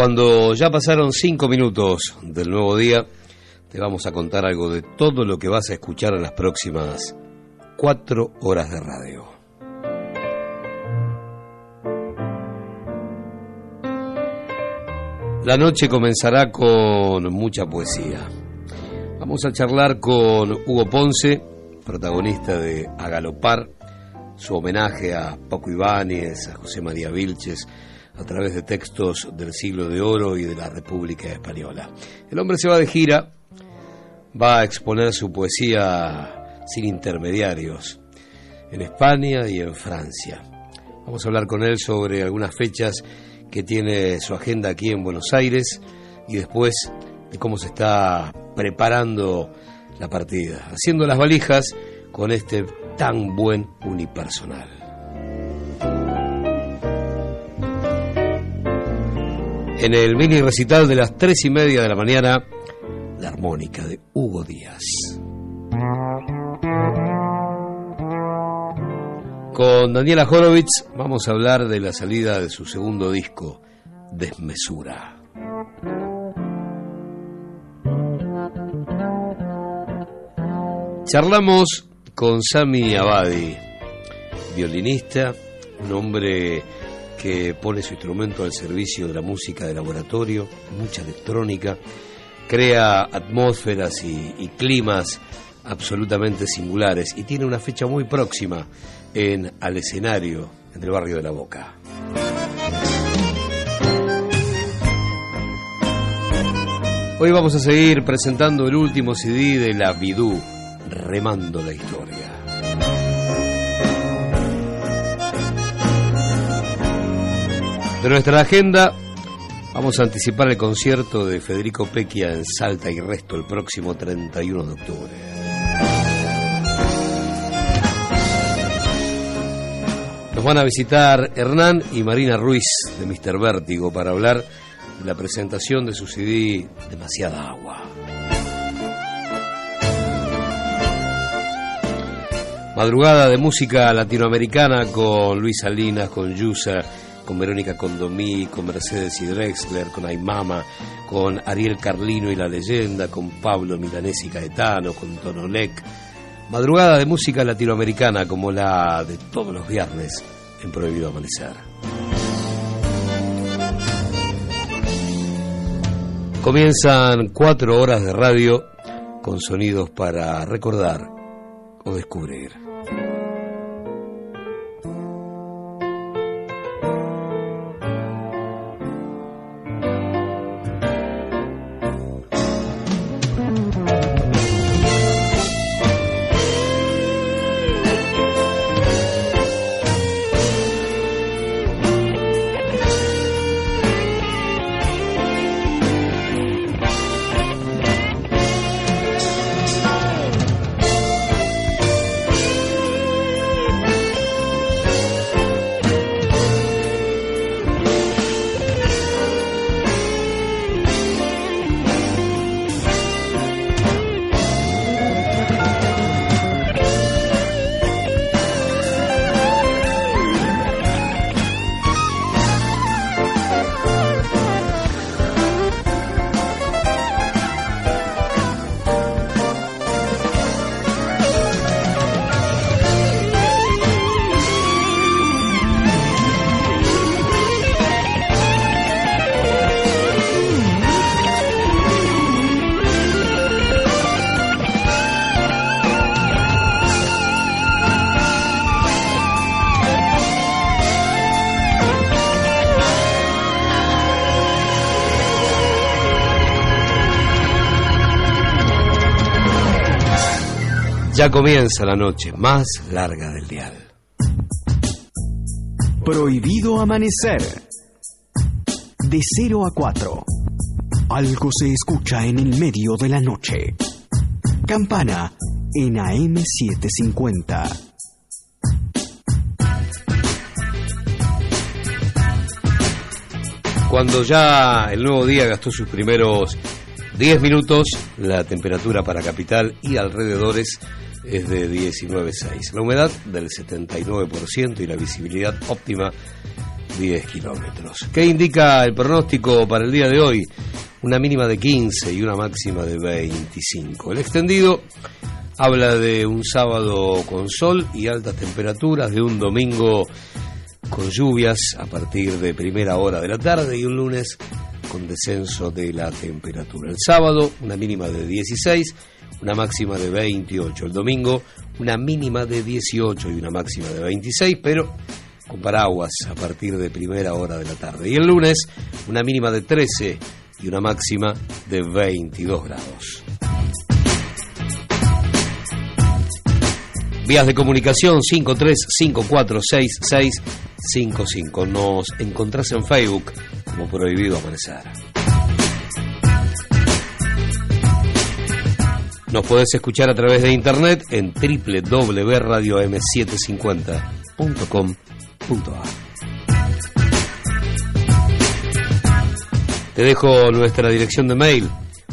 Cuando ya pasaron cinco minutos del nuevo día, te vamos a contar algo de todo lo que vas a escuchar en las próximas cuatro horas de radio. La noche comenzará con mucha poesía. Vamos a charlar con Hugo Ponce, protagonista de Agalopar, su homenaje a Paco Ibáñez, a José María Vilches, a través de textos del siglo de oro y de la República Española. El hombre se va de gira, va a exponer su poesía sin intermediarios en España y en Francia. Vamos a hablar con él sobre algunas fechas que tiene su agenda aquí en Buenos Aires y después de cómo se está preparando la partida, haciendo las valijas con este tan buen unipersonal. En el mini recital de las tres y media de la mañana, la armónica de Hugo Díaz. Con Daniela Horowitz vamos a hablar de la salida de su segundo disco, Desmesura. Charlamos con Sami Abadi, violinista, un hombre que pone su instrumento al servicio de la música de laboratorio, mucha electrónica, crea atmósferas y, climas absolutamente singulares y tiene una fecha muy próxima en Al escenario, en el barrio de La Boca. Hoy vamos a seguir presentando el último CD de la Bidú, Remando la Historia. De nuestra agenda vamos a anticipar el concierto de Federico Pequia en Salta y Resto el próximo 31 de octubre. Nos van a visitar Hernán y Marina Ruiz de Mr. Vértigo para hablar de la presentación de su CD Demasiada Agua. Madrugada de música latinoamericana con Luis Salinas, con Yusa con Verónica Condomí, con Mercedes y Drexler, con Aymama, con Ariel Carlino y la leyenda, con Pablo Milanés y Caetano, con Tonolec. Madrugada de música latinoamericana como la de todos los viernes en Prohibido Amanecer. Comienzan cuatro horas de radio con sonidos para recordar o descubrir. Ya comienza la noche más larga del dial. Prohibido amanecer. De 0 a 4. Algo se escucha en el medio de la noche. Campana en AM750. Cuando ya el nuevo día gastó sus primeros 10 minutos, la temperatura para capital y alrededores es de 19,6. La humedad del 79% y la visibilidad óptima 10 kilómetros. ¿Qué indica el pronóstico para el día de hoy? Una mínima de 15 y una máxima de 25. El extendido habla de un sábado con sol y altas temperaturas, de un domingo con lluvias a partir de primera hora de la tarde y un lunes con descenso de la temperatura. El sábado una mínima de 16, una máxima de 28. El domingo una mínima de 18 y una máxima de 26, pero con paraguas a partir de primera hora de la tarde. Y el lunes una mínima de 13 y una máxima de 22 grados. Vías de comunicación 53546655. Nos encontrás en Facebook como Prohibido Amanecer. Nos podés escuchar a través de internet en www.radiom750.com.ar. Te dejo nuestra dirección de mail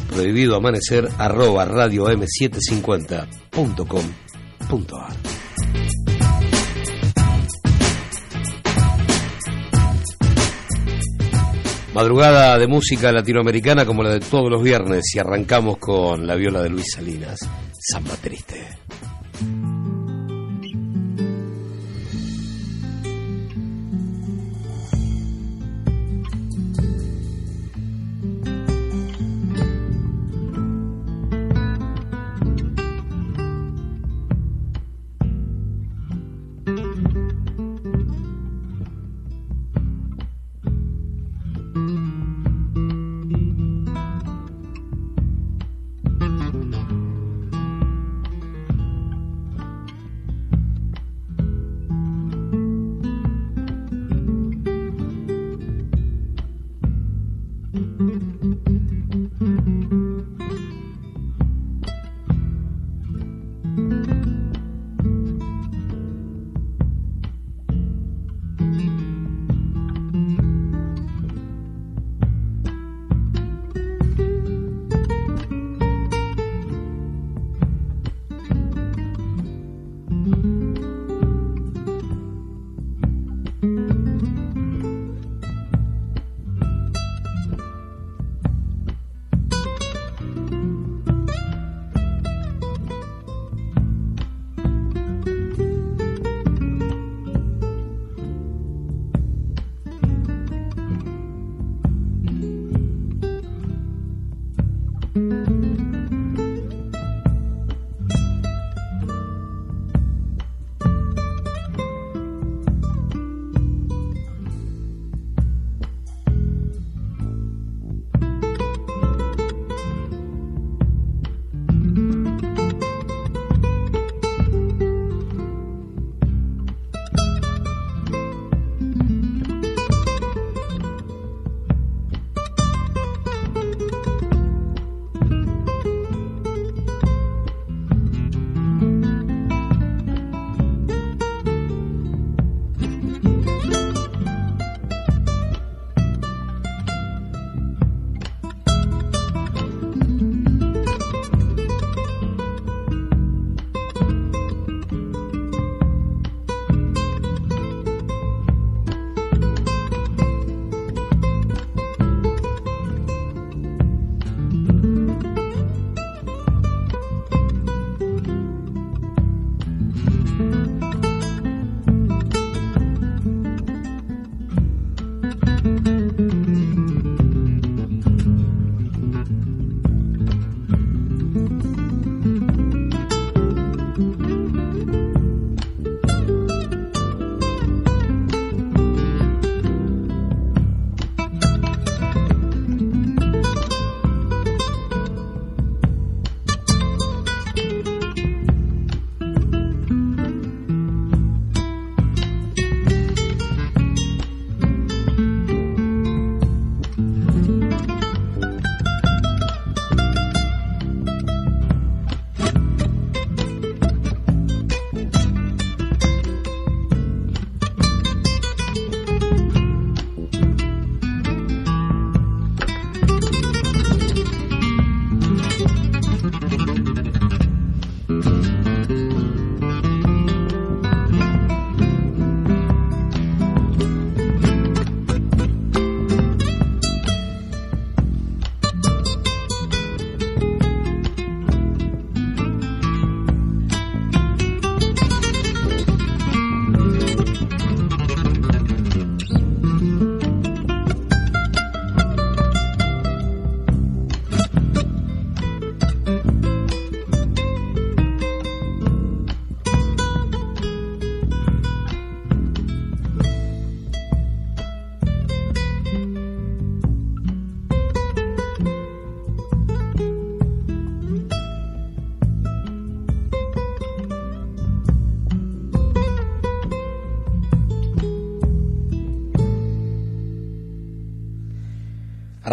prohibidoamanecer arroba radiom750.com.ar. Madrugada de música latinoamericana como la de todos los viernes y arrancamos con la viola de Luis Salinas, Samba Triste.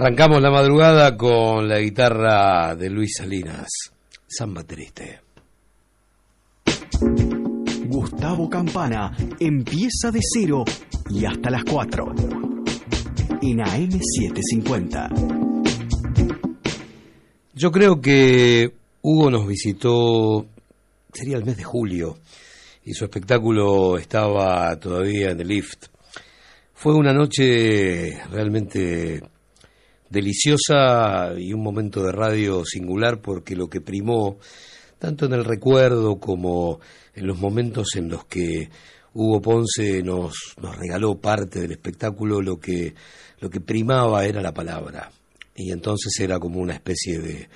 Arrancamos la madrugada con la guitarra de Luis Salinas, Samba Triste. Gustavo Campana empieza de cero y hasta las 4 en AM750. Yo creo que Hugo nos visitó, sería el mes de julio, y su espectáculo estaba todavía en el lift. Fue una noche realmente deliciosa y un momento de radio singular porque lo que primó, tanto en el recuerdo como en los momentos en los que Hugo Ponce nos, nos regaló parte del espectáculo, lo que, lo que primaba era la palabra. Y entonces era como una especie de,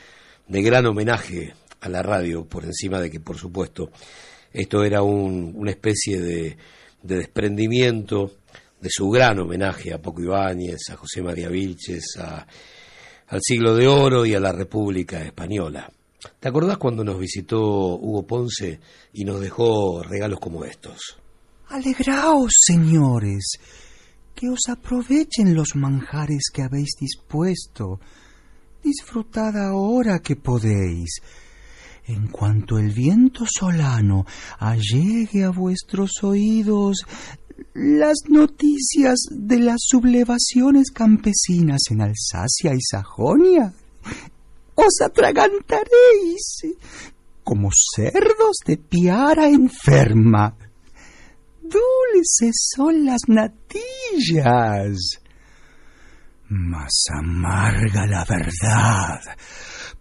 de gran homenaje a la radio, por encima de que, por supuesto, esto era un, una especie de, de desprendimiento de su gran homenaje a Poco Ibáñez, a José María Vilches, al siglo de oro y a la República Española. ¿Te acordás cuando nos visitó Hugo Ponce y nos dejó regalos como estos? Alegraos, señores, que os aprovechen los manjares que habéis dispuesto. Disfrutad ahora que podéis. En cuanto el viento solano allegue a vuestros oídos las noticias de las sublevaciones campesinas en Alsacia y Sajonia, os atragantaréis como cerdos de piara enferma. Dulces son las natillas, mas amarga la verdad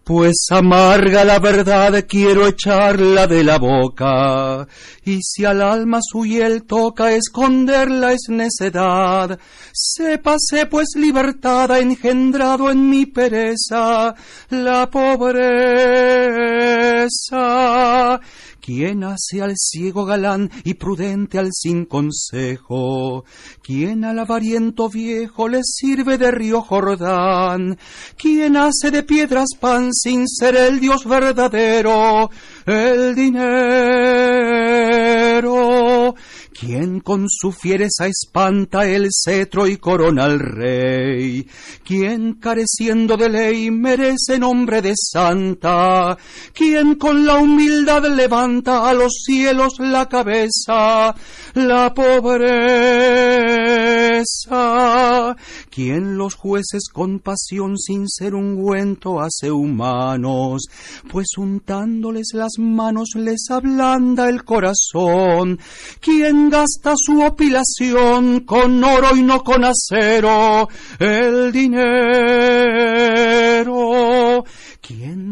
pues amarga la verdad quiero echarla de la boca, y si al alma su hiel toca esconderla es necedad. Sépase pues libertad ha engendrado en mi pereza la pobreza. ¿Quién hace al ciego galán y prudente al sin consejo? ¿Quién al avariento viejo le sirve de río Jordán? ¿Quién hace de piedras pan sin ser el Dios verdadero? El dinero. ¿Quién con su fiereza espanta el cetro y corona al rey? ¿Quién careciendo de ley merece nombre de santa? ¿Quién con la humildad levanta a los cielos la cabeza? La pobreza. ¿Quién los jueces con pasión sin ser ungüento hace humanos? Pues untándoles las manos les ablanda el corazón. ¿Quién gasta su opilación con oro y no con acero? El dinero.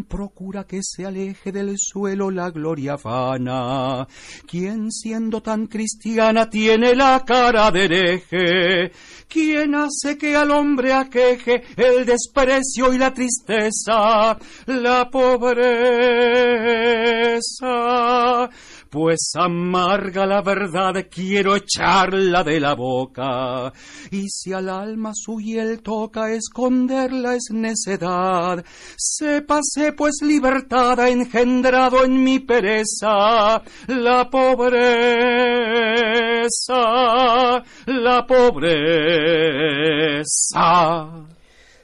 ¿Quién procura que se aleje del suelo la gloria vana? ¿Quién siendo tan cristiana tiene la cara de hereje? ¿Quién hace que al hombre aqueje el desprecio y la tristeza, la pobreza? Pues amarga la verdad quiero echarla de la boca. Y si al alma su hiel toca esconderla es necedad, sépase pues libertad ha engendrado en mi pereza la pobreza, la pobreza.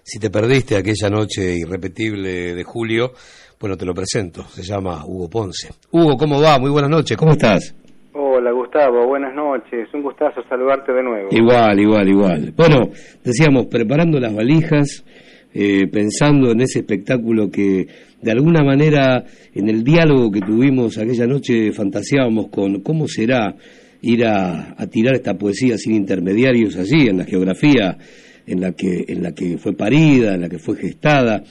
Si te perdiste aquella noche irrepetible de julio, bueno, te lo presento, se llama Hugo Ponce. Hugo, ¿cómo va? Muy buenas noches, ¿cómo estás? Hola Gustavo, buenas noches, un gustazo saludarte de nuevo. Igual, igual, igual. Bueno, decíamos, preparando las valijas, eh, pensando en ese espectáculo que de alguna manera en el diálogo que tuvimos aquella noche fantaseábamos con cómo será ir a, a tirar esta poesía sin intermediarios allí, en la geografía en la que, en la que fue parida, en la que fue gestada.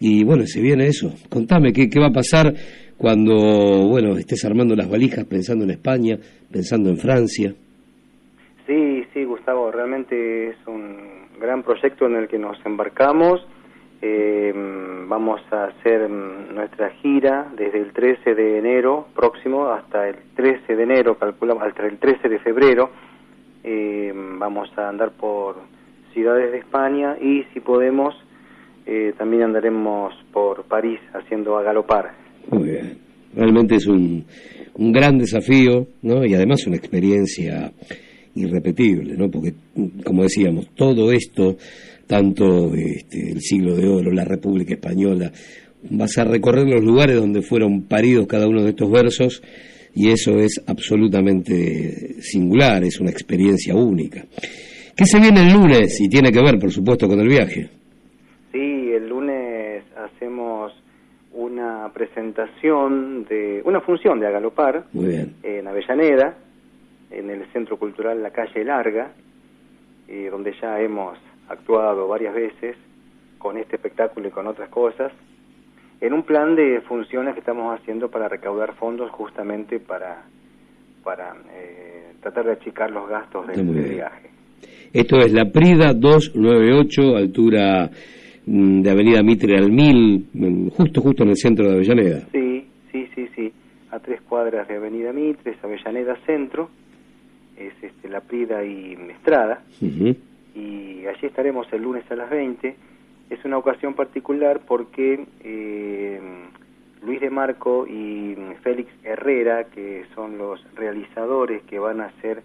Y bueno, se viene eso. Contame, ¿qué, qué va a pasar cuando, bueno, estés armando las valijas pensando en España, pensando en Francia? Sí, sí, Gustavo, realmente es un gran proyecto en el que nos embarcamos. Eh, vamos a hacer nuestra gira desde el 13 de enero próximo hasta el 13 de enero, calculamos, hasta el 13 de febrero. Eh, vamos a andar por ciudades de España y si podemos eh, también andaremos por París haciendo a galopar. Muy bien. Realmente es un, un gran desafío, ¿no? Y además una experiencia irrepetible, ¿no? Porque, como decíamos, todo esto tanto este, el siglo de oro, la República Española. Vas a recorrer los lugares donde fueron paridos cada uno de estos versos y eso es absolutamente singular, es una experiencia única. ¿Qué se viene el lunes? Y tiene que ver, por supuesto, con el viaje. Sí, el lunes hacemos una presentación de una función de Agalopar en Avellaneda, en el Centro Cultural La Calle Larga, eh, donde ya hemos actuado varias veces con este espectáculo y con otras cosas, en un plan de funciones que estamos haciendo para recaudar fondos justamente para, para eh, tratar de achicar los gastos del, viaje. Esto es la Prida 298, altura de Avenida Mitre al Mil, mm, justo justo en el centro de Avellaneda. Sí, sí, sí, sí, a tres cuadras de Avenida Mitre, es Avellaneda Centro, es este, la Prida y Estrada, y allí estaremos el lunes a las 20. Es una ocasión particular porque eh, Luis de Marco y Félix Herrera, que son los realizadores que van a hacer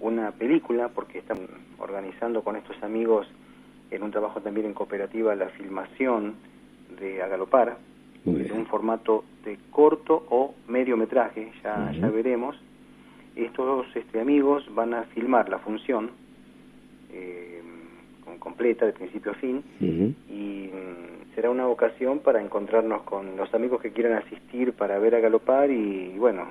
una película, porque están organizando con estos amigos en un trabajo también en cooperativa la filmación de Agalopar, en un formato de corto o mediometraje, ya, ya veremos. Estos dos este, amigos van a filmar la función eh, completa de principio a fin y mm, será una ocasión para encontrarnos con los amigos que quieran asistir para ver a galopar y, bueno,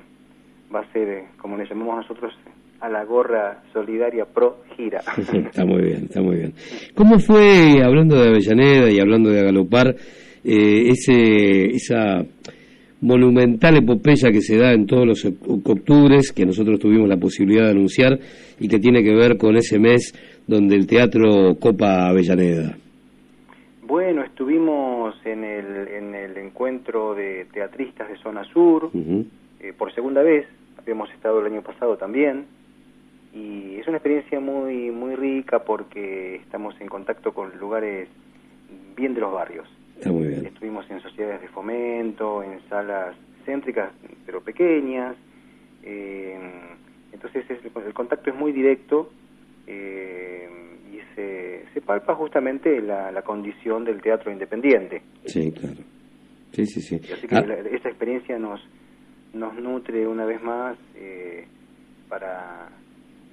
va a ser, eh, como le llamamos nosotros, a la gorra solidaria pro gira. está muy bien, está muy bien. ¿Cómo fue, hablando de Avellaneda y hablando de Agalopar, eh, ese, esa monumental epopeya que se da en todos los octubres, que nosotros tuvimos la posibilidad de anunciar y que tiene que ver con ese mes donde el teatro Copa Avellaneda. Bueno, estuvimos en el, en el encuentro de teatristas de Zona Sur eh, por segunda vez, habíamos estado el año pasado también, y es una experiencia muy, muy rica porque estamos en contacto con lugares bien de los barrios. Estuvimos en sociedades de fomento, en salas céntricas, pero pequeñas. Eh, entonces el contacto es muy directo eh, y se, se, palpa justamente la, condición del teatro independiente. Sí, claro. Sí, sí, sí. así que ah. esa experiencia nos, nos nutre una vez más eh, para,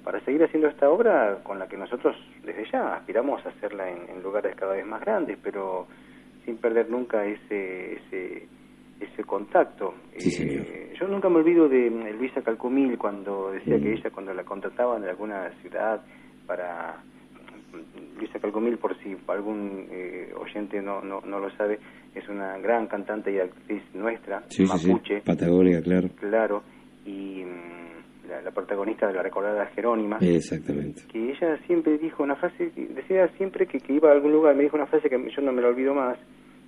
para seguir haciendo esta obra con la que nosotros desde ya aspiramos a hacerla en lugares cada vez más grandes, pero sin perder nunca ese, ese, ese contacto. Eh, yo nunca me olvido de mm, Luisa Calcumil cuando decía que mm. ella cuando la contrataban de alguna ciudad para mm, Luisa Calcumil, por si algún eh, oyente no, no, no, lo sabe, es una gran cantante y actriz nuestra, mapuche. Patagonia, claro. Claro, y la, protagonista de la recordada Jerónima. Exactamente. Que ella siempre dijo una frase, decía siempre que, que iba a algún lugar, me dijo una frase que yo no me la olvido más,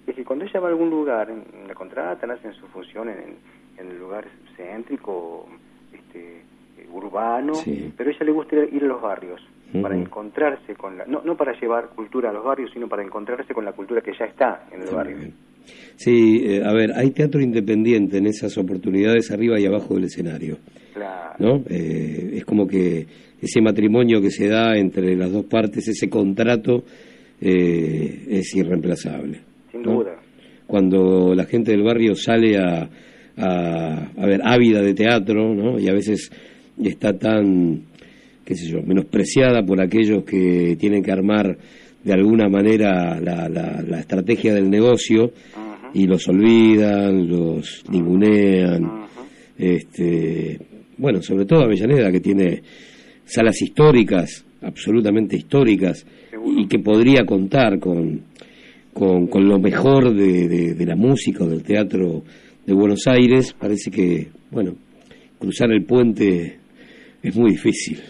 es que cuando ella va a algún lugar, la contratan, hacen su función en, en el lugar céntrico, este, eh, urbano, pero a ella le gusta ir a los barrios para encontrarse con la, no, no para llevar cultura a los barrios, sino para encontrarse con la cultura que ya está en el barrio. Sí, eh, a ver, hay teatro independiente en esas oportunidades arriba y abajo del escenario. Claro. ¿no? Eh, es como que ese matrimonio que se da entre las dos partes, ese contrato, eh, es irreemplazable. Sin duda. Cuando la gente del barrio sale a, a, a, ver, ávida de teatro, ¿no? Y a veces está tan, qué sé yo, menospreciada por aquellos que tienen que armar de alguna manera la, la, estrategia del negocio y los olvidan, los ningunean. este, bueno, sobre todo Avellaneda, que tiene salas históricas, absolutamente históricas, y que podría contar con, con, con lo mejor de, de, la música o del teatro de Buenos Aires, parece que, bueno, cruzar el puente es muy difícil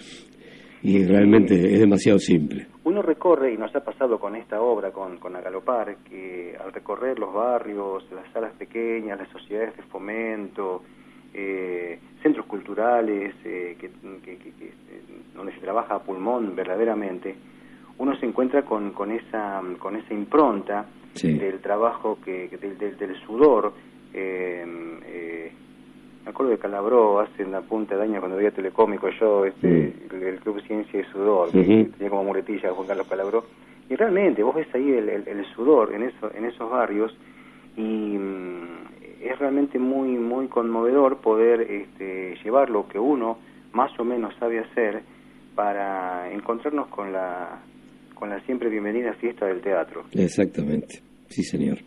y realmente es demasiado simple. Uno recorre, y nos ha pasado con esta obra, con, con Agalopar, que al recorrer los barrios, las salas pequeñas, las sociedades de fomento, eh, centros culturales, eh, que, donde se trabaja a pulmón verdaderamente, uno se encuentra con, con, esa, con esa impronta del trabajo, que, del, del, sudor. Eh, eh me acuerdo de Calabró hace una punta de año cuando veía Telecómico yo, este, el, Club Ciencia y Sudor, tenía como muletilla Juan Carlos Calabró, y realmente vos ves ahí el, el, sudor en, eso, en esos barrios y es realmente muy, muy conmovedor poder este, llevar lo que uno más o menos sabe hacer para encontrarnos con la, con la siempre bienvenida fiesta del teatro. Exactamente, sí señor.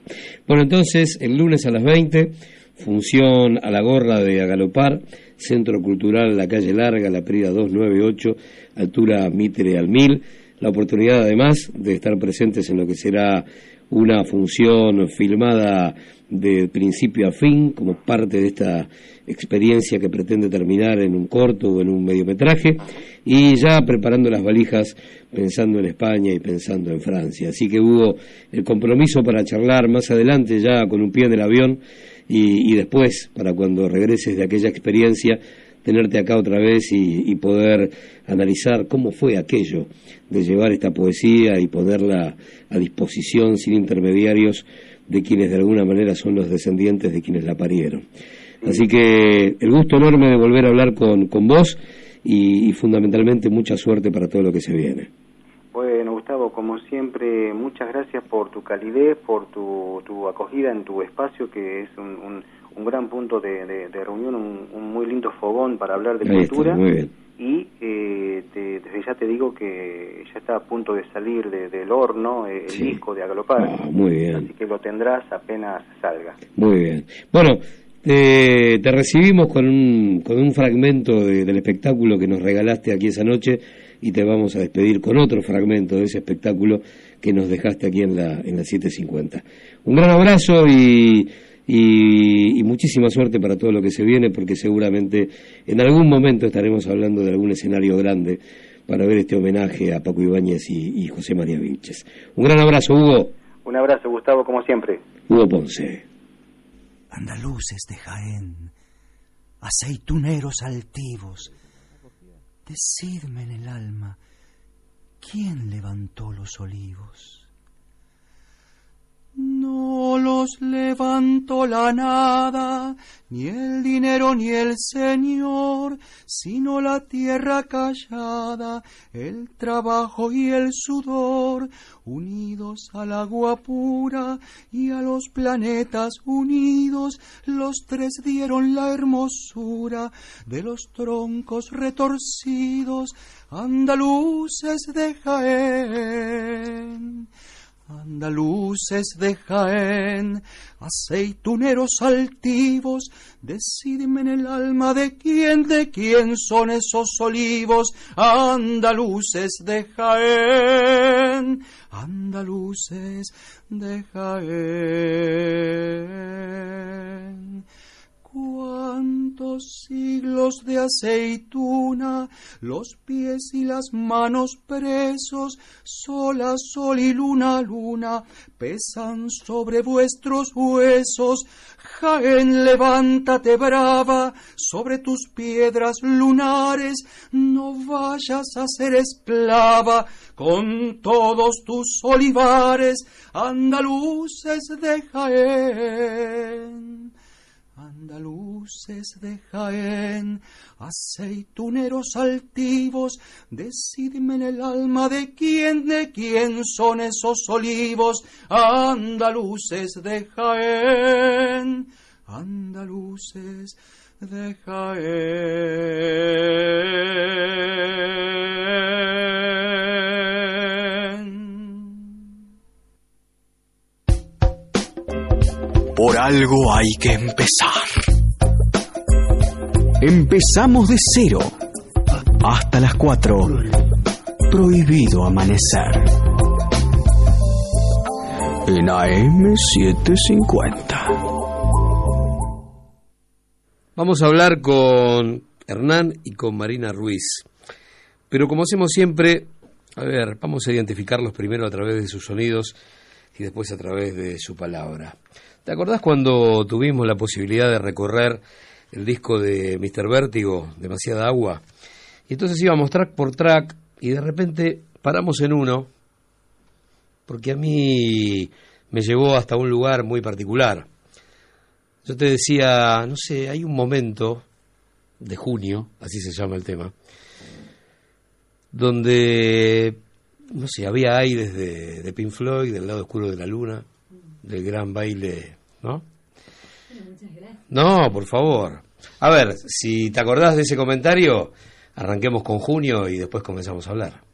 Bueno, entonces el lunes a las 20, función a la gorra de Agalopar, Centro Cultural La Calle Larga, La Prida 298, altura Mitre al Mil. La oportunidad además de estar presentes en lo que será una función filmada de principio a fin como parte de esta experiencia que pretende terminar en un corto o en un mediometraje y ya preparando las valijas pensando en España y pensando en Francia. Así que hubo el compromiso para charlar más adelante ya con un pie en el avión y, después para cuando regreses de aquella experiencia tenerte acá otra vez y, poder analizar cómo fue aquello de llevar esta poesía y ponerla a disposición sin intermediarios de quienes de alguna manera son los descendientes de quienes la parieron. Así que el gusto enorme de volver a hablar con, con vos y, fundamentalmente mucha suerte para todo lo que se viene. Bueno, Gustavo, como siempre, muchas gracias por tu calidez, por tu, tu acogida en tu espacio, que es un, un, gran punto de, de, reunión, un, muy lindo fogón para hablar de cultura. muy bien. Y eh, desde ya te digo que ya está a punto de salir del horno el disco de Agalopar. Ah, muy bien. Así que lo tendrás apenas salga. Muy bien. Bueno, te recibimos con un, con un fragmento del espectáculo que nos regalaste aquí esa noche y te vamos a despedir con otro fragmento de ese espectáculo que nos dejaste aquí en la, en la 750. Un gran abrazo y, y, muchísima suerte para todo lo que se viene porque seguramente en algún momento estaremos hablando de algún escenario grande para ver este homenaje a Paco Ibáñez y, y José María Vinches. Un gran abrazo, Hugo. Un abrazo, Gustavo, como siempre. Hugo Ponce andaluces de Jaén, aceituneros altivos, decidme en el alma, ¿quién levantó los olivos? No los levantó la nada, ni el dinero ni el Señor, sino la tierra callada, el trabajo y el sudor, unidos al agua pura y a los planetas unidos, los tres dieron la hermosura de los troncos retorcidos, andaluces de Jaén Andaluces de Jaén, aceituneros altivos, decidme en el alma de quién, de quién son esos olivos. Andaluces de Jaén, andaluces de Jaén. Cuántos siglos de aceituna, los pies y las manos presos, sola sol y luna luna, pesan sobre vuestros huesos. Jaén, levántate brava sobre tus piedras lunares, no vayas a ser esclava con todos tus olivares, andaluces de Jaén andaluces de Jaén, aceituneros altivos, decidme en el alma de quién, de quién son esos olivos, andaluces de Jaén, andaluces de Jaén. Por algo hay que empezar. Empezamos de cero. Hasta las 4. Prohibido amanecer. En AM750. Vamos a hablar con Hernán y con Marina Ruiz. Pero como hacemos siempre, a ver, vamos a identificarlos primero a través de sus sonidos y después a través de su palabra. ¿Te acordás cuando tuvimos la posibilidad de recorrer el disco de Mr. Vértigo, Demasiada Agua? Y entonces íbamos track por track y de repente paramos en uno, porque a mí me llevó hasta un lugar muy particular. Yo te decía, no sé, hay un momento de junio, así se llama el tema, donde no sé, había aires de, de Pink Floyd, del lado oscuro de la luna, del gran baile, ¿no? No, por favor. A ver, si te acordás de ese comentario, arranquemos con junio y después comenzamos a hablar.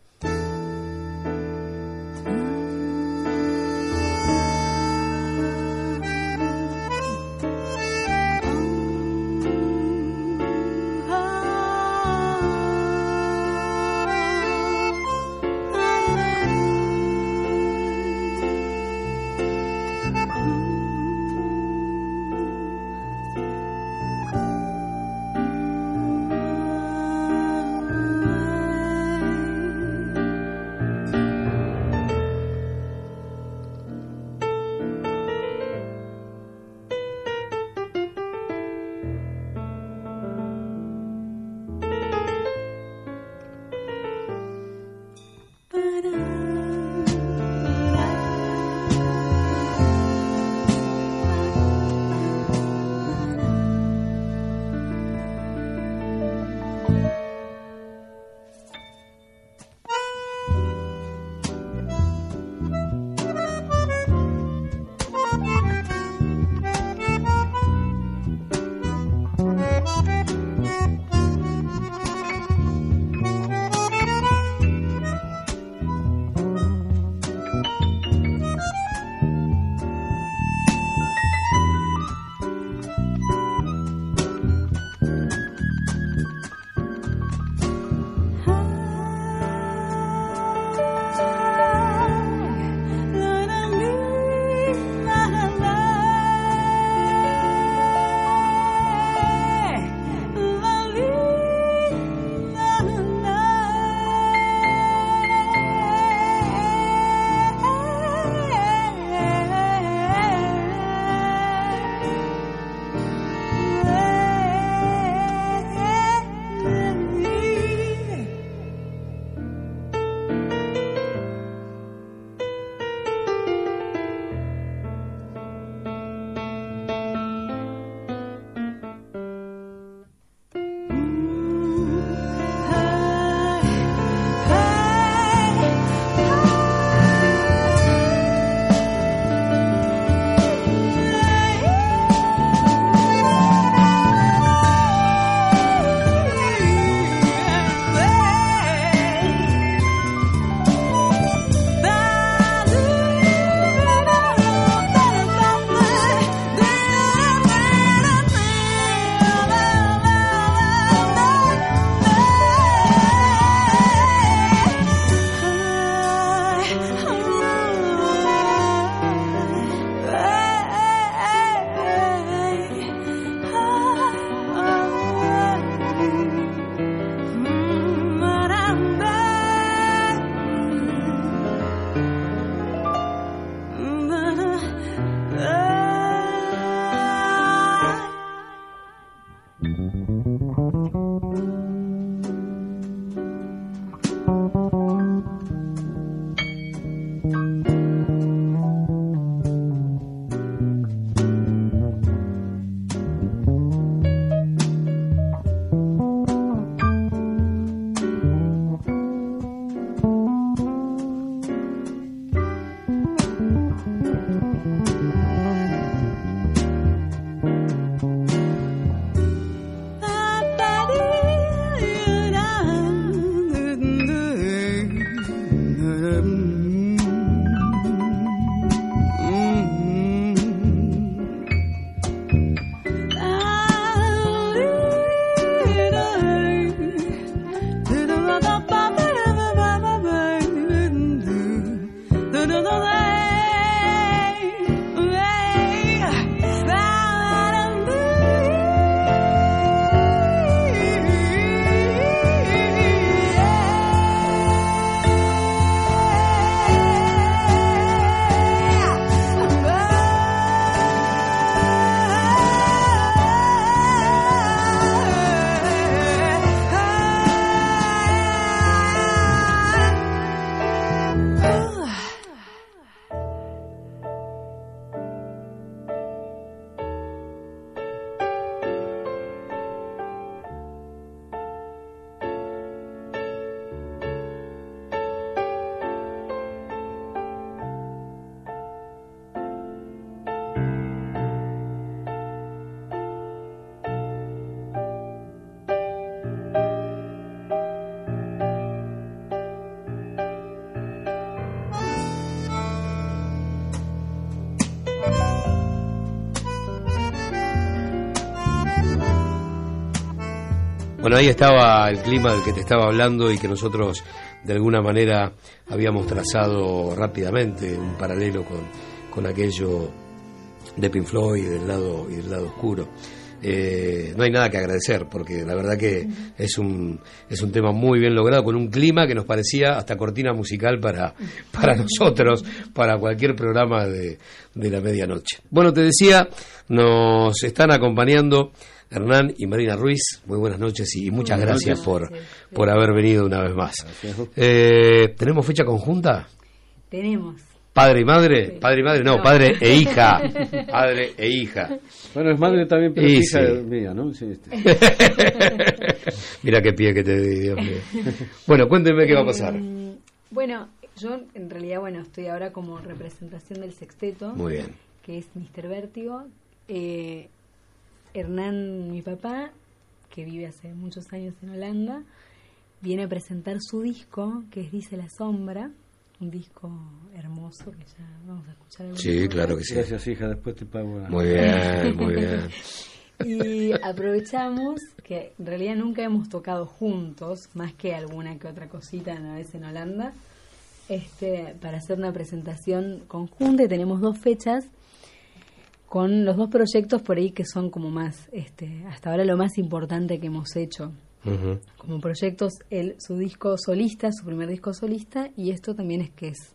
Bueno, ahí estaba el clima del que te estaba hablando y que nosotros de alguna manera habíamos trazado rápidamente un paralelo con, con aquello de Pink y del lado, y del lado oscuro. Eh, no hay nada que agradecer porque la verdad que es un, es un tema muy bien logrado con un clima que nos parecía hasta cortina musical para, para nosotros, para cualquier programa de, de la medianoche. Bueno, te decía, nos están acompañando Hernán y Marina Ruiz. Muy buenas noches y muchas gracias por, por haber venido una vez más. Eh, ¿Tenemos fecha conjunta? Tenemos. ¿Padre y madre? Padre y madre, no, padre e hija. Padre e hija. Bueno, es madre también, pero Y es hija sí. mía, ¿no? Sí, este. Mira qué pie que te di, Dios mío. Bueno, cuénteme qué va a pasar. Mm, Bueno, yo en realidad, bueno, estoy ahora como representación del sexteto, Muy bien. que es Mr. Vértigo. Eh, Hernán, mi papá, que vive hace muchos años en Holanda, viene a presentar su disco, que es Dice la Sombra, un disco hermoso que ya vamos a escuchar. Sí, claro que sí. Gracias, hija, después te pago. la- Muy bien, muy bien. Y aprovechamos que en realidad nunca hemos tocado juntos, más que alguna que otra cosita una vez en Holanda, este, para hacer una presentación conjunta y tenemos dos fechas con los dos proyectos por ahí que son como más, este, hasta ahora lo más importante que hemos hecho como proyectos, el, su disco solista, su primer disco solista, y esto también es que es,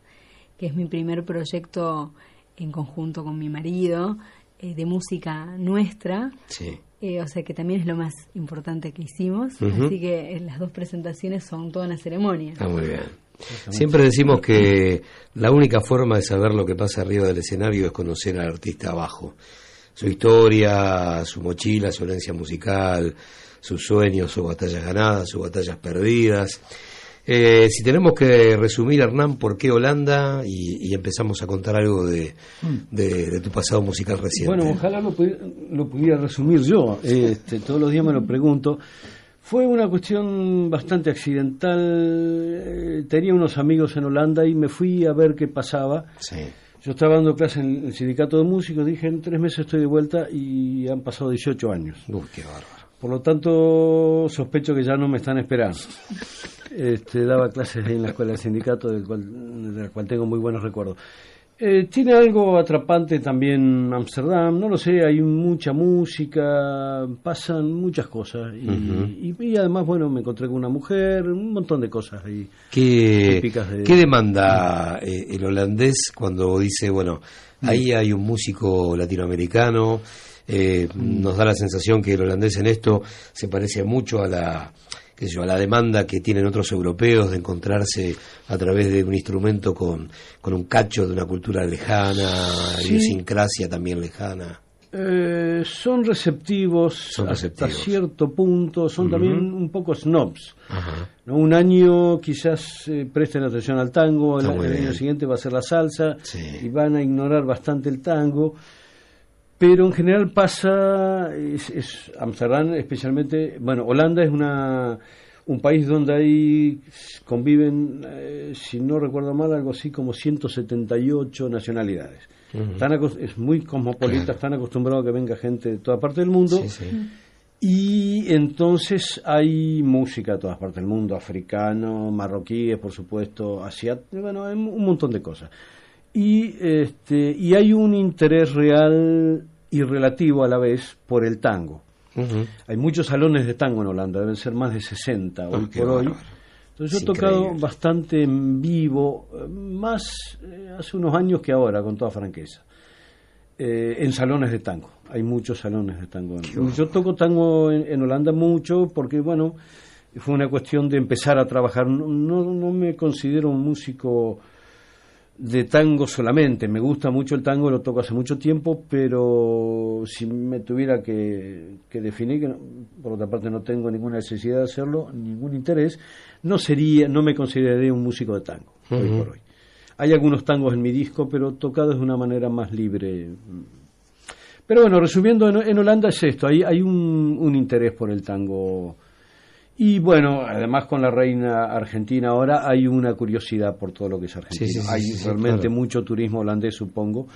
que es mi primer proyecto en conjunto con mi marido, eh, de música nuestra, Sí. eh, o sea que también es lo más importante que hicimos, Ujú. así que eh, las dos presentaciones son toda una ceremonia. Está muy bien. Siempre decimos que la única forma de saber lo que pasa arriba del escenario es conocer al artista abajo. Su historia, su mochila, su herencia musical, sus sueños, sus batallas ganadas, sus batallas perdidas. Eh, si tenemos que resumir, Hernán, ¿por qué Holanda? Y, y empezamos a contar algo de, de- de tu pasado musical reciente. Bueno, ojalá lo, pudi- lo pudiera resumir yo. Este, todos los días me lo pregunto. Fue una cuestión bastante accidental. Eh, Tenía unos amigos en Holanda y me fui a ver qué pasaba. Sí. Yo estaba dando clase en el sindicato de músicos, dije en tres meses estoy de vuelta y han pasado 18 años. Uy, qué bárbaro. Por lo tanto, sospecho que ya no me están esperando. Este, daba clases ahí en la escuela del sindicato, del cual, de la cual tengo muy buenos recuerdos. Eh, tiene algo atrapante también Ámsterdam, no lo sé, hay mucha música, pasan muchas cosas. Y, y- y además, bueno, me encontré con una mujer, un montón de cosas ahí. ¿Qué, de- qué demanda eh, el holandés cuando dice, bueno, ahí hay un músico latinoamericano? eh, Nos da la sensación que el holandés en esto se parece mucho a la, yo, a la demanda que tienen otros europeos de encontrarse a través de un instrumento con, con un cacho de una cultura lejana, Sí. idiosincrasia también lejana. Eh, son receptivos, Son hasta cierto punto, son también un poco snobs. ¿no? Un año quizás eh, presten atención al tango, el, año siguiente va a ser la salsa Sí. y van a ignorar bastante el tango. Pero en general pasa, es, es Amsterdam especialmente, bueno, Holanda es una un país donde hay conviven, eh, si no recuerdo mal, algo así como 178 nacionalidades. Están acos- es muy cosmopolita, están acostumbrados a que venga gente de toda parte del mundo. Sí, sí. Y entonces hay música de todas partes del mundo, africano, marroquíes, por supuesto, asiático, bueno, hay un montón de cosas. Y, este, y hay un interés real y relativo a la vez por el tango. Hay muchos salones de tango en Holanda, deben ser más de 60 hoy Ah, qué por hoy. bárbaro. Entonces yo he tocado bastante en vivo, eh, más eh, hace unos años que ahora, con toda franqueza, eh, en salones de tango. Hay muchos salones de tango. Yo toco tango en, en Holanda mucho porque, bueno, fue una cuestión de empezar a trabajar. No, no, no me considero un músico de tango solamente. Me gusta mucho el tango, lo toco hace mucho tiempo, pero si me tuviera que, que definir, que no- por otra parte no tengo ninguna necesidad de hacerlo, ningún interés, no sería, no me consideraría un músico de tango hoy por hoy. Hay algunos tangos en mi disco, pero tocados de una manera más libre. Pero bueno, resumiendo, en, en Holanda es esto, hay, hay un, un interés por el tango. Y bueno, además con la reina argentina ahora hay una curiosidad por todo lo que es argentino. Sí, sí, sí, hay sí, realmente claro. mucho turismo holandés, supongo,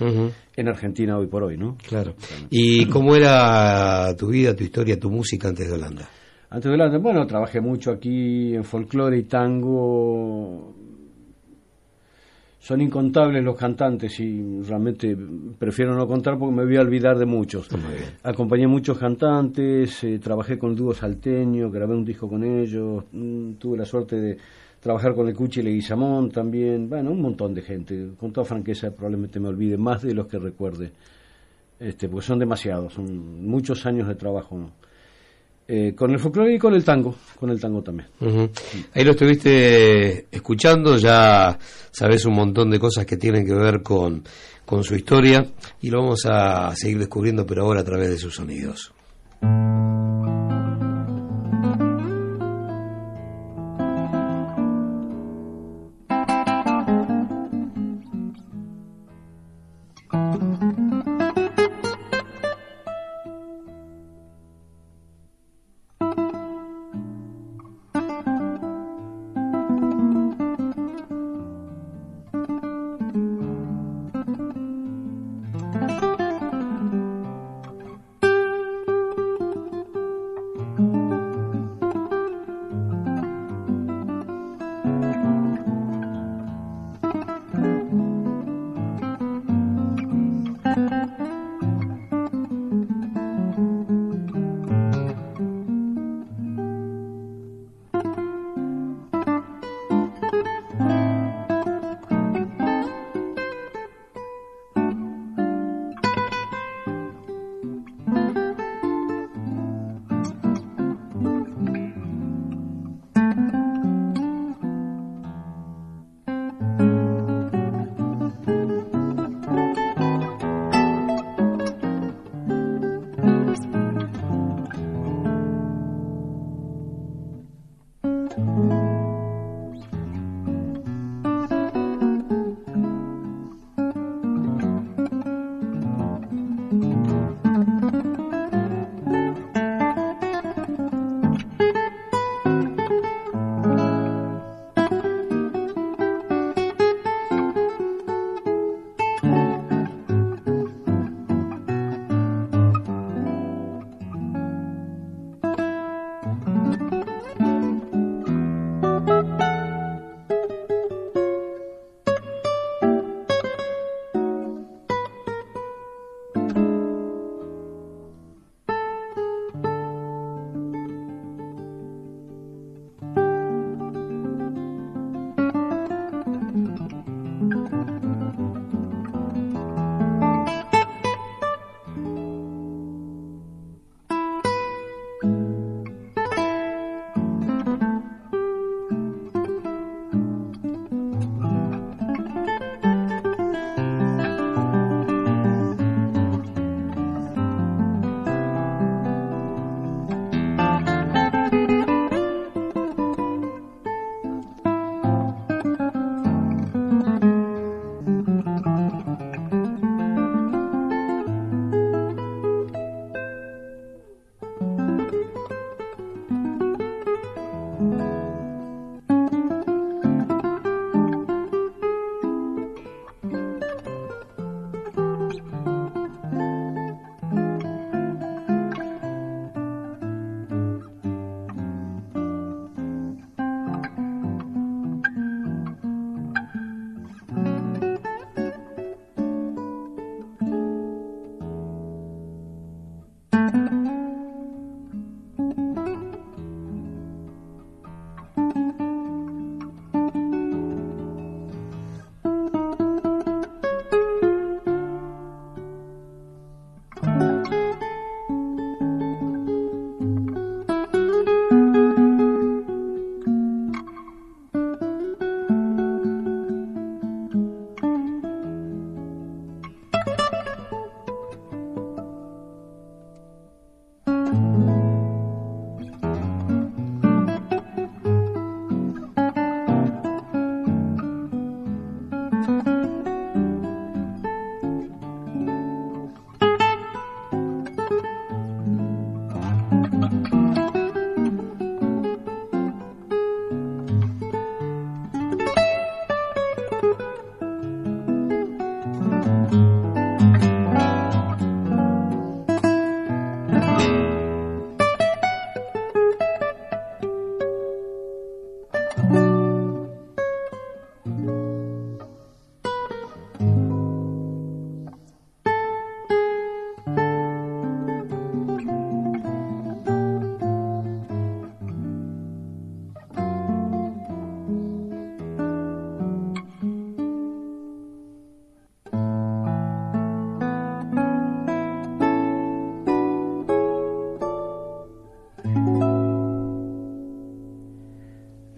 en Argentina hoy por hoy, ¿no? Claro. ¿Y cómo era tu vida, tu historia, tu música antes de Holanda? Antes de Holanda, bueno, trabajé mucho aquí en folclore y tango. Son incontables los cantantes y realmente prefiero no contar porque me voy a olvidar de muchos. Acompañé muchos cantantes, eh, trabajé con el dúo salteño, grabé un disco con ellos, mm, tuve la suerte de trabajar con el Cuchi Leguizamón también, bueno, un montón de gente. Con toda franqueza probablemente me olvide más de los que recuerde, este, porque son demasiados, son muchos años de trabajo. ¿no? Eh, con el folclore y con el tango, con el tango también. Ahí lo estuviste escuchando, ya sabes un montón de cosas que tienen que ver con, con su historia y lo vamos a seguir descubriendo, pero ahora a través de sus sonidos.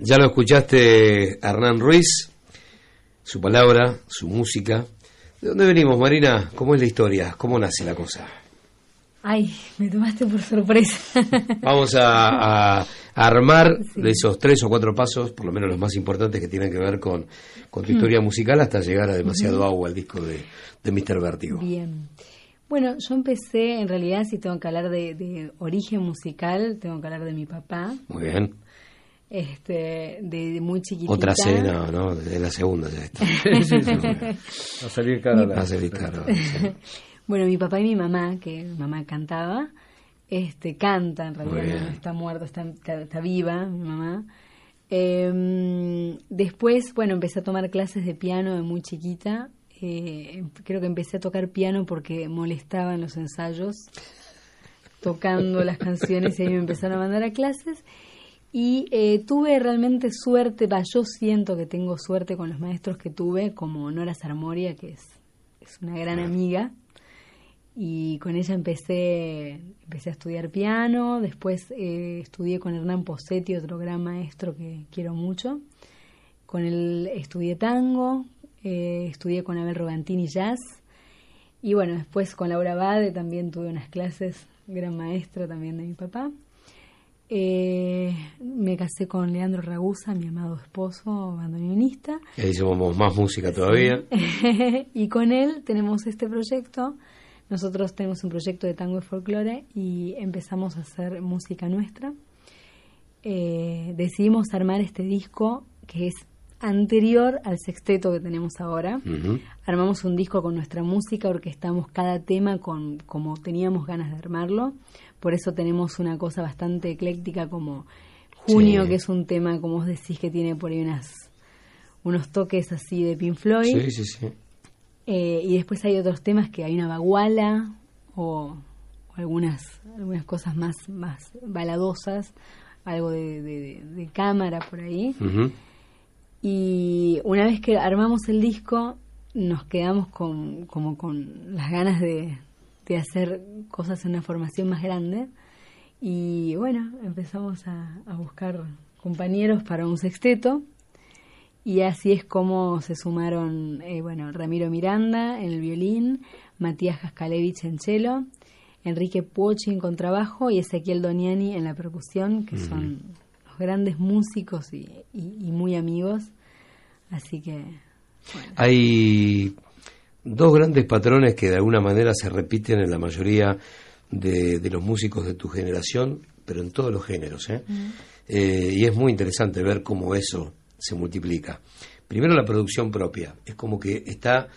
Ya lo escuchaste Hernán Ruiz, su palabra, su música. ¿De dónde venimos, Marina? ¿Cómo es la historia? ¿Cómo nace la cosa? Ay, me tomaste por sorpresa. Vamos a, armar esos tres o cuatro pasos, por lo menos los más importantes que tienen que ver con, tu mm. historia musical hasta llegar a demasiado agua al disco de, de Mr. Vértigo. Bien. Bueno, yo empecé, en realidad, si tengo que hablar de, origen musical, tengo que hablar de mi papá. Muy bien. Este, de, muy chiquitita. Otra cena, ¿no? De la segunda ya está. A salir cara. A salir cara. Bueno, mi papá y mi mamá, que mi mamá cantaba, este, canta, en realidad no está muerta, está, está, viva, mi mamá. Em, después, bueno, empecé a tomar clases de piano de muy chiquita. Eh, creo que empecé a tocar piano porque molestaba en los ensayos, tocando las canciones y ahí me empezaron a mandar a clases. Y eh, tuve realmente suerte, yo siento que tengo suerte con los maestros que tuve, como Nora Sarmoria, que es, es una gran amiga, y con ella empecé, empecé a estudiar piano, después eh, estudié con Hernán Posetti, otro gran maestro que quiero mucho. Con él estudié tango, eh, estudié con Abel Rogantini jazz y bueno, después con Laura Bade también tuve unas clases, gran maestra también de mi papá. Eh, me casé con Leandro Ragusa, mi amado esposo, bandoneonista. Y hicimos más música todavía. y con él tenemos este proyecto nosotros tenemos un proyecto de tango y folclore y empezamos a hacer música nuestra. Eh, decidimos armar este disco que es anterior al sexteto que tenemos ahora. Armamos un disco con nuestra música, orquestamos cada tema con como teníamos ganas de armarlo. Por eso tenemos una cosa bastante ecléctica como Junio, que es un tema, como vos decís, que tiene por ahí unas, unos toques así de Pink Floyd. Sí, sí, sí. Eh, y después hay otros temas que hay una baguala o, algunas, algunas cosas más, más baladosas, algo de, cámara por ahí. Y una vez que armamos el disco, nos quedamos con, como con las ganas de, de hacer cosas en una formación más grande. Y bueno, empezamos a, a buscar compañeros para un sexteto y así es como se sumaron, eh, bueno, Ramiro Miranda en el violín, Matías Jaskalevich en cello, Enrique Puochi en contrabajo y Ezequiel Doniani en la percusión, que son los grandes músicos y, muy amigos. Así que... Hay dos grandes patrones que de alguna manera se repiten en la mayoría de, los músicos de tu generación, pero en todos los géneros. ¿eh? Eh, y es muy interesante ver cómo eso se multiplica. Primero la producción propia, es como que está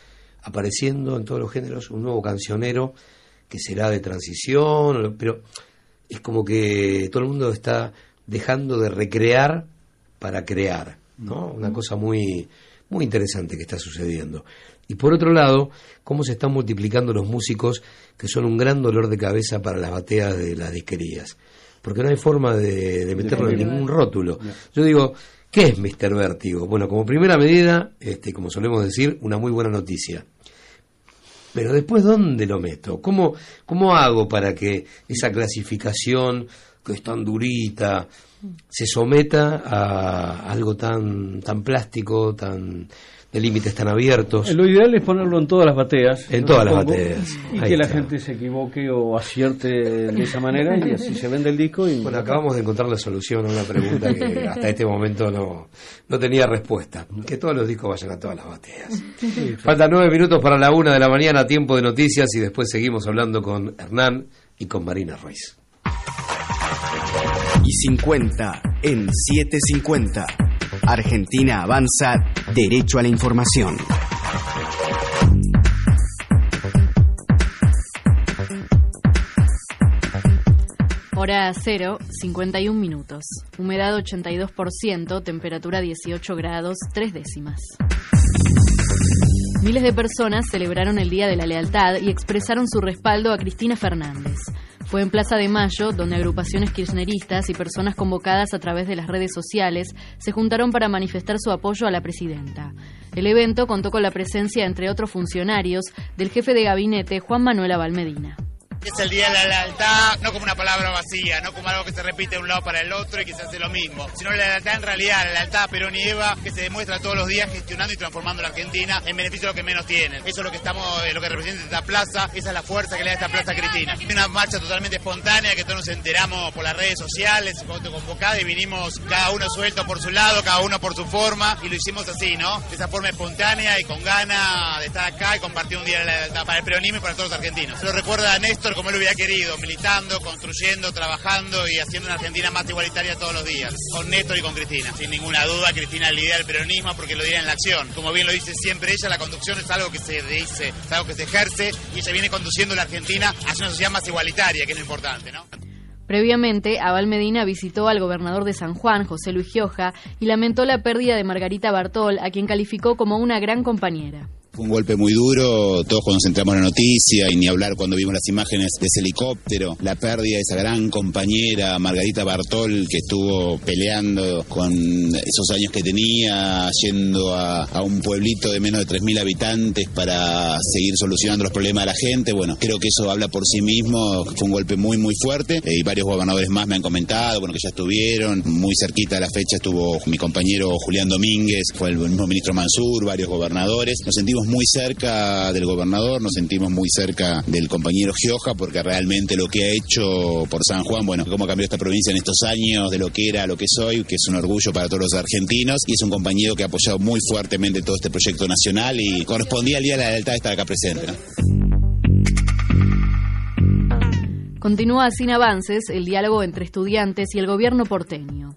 apareciendo en todos los géneros un nuevo cancionero que será de transición, pero es como que todo el mundo está dejando de recrear para crear, ¿no? Una cosa muy muy interesante que está sucediendo. Y por otro lado, cómo se están multiplicando los músicos que son un gran dolor de cabeza para las bateas de las disquerías. Porque no hay forma de, de meterlo en ningún rótulo. Yo digo, ¿Qué es Mr. Vértigo? Bueno, como primera medida, este, como solemos decir, una muy buena noticia. Pero después, ¿dónde lo meto? ¿Cómo, cómo hago para que esa clasificación, que es tan durita, se someta a algo tan, tan plástico, tan de límites tan abiertos. Lo ideal es ponerlo en todas las bateas. En todas las bateas. Y que la gente se equivoque o acierte de esa manera y así se vende el disco. Y... Bueno, acabamos de encontrar la solución a una pregunta que hasta este momento no, no tenía respuesta. Que todos los discos vayan a todas las bateas. Faltan nueve minutos para la una de la mañana, tiempo de noticias y después seguimos hablando con Hernán y con Marina Ruiz. Y 50 en 750. Argentina avanza derecho a la información. Hora 0, 51 minutos. Humedad 82%, temperatura 18 grados, 3 décimas. Miles de personas celebraron el Día de la Lealtad y expresaron su respaldo a Cristina Fernández. Fue en Plaza de Mayo, donde agrupaciones kirchneristas y personas convocadas a través de las redes sociales se juntaron para manifestar su apoyo a la presidenta. El evento contó con la presencia, entre otros funcionarios, del jefe de gabinete Juan Manuel Abalmedina. Es el Día de la Lealtad, no como una palabra vacía, no como algo que se repite de un lado para el otro y que se hace lo mismo, sino la lealtad en realidad, la lealtad a Perón y Eva que se demuestra todos los días gestionando y transformando la Argentina en beneficio de los que menos tienen. Eso es lo que estamos, eh, lo que representa esta plaza, esa es la fuerza que le da esta plaza a Cristina. Una marcha totalmente espontánea que todos nos enteramos por las redes sociales, convocada y vinimos cada uno suelto por su lado, cada uno por su forma y lo hicimos así, ¿no? De esa forma espontánea y con ganas de estar acá y compartir un día de la lealtad para el peronismo y para todos los argentinos. Lo recuerda a Néstor como él hubiera querido, militando, construyendo, trabajando y haciendo una Argentina más igualitaria todos los días, con Néstor y con Cristina. Sin ninguna duda, Cristina lidera el peronismo porque lo dirá en la acción. Como bien lo dice siempre ella, la conducción es algo que se dice, es algo que se ejerce y ella viene conduciendo la Argentina hacia una sociedad más igualitaria, que es lo importante, ¿no? Previamente, Abal Medina visitó al gobernador de San Juan, José Luis Gioja, y lamentó la pérdida de Margarita Bartol, a quien calificó como una gran compañera. Fue un golpe muy duro, todos cuando nos entramos en la noticia y ni hablar cuando vimos las imágenes de ese helicóptero, la pérdida de esa gran compañera Margarita Bartol que estuvo peleando con esos años que tenía, yendo a, un pueblito de menos de 3.000 habitantes para seguir solucionando los problemas de la gente. Bueno, creo que eso habla por sí mismo, fue un golpe muy muy fuerte. Eh, y varios gobernadores más me han comentado, bueno, que ya estuvieron, muy cerquita de la fecha estuvo mi compañero Julián Domínguez, fue el mismo ministro Mansur, varios gobernadores, nos sentimos muy cerca del gobernador, nos sentimos muy cerca del compañero Gioja, porque realmente lo que ha hecho por San Juan, bueno, cómo cambió esta provincia en estos años, de lo que era a lo que soy, que es un orgullo para todos los argentinos, y es un compañero que ha apoyado muy fuertemente todo este proyecto nacional y correspondía al Día de la Lealtad estar acá presente. Continúa sin avances el diálogo entre estudiantes y el gobierno porteño.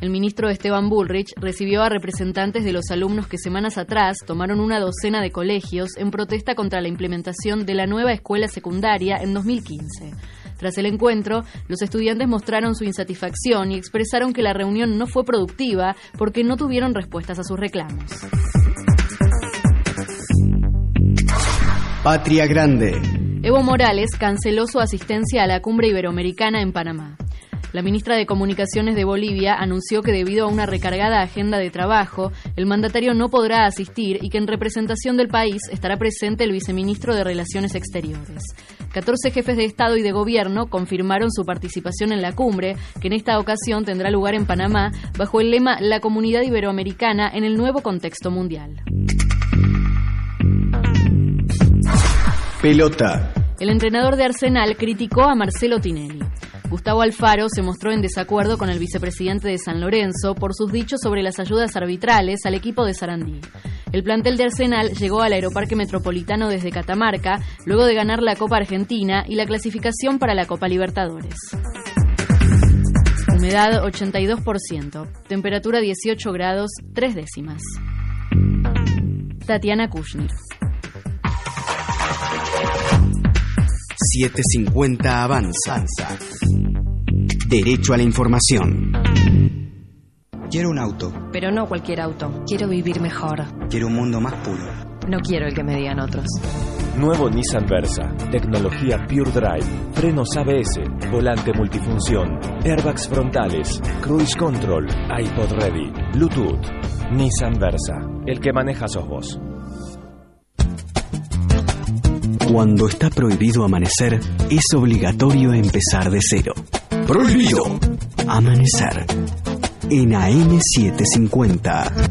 El ministro Esteban Bullrich recibió a representantes de los alumnos que semanas atrás tomaron una docena de colegios en protesta contra la implementación de la nueva escuela secundaria en 2015. Tras el encuentro, los estudiantes mostraron su insatisfacción y expresaron que la reunión no fue productiva porque no tuvieron respuestas a sus reclamos. Patria Grande. Evo Morales canceló su asistencia a la cumbre iberoamericana en Panamá. La ministra de Comunicaciones de Bolivia anunció que debido a una recargada agenda de trabajo, el mandatario no podrá asistir y que en representación del país estará presente el viceministro de Relaciones Exteriores. 14 jefes de Estado y de Gobierno confirmaron su participación en la cumbre, que en esta ocasión tendrá lugar en Panamá, bajo el lema La comunidad iberoamericana en el nuevo contexto mundial. Pelota. El entrenador de Arsenal criticó a Marcelo Tinelli. Gustavo Alfaro se mostró en desacuerdo con el vicepresidente de San Lorenzo por sus dichos sobre las ayudas arbitrales al equipo de Sarandí. El plantel de Arsenal llegó al Aeroparque Metropolitano desde Catamarca, luego de ganar la Copa Argentina y la clasificación para la Copa Libertadores. Humedad 82%, temperatura 18 grados, 3 décimas. Tatiana Kushner. 750 Avanzanza. Derecho a la información. Quiero un auto. Pero no cualquier auto. Quiero vivir mejor. Quiero un mundo más puro. No quiero el que me digan otros. Nuevo Nissan Versa. Tecnología Pure Drive. Frenos ABS. Volante multifunción. Airbags frontales. Cruise Control. iPod Ready. Bluetooth. Nissan Versa. El que maneja sos vos. Cuando está prohibido amanecer, es obligatorio empezar de cero. Prohibido. Amanecer. En AM750.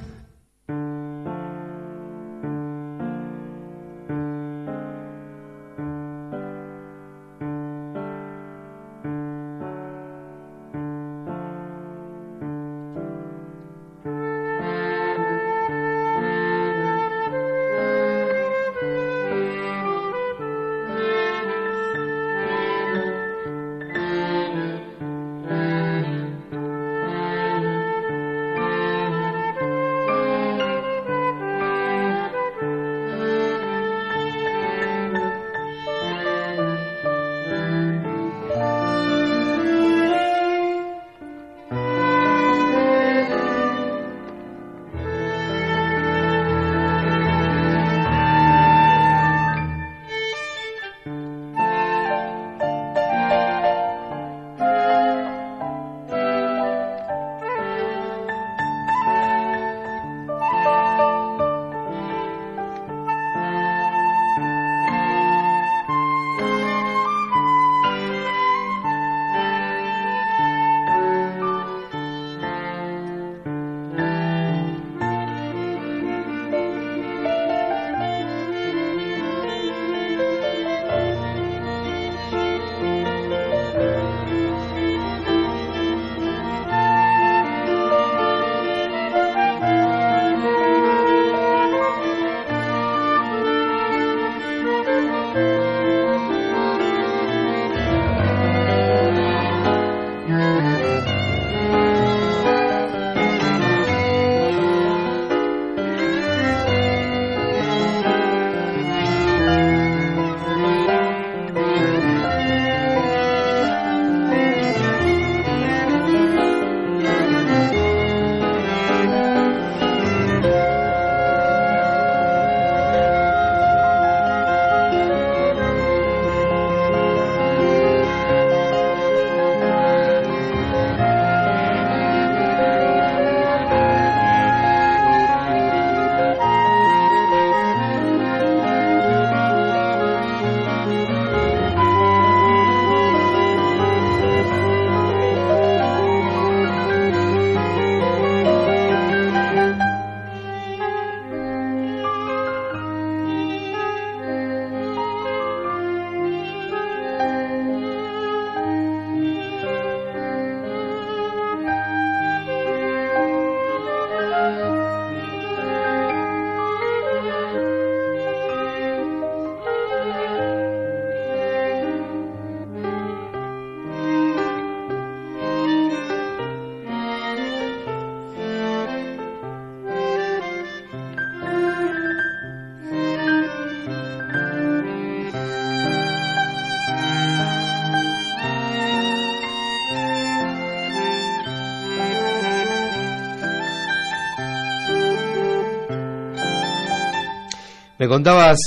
Me contabas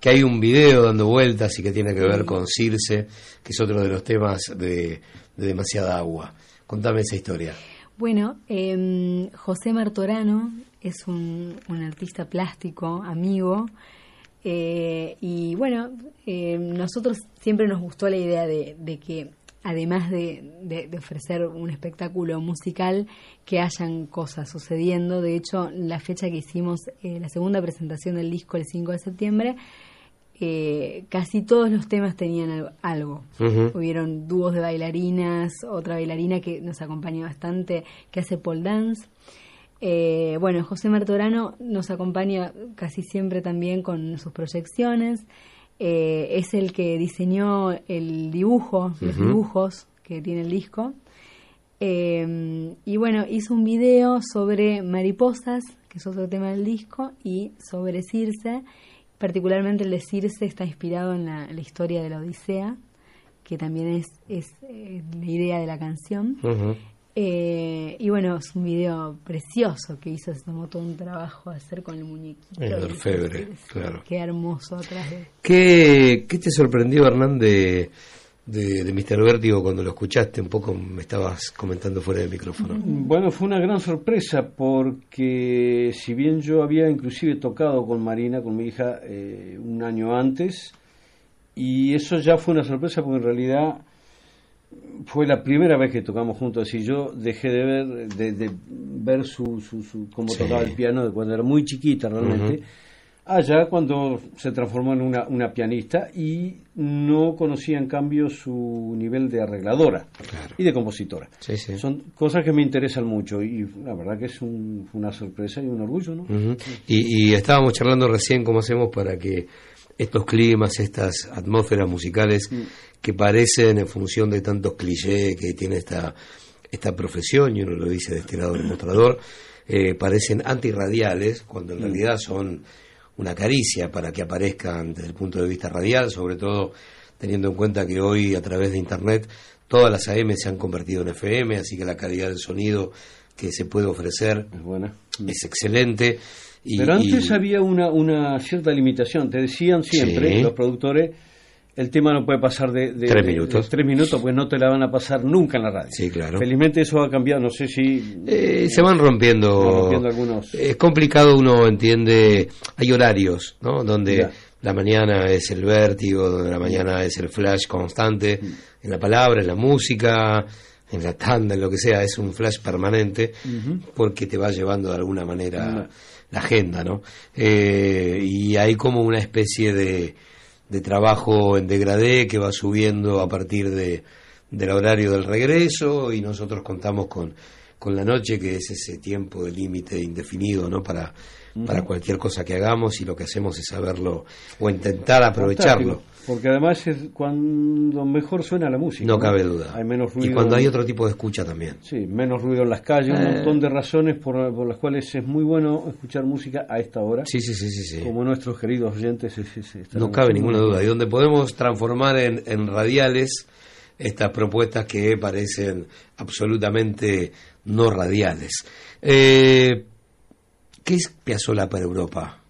que hay un video dando vueltas y que tiene que ver con Circe, que es otro de los temas de, de Demasiada Agua. Contame esa historia. Bueno, eh, José Martorano es un, un artista plástico, amigo, eh, y bueno, eh, nosotros siempre nos gustó la idea de, de que además de, de, de, ofrecer un espectáculo musical, que hayan cosas sucediendo. De hecho, la fecha que hicimos, eh, la segunda presentación del disco el 5 de septiembre, eh, casi todos los temas tenían algo. Uh -huh. Hubieron dúos de bailarinas, otra bailarina que nos acompaña bastante, que hace pole dance. Eh, bueno, José Martorano nos acompaña casi siempre también con sus proyecciones. Eh, es el que diseñó el dibujo, uh -huh. los dibujos que tiene el disco. Eh, y bueno, hizo un video sobre mariposas, que es otro tema del disco, y sobre Circe. Particularmente el de Circe está inspirado en la, la historia de la Odisea, que también es, es eh, la idea de la canción. Uh -huh. Eh, y bueno, es un video precioso que hizo, se tomó todo un trabajo a hacer con el muñequito. El orfebre, claro. Qué hermoso atrás de... ¿Qué, ¿Qué te sorprendió, Hernán, de, de, de Mr. Vértigo cuando lo escuchaste? Un poco me estabas comentando fuera del micrófono. Bueno, fue una gran sorpresa porque si bien yo había inclusive tocado con Marina, con mi hija, eh, un año antes, y eso ya fue una sorpresa porque en realidad fue la primera vez que tocamos juntos y yo dejé de ver de, de ver su, su, su cómo sí. tocaba el piano de cuando era muy chiquita realmente uh -huh. allá cuando se transformó en una, una pianista y no conocía en cambio su nivel de arregladora claro. y de compositora sí, sí. son cosas que me interesan mucho y la verdad que es un, una sorpresa y un orgullo ¿no? Uh -huh. y, y estábamos charlando recién cómo hacemos para que estos climas, estas atmósferas musicales mm. que parecen en función de tantos clichés que tiene esta, esta profesión, y uno lo dice de este lado del mostrador, eh, parecen antirradiales, cuando en mm. realidad son una caricia para que aparezcan desde el punto de vista radial, sobre todo teniendo en cuenta que hoy a través de Internet todas las AM se han convertido en FM, así que la calidad del sonido que se puede ofrecer es, buena. es excelente. Y, Pero antes y... había una, una cierta limitación. Te decían siempre sí. los productores, el tema no puede pasar de, de tres minutos. De, de tres minutos, pues no te la van a pasar nunca en la radio. Sí, claro. Felizmente eso ha cambiado. No sé si eh, se van rompiendo. Van rompiendo algunos. Es complicado, uno entiende. Hay horarios, ¿no? Donde ya. la mañana es el vértigo, donde la mañana es el flash constante mm. en la palabra, en la música en la tanda, en lo que sea, es un flash permanente uh -huh. porque te va llevando de alguna manera uh -huh. La agenda, ¿no? Eh, y hay como una especie de, de, trabajo en degradé que va subiendo a partir de, del horario del regreso y nosotros contamos con, con la noche, que es ese tiempo de límite indefinido, ¿no? Para, uh -huh. para cualquier cosa que hagamos y lo que hacemos es saberlo o intentar aprovecharlo. Porque además es cuando mejor suena la música. No, cabe duda. Hay menos ruido. Y cuando hay otro tipo de escucha también. Sí, menos ruido en las calles, eh... un montón de razones por, por, las cuales es muy bueno escuchar música a esta hora. Sí, sí, sí, sí. sí. Como nuestros queridos oyentes. Es, es, no cabe ninguna duda. Y donde podemos transformar en, en radiales estas propuestas que parecen absolutamente no radiales. Eh, ¿Qué es Piazzolla para Europa?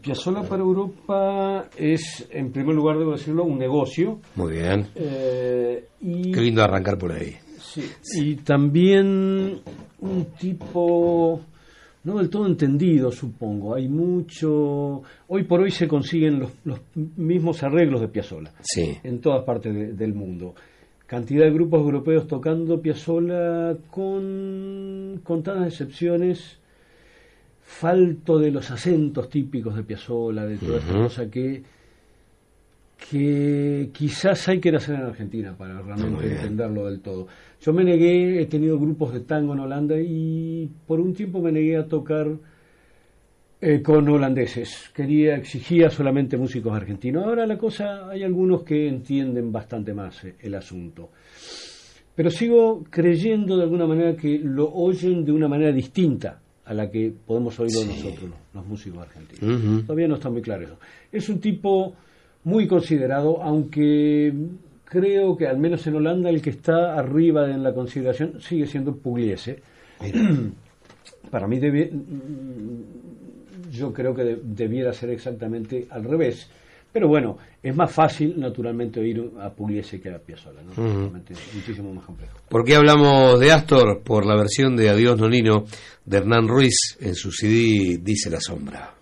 Piazzolla para Europa es, en primer lugar, debo decirlo, un negocio. Muy bien. Eh, y, Qué lindo arrancar por ahí. Sí, y también un tipo no del todo entendido, supongo. Hay mucho. Hoy por hoy se consiguen los, los mismos arreglos de Piazzolla sí. en todas partes de, del mundo. Cantidad de grupos europeos tocando Piazzolla con contadas excepciones falto de los acentos típicos de Piazzolla, de toda uh -huh. esta cosa que, que quizás hay que hacer en Argentina para realmente entenderlo del todo. Yo me negué, he tenido grupos de tango en Holanda y por un tiempo me negué a tocar eh, con holandeses. Quería, exigía solamente músicos argentinos. Ahora la cosa, hay algunos que entienden bastante más eh, el asunto. Pero sigo creyendo de alguna manera que lo oyen de una manera distinta a la que podemos oírlo sí. nosotros, los músicos argentinos. Uh -huh. Todavía no está muy claro eso. Es un tipo muy considerado, aunque creo que al menos en Holanda el que está arriba en la consideración sigue siendo Pugliese. Para mí debe, yo creo que de- debiera ser exactamente al revés. Pero bueno, es más fácil, naturalmente, oír a Pugliese que a Piazzolla, ¿no? Es muchísimo más complejo. ¿Por qué hablamos de Astor? Por la versión de Adiós Nonino de Hernán Ruiz en su CD Dice la Sombra.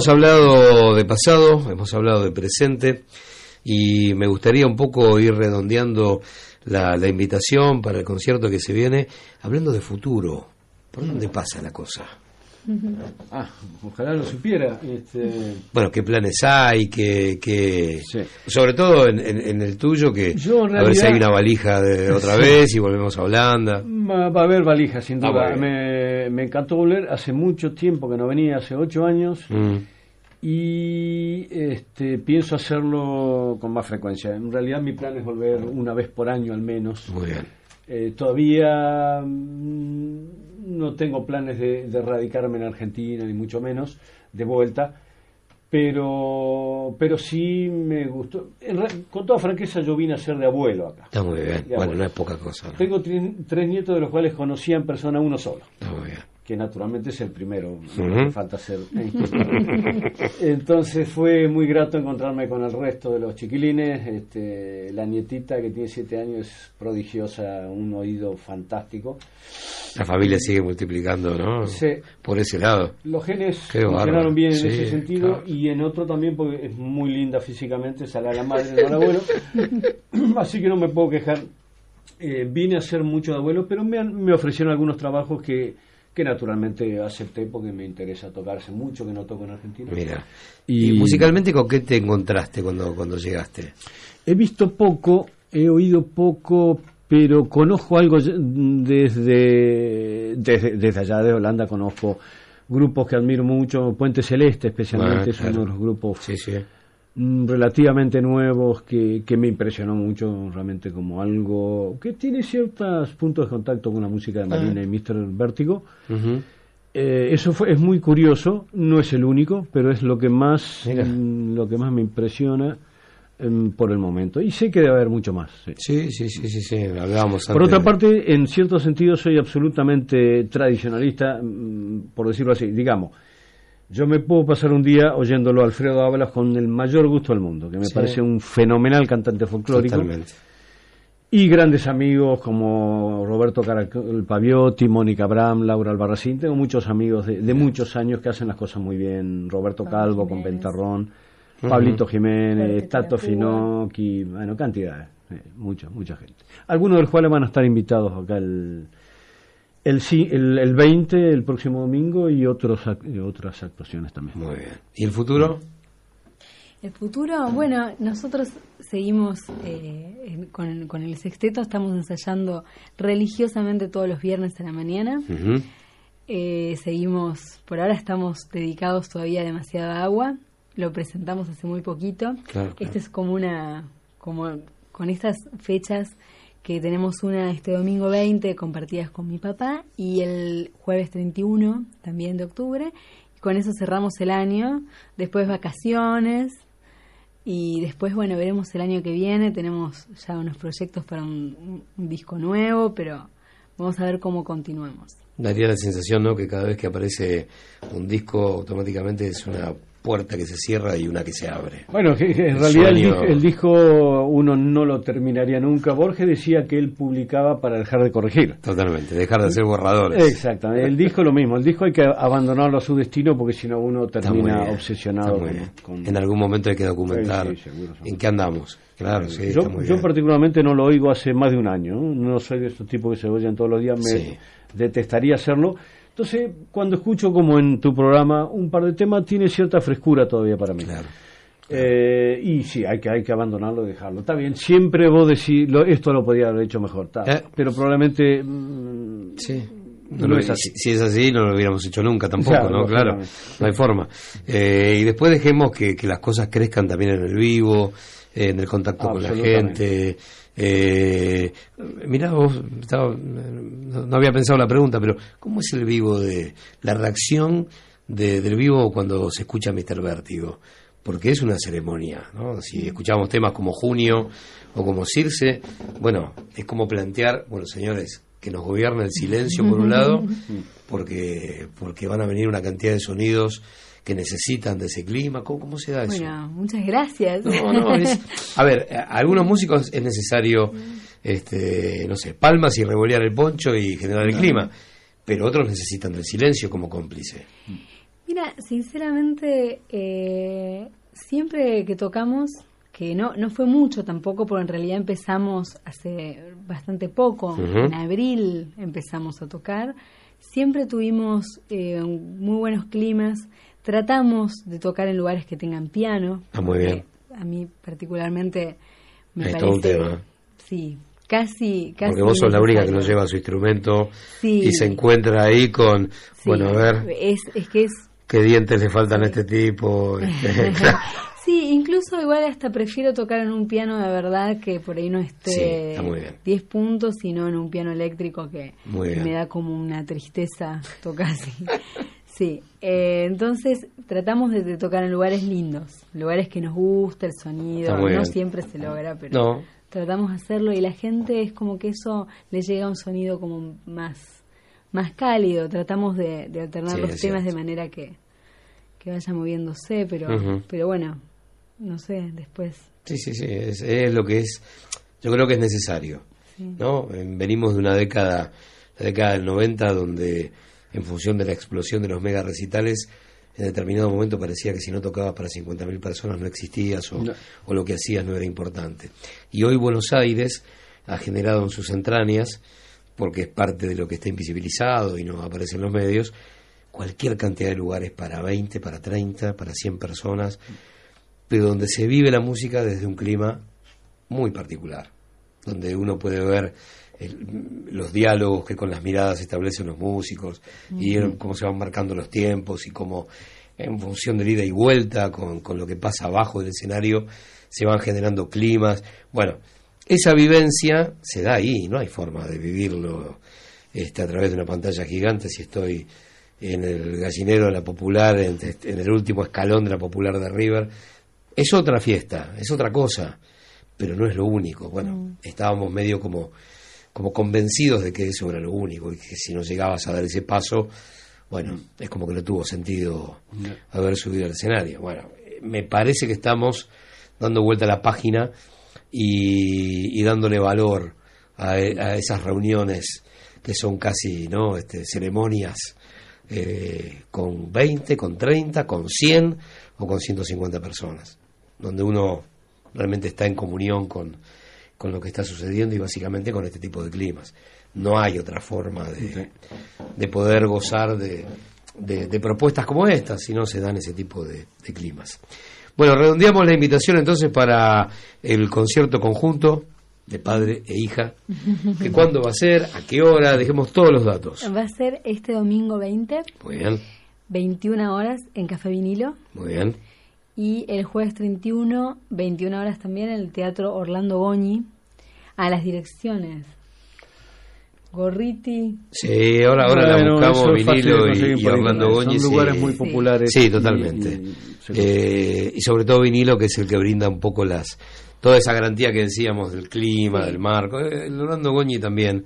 Hemos hablado de pasado, hemos hablado de presente y me gustaría un poco ir redondeando la, la invitación para el concierto que se viene, hablando de futuro. ¿Por dónde pasa la cosa? Ah, ojalá lo supiera. Este... Bueno, ¿qué planes hay? ¿Qué, qué... Sobre todo en, en- en el tuyo, que Yo, a ver si hay una valija de otra Sí. vez y volvemos a Holanda. Va, a haber valijas, sin Ah, duda. me encantó volver. Hace mucho tiempo que no venía, hace ocho años. Mm. Y este, pienso hacerlo con más frecuencia. En realidad mi plan es volver una vez por año al menos. Muy bien. Eh, todavía mm, no tengo planes de, de radicarme en Argentina, ni mucho menos, de vuelta, pero, pero sí me gustó. En con toda franqueza, yo vine a ser de abuelo acá. Está muy bien. Bueno, no es poca cosa. ¿no? Tengo tres nietos de los cuales conocía en persona uno solo, Está muy bien. Que naturalmente es el primero, falta ser. Entonces fue muy grato encontrarme con el resto de los chiquilines. Este, la nietita que tiene siete años es prodigiosa, un oído fantástico. La familia sigue multiplicando, ¿no? Por ese lado. Los genes Qué funcionaron bárbaro. bien en Sí, ese sentido claro. y en otro también porque es muy linda físicamente, sale a la madre del abuelo. Así que no me puedo quejar. Eh, vine a hacer mucho de abuelo, pero me, han- me ofrecieron algunos trabajos que, que naturalmente acepté porque me interesa tocar hace mucho que no toco en Argentina. Mira. ¿Y, musicalmente con qué te encontraste cuando, cuando llegaste? He visto poco, he oído poco, pero conozco algo desde, desde, desde allá de Holanda, conozco grupos que admiro mucho, Puente Celeste especialmente, Ah, es uno de los grupos Sí, sí. Mm, relativamente nuevos que, que me impresionó mucho realmente como algo que tiene ciertos puntos de contacto con la música de Marina Ah. y Mr. Vértigo. Eh, eso fue, es muy curioso, no es el único, pero es lo que más, mm, lo que más me impresiona em, por el momento. Y sé que debe haber mucho más. sí. Sí, sí, sí, sí, sí. Hablábamos Por antes otra parte, en cierto sentido soy absolutamente tradicionalista, mm, por decirlo así. Digamos, yo me puedo pasar un día oyéndolo a Alfredo Ábalos con el mayor gusto del mundo, que me Sí. parece un fenomenal cantante folclórico. Totalmente. Y grandes amigos como Roberto Caracol Paviotti, Mónica Bram, Laura Albarracín. Tengo muchos amigos de, de muchos años que hacen las cosas muy bien. Roberto Calvo con Pentarrón. Pablito Jiménez, Tato. Finocchi, bueno, cantidades. eh, mucha, mucha gente. Algunos de los cuales van a estar invitados acá el, el, el, el 20, el próximo domingo, y, otros, otras actuaciones también. Muy bien. ¿Y el futuro? El futuro, bueno, nosotros seguimos eh, en- con, con el sexteto, estamos ensayando religiosamente todos los viernes a la mañana. Eh, seguimos, por ahora estamos dedicados todavía a demasiada agua. Lo presentamos hace muy poquito. Claro, Este es como una, como con estas fechas que tenemos una este domingo 20 compartidas con mi papá y el jueves 31 también de octubre. Y con eso cerramos el año. Después vacaciones. Y después, bueno, veremos el año que viene. Tenemos ya unos proyectos para un, disco nuevo, pero vamos a ver cómo continuamos. Daría la sensación, ¿no? Que cada vez que aparece un disco, automáticamente es una puerta que se cierra y una que se abre. Bueno, en realidad el, sueño- el disco uno no lo terminaría nunca. Borges decía que él publicaba para dejar de corregir. Totalmente, dejar de hacer borradores. Exactamente. El disco lo mismo. El disco hay que abandonarlo a su destino porque si no uno termina obsesionado con- con, En algún momento hay que documentar Sí, sí, seguro, en qué andamos. Claro, sí, yo, yo particularmente no lo oigo hace más de un año. No, soy de esos tipos que se oyen todos los días. Me detestaría hacerlo. Entonces, cuando escucho como en tu programa un par de temas, tiene cierta frescura todavía para mí. Claro. Eh, y sí, hay que, hay que abandonarlo y dejarlo. Está bien, siempre vos decís, lo- esto lo podía haber hecho mejor. está. Eh. Pero probablemente... mm, Sí. No No lo- es así. Si, si es así, no lo hubiéramos hecho nunca tampoco, Claro, ¿no? Claro, no hay forma. Eh, y después dejemos que, que las cosas crezcan también en el vivo, eh, en el contacto con la Absolutamente. gente. Eh, mirá, vos, estaba- no, había pensado la pregunta, pero ¿cómo es el vivo de la reacción de- del vivo cuando se escucha Mr. Vértigo? Porque es una ceremonia, ¿no? Si escuchamos temas como Junio o como Circe, bueno, es como plantear, bueno, señores, que nos gobierne el silencio por un lado, porque, porque van a venir una cantidad de sonidos que necesitan de ese clima. ¿Cómo, cómo se da eso? Bueno, muchas gracias. No, no, es- a ver, a algunos músicos es necesario, este, no sé, palmas y revolear el poncho y generar el clima, pero otros necesitan del silencio como cómplice. Mira, sinceramente, eh, siempre que tocamos, que no, no fue mucho tampoco, porque en realidad empezamos hace bastante poco, en abril empezamos a tocar, siempre tuvimos eh, muy buenos climas, tratamos de tocar en lugares que tengan piano. Ah, muy bien. A mí particularmente me Es parece... todo un tema. Sí, casi, casi Porque vos sos la única que no necesario. lleva su instrumento Sí. y se encuentra ahí con, Sí, bueno, a ver, Es, es que es qué dientes le faltan a este tipo. este, claro. Sí, incluso igual hasta prefiero tocar en un piano de verdad que por ahí no esté está muy bien. 10 puntos, sino en un piano eléctrico que bien. me da como una tristeza tocar así. Sí, eh, entonces tratamos de, de tocar en lugares lindos, lugares que nos gusta el sonido, no bien. siempre se logra, pero No. tratamos de hacerlo y la gente es como que eso le llega a un sonido como más, más cálido, tratamos de, de alternar Sí, los temas cierto. de manera que, que vaya moviéndose, pero, pero bueno, no sé, después. Sí, sí, sí, es, es lo que es, yo creo que es necesario, Sí. ¿no? Eh, Venimos de una década, la década del 90, donde en función de la explosión de los mega recitales, en determinado momento parecía que si no tocabas para 50.000 personas no existías o, No. o lo que hacías no era importante. Y hoy Buenos Aires ha generado en sus entrañas, porque es parte de lo que está invisibilizado y no aparece en los medios, cualquier cantidad de lugares para 20, para 30, para 100 personas, pero donde se vive la música desde un clima muy particular, donde uno puede ver el- los diálogos que con las miradas establecen los músicos y cómo se van marcando los tiempos y cómo en función de ida y vuelta con, con lo que pasa abajo del escenario se van generando climas. Bueno, esa vivencia se da ahí, no hay forma de vivirlo este, a través de una pantalla gigante si estoy en el gallinero de la popular, en, en el último escalón de la popular de River. Es otra fiesta, es otra cosa, pero no es lo único. Bueno, estábamos medio como, como convencidos de que eso era lo único y que si no llegabas a dar ese paso, bueno, es como que no tuvo sentido haber subido al escenario. Bueno, me parece que estamos dando vuelta a la página y, y dándole valor a, a esas reuniones que son casi no este, ceremonias eh, con 20, con 30, con 100 o con 150 personas, donde uno realmente está en comunión con, con lo que está sucediendo y básicamente con este tipo de climas. No hay otra forma de, de poder gozar de, de- de propuestas como estas si no se dan ese tipo de, de climas. Bueno, redondeamos la invitación entonces para el concierto conjunto de padre e hija. ¿Que ¿Cuándo va a ser? ¿A qué hora? Dejemos todos los datos. Va a ser este domingo 20, Muy bien, 21 horas en Café Vinilo. muy bien. Y el jueves 31, 21 horas también en el Teatro Orlando Goñi. A las direcciones. Gorriti. Sí, ahora, ahora la Bueno, buscamos fácil de vinilo y, Orlando. Goñi. Son sí. lugares muy populares Sí, y- totalmente. y- Eh, y sobre todo vinilo, que es el que brinda un poco las toda esa garantía que decíamos del clima, del marco. Eh, El Orlando Goñi también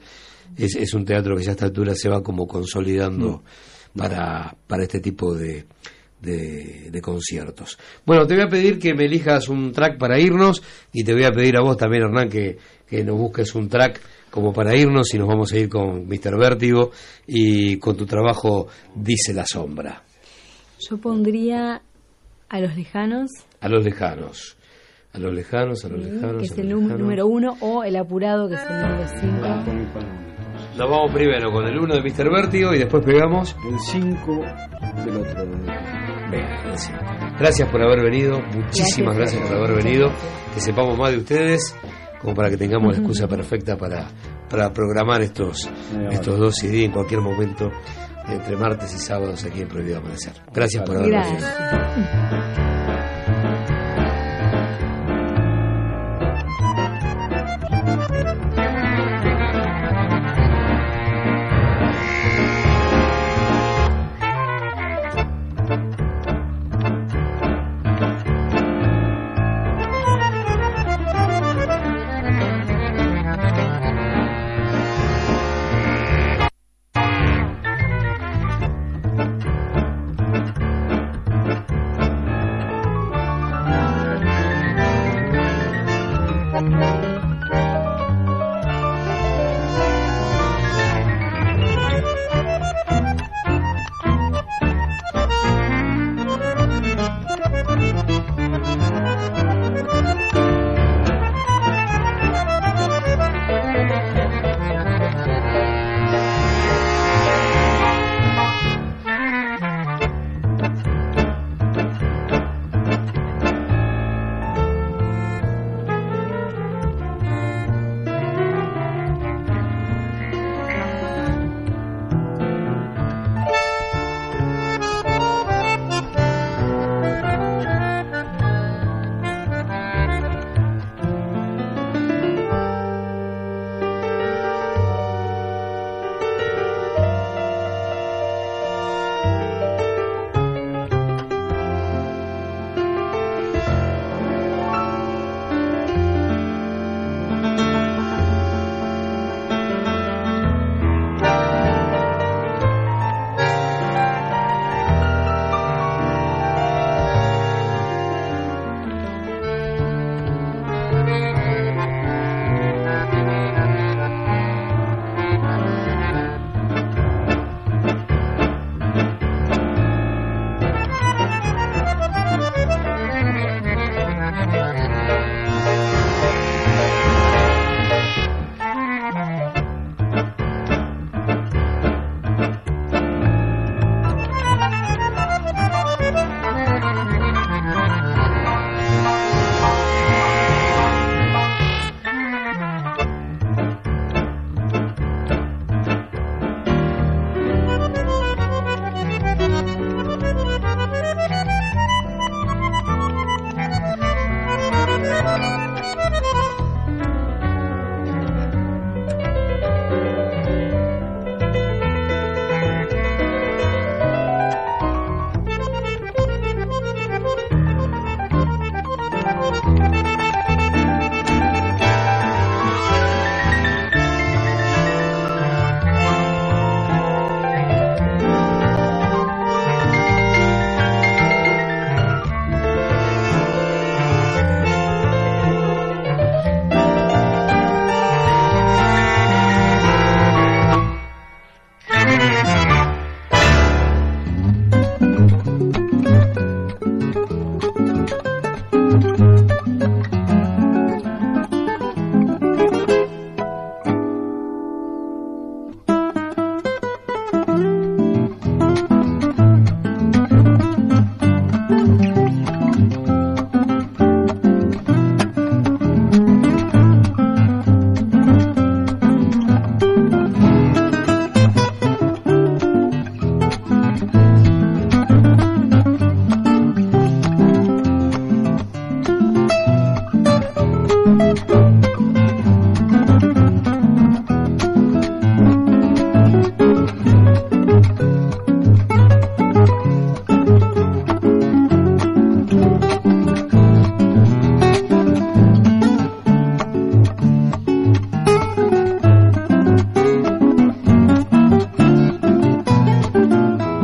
es, es un teatro que ya a esta altura se va como consolidando para, para este tipo de, de, de conciertos. Bueno, te voy a pedir que me elijas un track para irnos y te voy a pedir a vos también, Hernán, que, que nos busques un track como para irnos y nos vamos a ir con Mr. Vértigo y con tu trabajo Dice la Sombra. Yo pondría a los lejanos, A los lejanos. A los lejanos, a los lejanos. que es el número uno, o el apurado, que es el número cinco. Nos vamos primero con el 1 de Mr. Vértigo y después pegamos el 5 del otro. Venga, el cinco. Gracias por haber venido, muchísimas gracias, Gracias. por haber venido, que sepamos más de ustedes, como para que tengamos la excusa perfecta para, para programar estos, estos dos CD en cualquier momento, entre martes y sábados aquí en Prohibido Amanecer. Gracias por haber venido.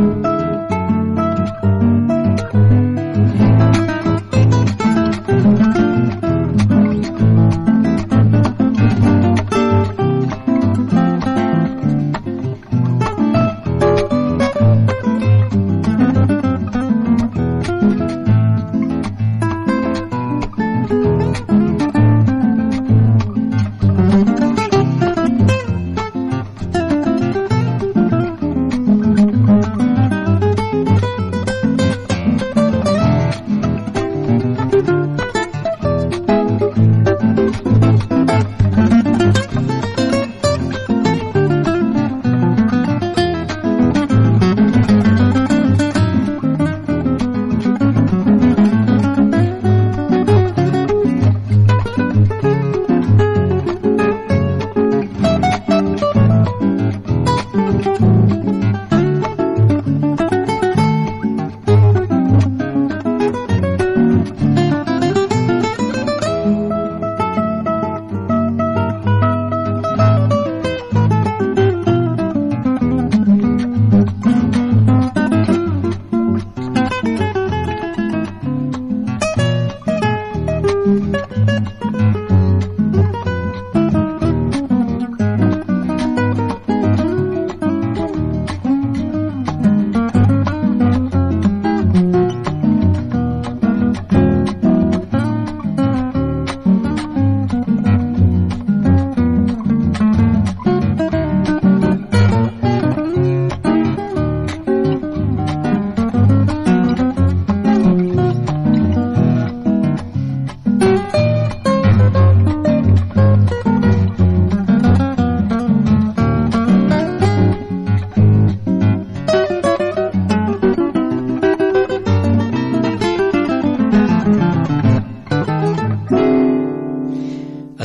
Thank you.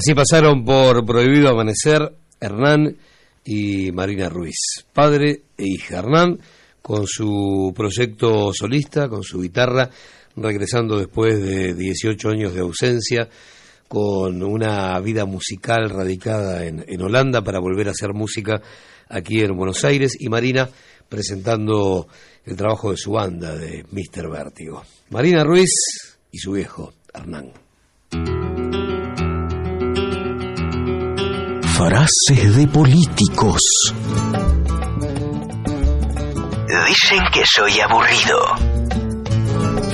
Así pasaron por Prohibido Amanecer Hernán y Marina Ruiz, padre e hija. Hernán con su proyecto solista, con su guitarra, regresando después de 18 años de ausencia, con una vida musical radicada en, en Holanda para volver a hacer música aquí en Buenos Aires, y Marina presentando el trabajo de su banda, de Mr. Vértigo. Marina Ruiz y su viejo, Hernán. Frases de políticos. Dicen que soy aburrido.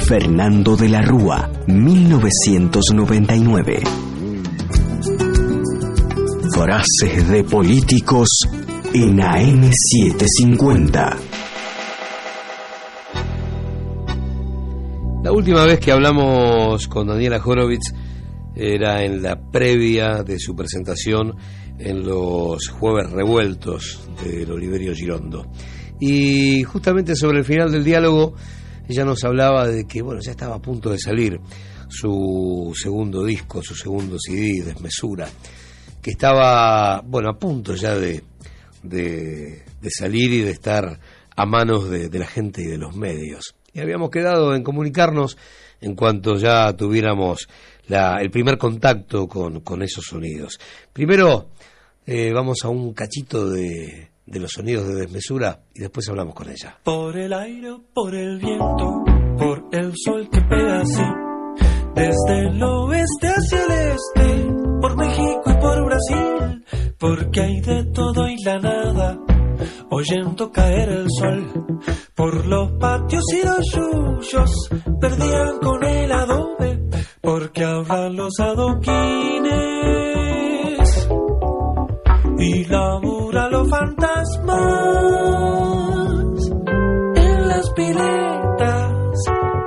Fernando de la Rúa, 1999. Frases de políticos en AM750. La última vez que hablamos con Daniela Horowitz era en la previa de su presentación en los Jueves Revueltos del Oliverio Girondo. Y justamente sobre el final del diálogo, ella nos hablaba de que, bueno, ya estaba a punto de salir su segundo disco, su segundo CD, Desmesura, que estaba, bueno, a punto ya de, de, salir y de estar a manos de, la gente y de los medios. Y habíamos quedado en comunicarnos en cuanto ya tuviéramos el primer contacto con, con esos sonidos. Primero, eh, vamos a un cachito de, los sonidos de desmesura y después hablamos con ella. Por el aire, por el viento, por el sol que pega así, desde el oeste hacia el este, por México y por Brasil, porque hay de todo y la nada, oyendo caer el sol, por los patios y los yuyos, perdían con el adobe, porque hablan los adoquines y labura los fantasmas. En las piletas,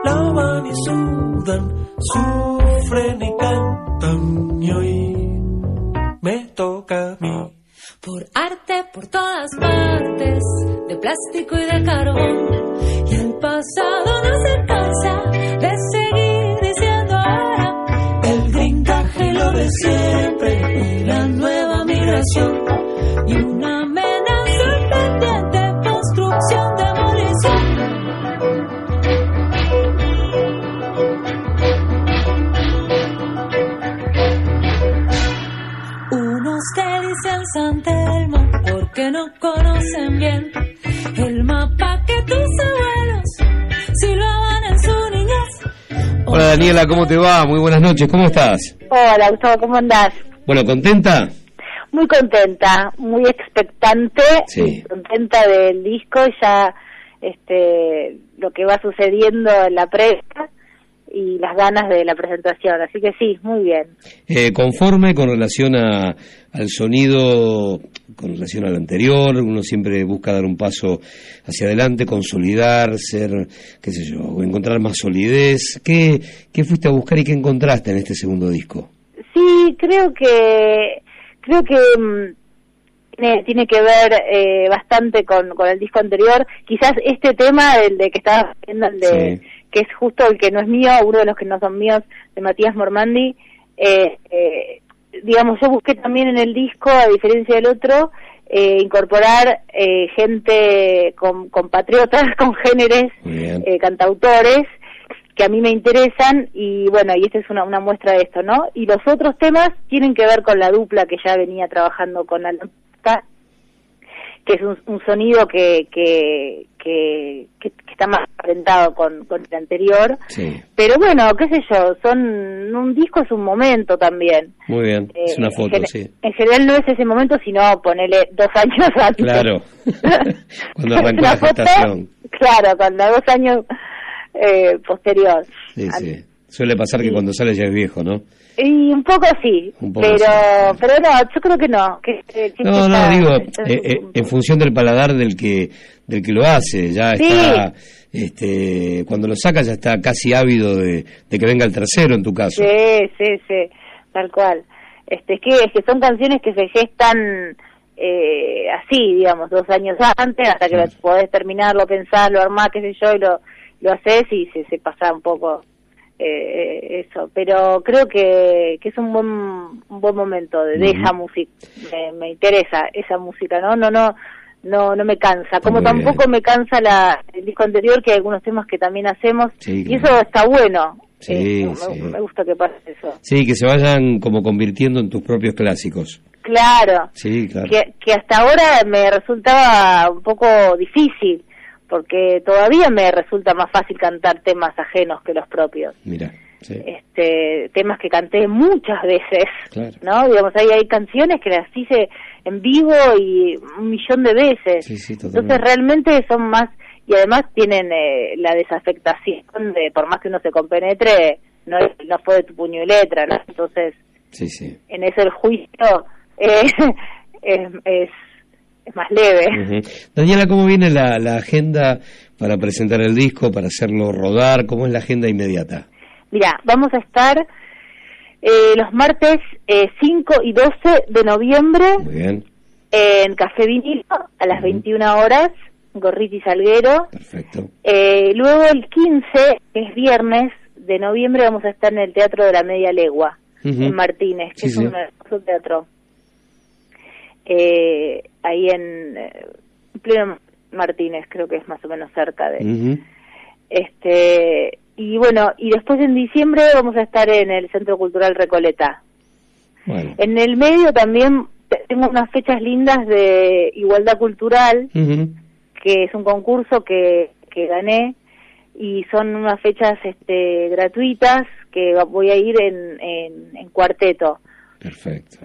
lavan y sudan, sufren y cantan. Y hoy me toca a mí. Por arte por todas partes, de plástico y de carbón, y el pasado no se cansa de seguir diciendo ahora el gringaje lo de siempre y una amenaza pendiente, construcción, demolición. Unos que dicen San Telmo porque no conocen bien el mapa que tus abuelos silbaban en su niñez. Hola Daniela, ¿cómo te va? Muy buenas noches, ¿cómo estás? Hola Gustavo, ¿cómo andás? Bueno, ¿contenta? Muy contenta, muy expectante, Sí. contenta del disco, ya este lo que va sucediendo en la prensa y las ganas de la presentación, así que sí, muy bien. Eh, conforme con relación a, al sonido, con relación al anterior, uno siempre busca dar un paso hacia adelante, consolidar, ser, qué sé yo, encontrar más solidez. ¿Qué, qué fuiste a buscar y qué encontraste en este segundo disco? Sí, creo que creo que mm, tiene, tiene que ver eh, bastante con, con el disco anterior. Quizás este tema, el de que estaba viendo, el de, que es justo el que no es mío, uno de los que no son míos, de Matías Mormandi, eh, eh, digamos, yo busqué también en el disco, a diferencia del otro, eh, incorporar eh, gente con compatriotas, congéneres, eh, cantautores, que a mí me interesan y bueno, y esta es una, una muestra de esto, ¿no? Y los otros temas tienen que ver con la dupla que ya venía trabajando con Alan que es un, un sonido que, que, que, está más aparentado con, con el anterior. Sí, Pero bueno, qué sé yo, son un disco es un momento también. muy bien, es Eh, una foto, sí. En general no es ese momento, sino ponerle dos años antes. Claro, cuando arrancó la foto, gestación. Claro, cuando dos años eh, posterior. Sí, sí. Suele pasar que cuando sale ya es viejo, ¿no? Y un poco sí, Un poco pero sí. pero no, yo creo que no. Que, que- que No, no, está- digo, eh, eh, en función del paladar del que del que lo hace, ya Sí. está, este, cuando lo saca ya está casi ávido de, de que venga el tercero en tu caso. Sí, sí, sí, tal cual. Este, es que es que son canciones que se gestan eh, así, digamos, dos años antes, hasta que lo podés terminarlo, pensarlo, armar, qué sé yo, y lo, lo haces y se, se pasa un poco eh, eso, pero creo que, que es un buen un buen momento de, de esa música, me, me interesa esa música, ¿no? No, no, no no me cansa, como Muy tampoco me cansa la, el disco anterior, que hay algunos temas que también hacemos, Sí, y claro. eso está bueno. Sí, Eh, me- sí. me gusta que pase eso. Sí, que se vayan como convirtiendo en tus propios clásicos. Claro, Sí, claro. que, que hasta ahora me resultaba un poco difícil, porque todavía me resulta más fácil cantar temas ajenos que los propios. Mira, sí, Este, temas que canté muchas veces, claro. ¿no? Digamos, hay, hay canciones que las hice en vivo y un millón de veces. Sí, sí, Entonces realmente son más, y además tienen eh, la desafectación de, por más que uno se compenetre, no, no fue de tu puño y letra, ¿no? Entonces, en eso el juicio eh, es, es, es más leve. Daniela, ¿cómo viene la, la agenda para presentar el disco, para hacerlo rodar? ¿Cómo es la agenda inmediata? Mira, vamos a estar eh, los martes eh, 5 y 12 de noviembre Muy bien, en Café Vinilo a las 21 horas, Gorriti Salguero. perfecto. Eh, luego el 15, que es viernes de noviembre, vamos a estar en el Teatro de la Media Legua, en Martínez, que Sí, es sí. un hermoso teatro. Eh, ahí en eh, pleno Martínez, creo que es más o menos cerca de... Este y bueno, y después en diciembre vamos a estar en el Centro Cultural Recoleta. Bueno. En el medio también te- tengo unas fechas lindas de igualdad cultural, que es un concurso que, que gané y son unas fechas este, gratuitas que voy a ir en, en, en cuarteto. Perfecto.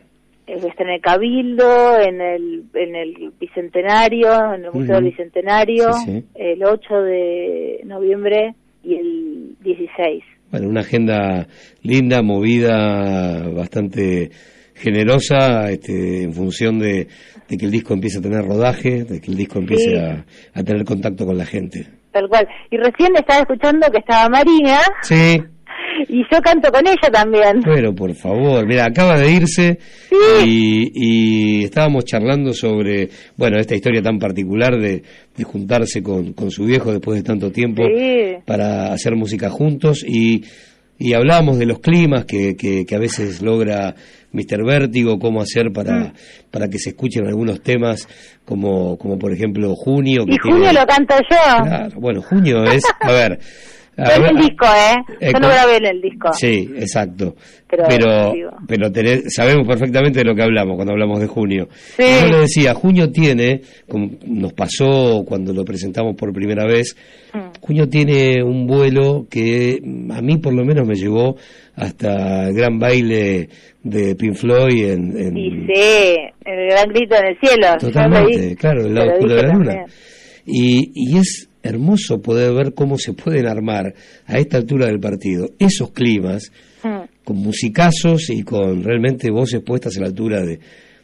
Eh, estar en el Cabildo, en el, en el Bicentenario, en el Museo del Bicentenario, Sí, sí. el 8 de noviembre y el 16. Bueno, una agenda linda, movida, bastante generosa, este, en función de, de que el disco empiece a tener rodaje, de que el disco empiece Sí. a, a tener contacto con la gente. Tal cual. Y recién estaba escuchando que estaba Marina Sí, y yo canto con ella también. pero por favor, mira, acaba de irse y, y estábamos charlando sobre, bueno, esta historia tan particular de, de juntarse con, con su viejo después de tanto tiempo Sí. para hacer música juntos y, y hablábamos de los climas que, que, que a veces logra Mr. Vértigo, cómo hacer para, Mm. para que se escuchen algunos temas como, como por ejemplo Junio. Que Y tiene- Junio lo canto yo. Claro, bueno, Junio es, a ver... Fue en el disco, ¿eh? eh, Yo no grabé en el disco. Sí, exacto. Pero, Pero, tenés- sabemos perfectamente de lo que hablamos cuando hablamos de junio. Sí. Yo le decía, junio tiene, como nos pasó cuando lo presentamos por primera vez, Mm. junio tiene un vuelo que a mí por lo menos me llevó hasta el gran baile de Pink Floyd en, en- Y sí, el gran grito en el cielo. Totalmente, claro, el lado oscuro de la luna. también. Y, y es hermoso poder ver cómo se pueden armar a esta altura del partido esos climas Mm. con musicazos y con realmente voces puestas a la altura de,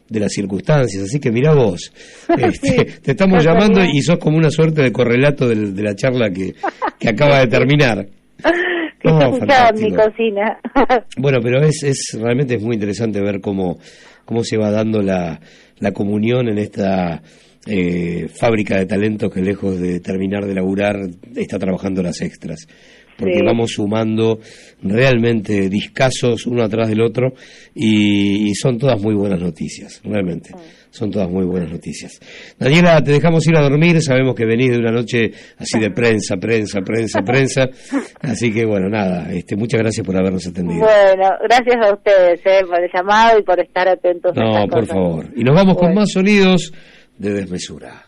de las circunstancias. Así que mira vos, este, te estamos llamando y sos como una suerte de correlato del- de, la charla que, que acaba de terminar. En mi cocina. Bueno, pero es, es realmente es muy interesante ver cómo, cómo se va dando la, la comunión en esta eh, fábrica de talentos que lejos de terminar de laburar está trabajando las extras. Porque Sí. vamos sumando realmente discasos uno atrás del otro y, y son todas muy buenas noticias, realmente. Son todas muy buenas noticias. Daniela, te dejamos ir a dormir, sabemos que venís de una noche así de prensa, prensa, prensa, prensa. Así que bueno, nada, este, muchas gracias por habernos atendido. bueno, gracias a ustedes eh, por el llamado y por estar atentos No, por cosas. favor. Y nos vamos con más sonidos de desmesura.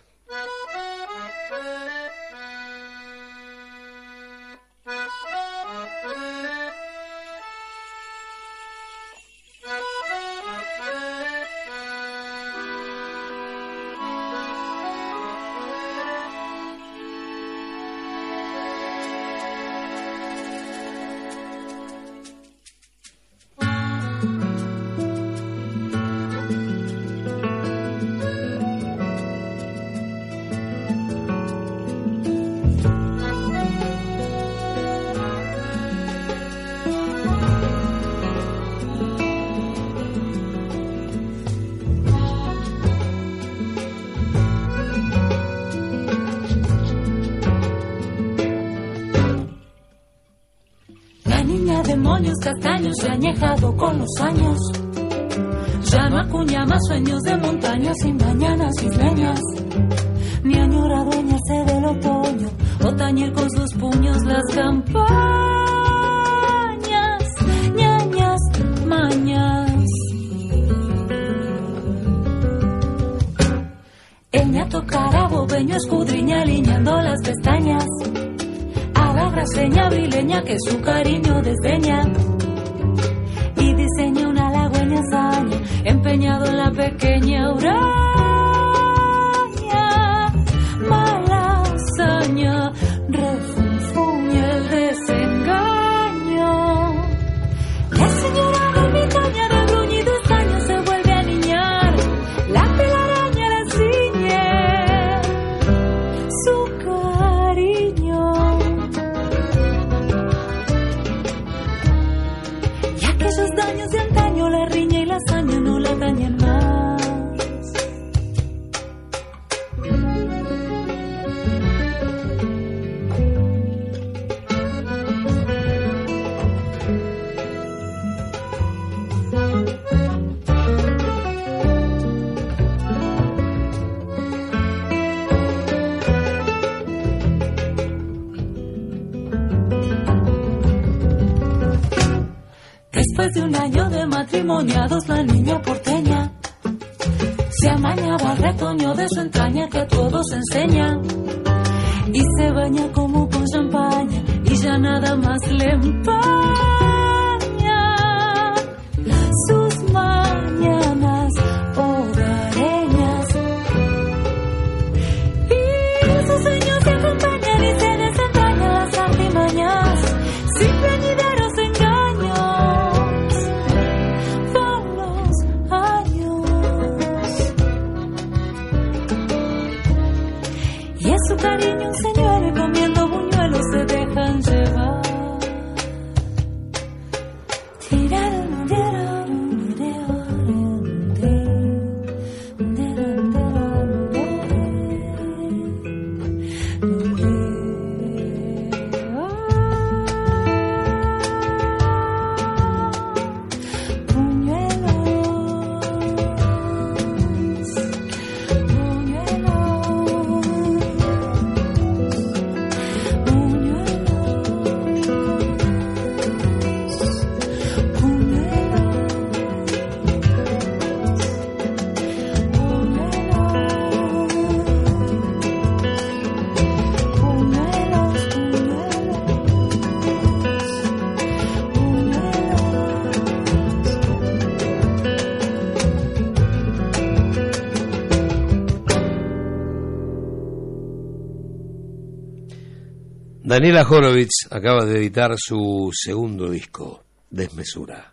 Daniela Horowitz acaba de editar su segundo disco, Desmesura.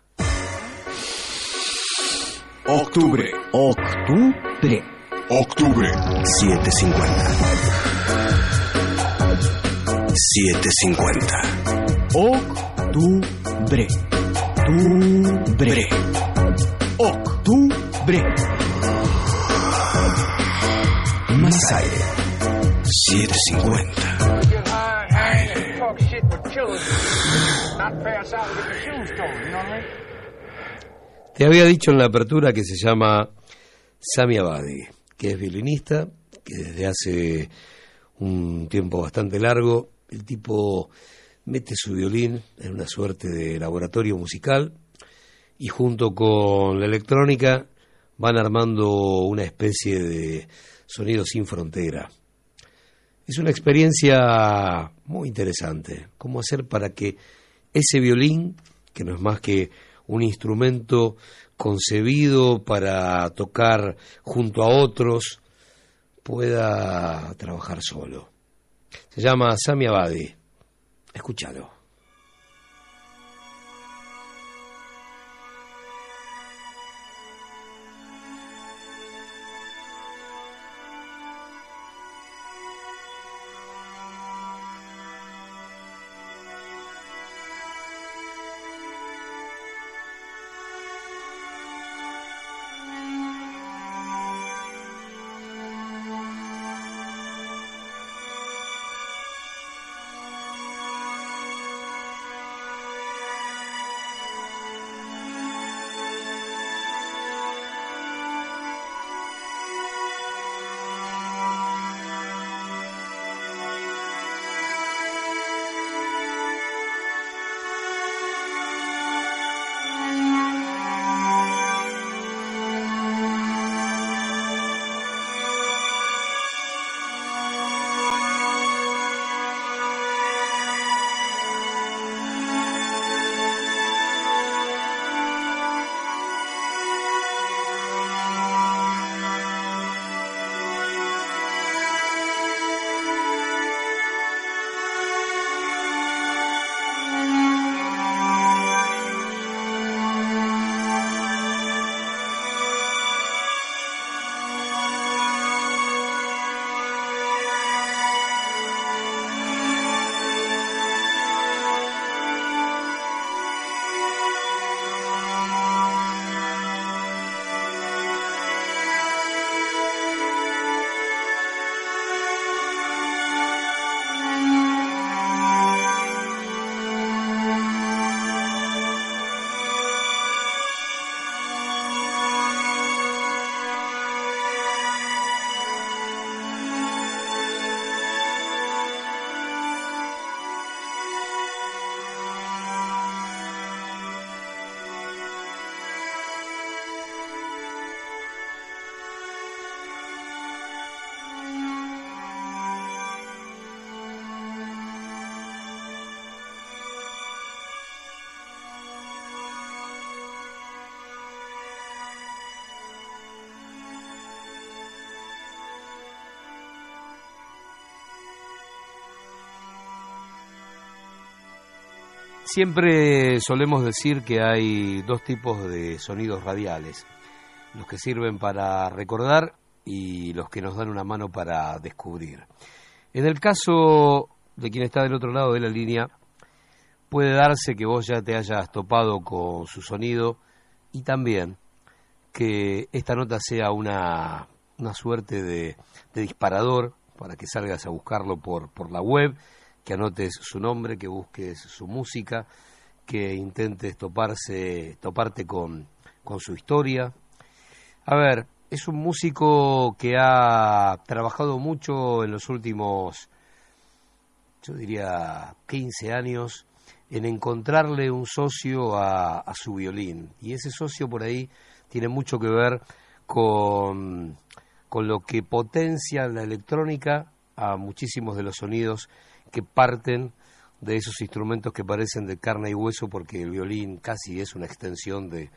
Octubre. Octubre. Octubre. 750. 750. Octubre. Tubre. Octubre. Más aire. 750. Te había dicho en la apertura que se llama Sami Abadi, que es violinista, que desde hace un tiempo bastante largo el tipo mete su violín en una suerte de laboratorio musical y junto con la electrónica van armando una especie de sonido sin frontera. Es una experiencia muy interesante, cómo hacer para que ese violín, que no es más que un instrumento concebido para tocar junto a otros, pueda trabajar solo. Se llama Sami Abadi. Escúchalo. Siempre solemos decir que hay dos tipos de sonidos radiales, los que sirven para recordar y los que nos dan una mano para descubrir. En el caso de quien está del otro lado de la línea, puede darse que vos ya te hayas topado con su sonido y también que esta nota sea una, una suerte de, de disparador para que salgas a buscarlo por, por la web que anotes su nombre, que busques su música, que intentes toparse, toparte con, con su historia. A ver, es un músico que ha trabajado mucho en los últimos, yo diría, 15 años en encontrarle un socio a, a su violín. Y ese socio por ahí tiene mucho que ver con, con lo que potencia la electrónica a muchísimos de los sonidos que parten de esos instrumentos que parecen de carne y hueso porque el violín casi es una extensión de,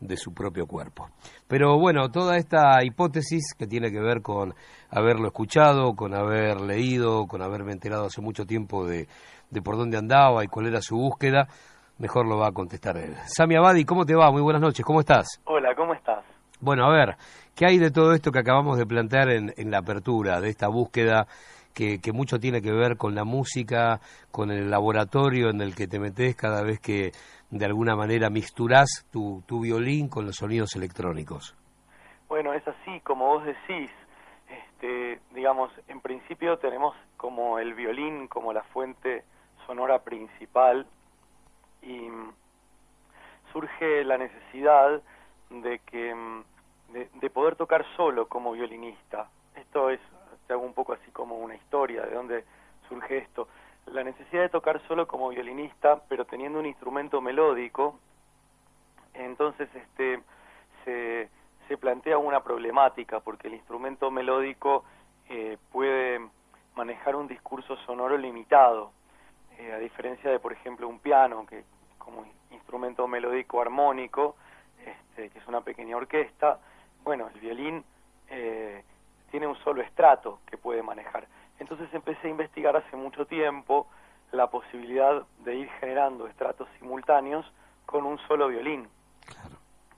de su propio cuerpo. Pero bueno, toda esta hipótesis que tiene que ver con haberlo escuchado, con haber leído, con haberme enterado hace mucho tiempo de, de por dónde andaba y cuál era su búsqueda, mejor lo va a contestar él. Sami Abadi, ¿cómo te va? Muy buenas noches, ¿cómo estás? Hola, ¿cómo estás? Bueno, a ver, ¿qué hay de todo esto que acabamos de plantear en, en la apertura, de esta búsqueda que, mucho tiene que ver con la música, con el laboratorio en el que te metes cada vez que de alguna manera mixturás tu, violín con los sonidos electrónicos. Bueno, es así, como vos decís, este, digamos, en principio tenemos como el violín como la fuente sonora principal y surge la necesidad de que de, de poder tocar solo como violinista. Esto es te hago un poco así como una historia de dónde surge esto. La necesidad de tocar solo como violinista, pero teniendo un instrumento melódico, entonces este se, se plantea una problemática, porque el instrumento melódico eh, puede manejar un discurso sonoro limitado, eh, a diferencia de, por ejemplo, un piano, que como instrumento melódico armónico, este, que es una pequeña orquesta, bueno, el violín eh, tiene un solo estrato que puede manejar. Entonces empecé a investigar hace mucho tiempo la posibilidad de ir generando estratos simultáneos con un solo violín.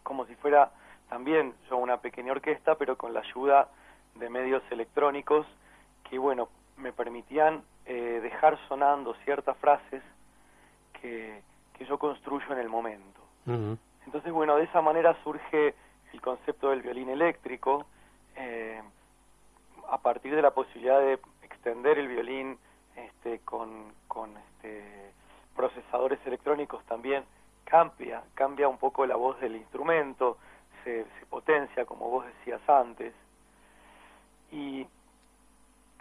Como si fuera también yo una pequeña orquesta, pero con la ayuda de medios electrónicos que, bueno, me permitían eh, dejar sonando ciertas frases que, que yo construyo en el momento. Uh -huh. Entonces, bueno, de esa manera surge el concepto del violín eléctrico, eh, a partir de la posibilidad de extender el violín este, con, este, procesadores electrónicos también cambia, cambia un poco la voz del instrumento, se, se potencia, como vos decías antes, y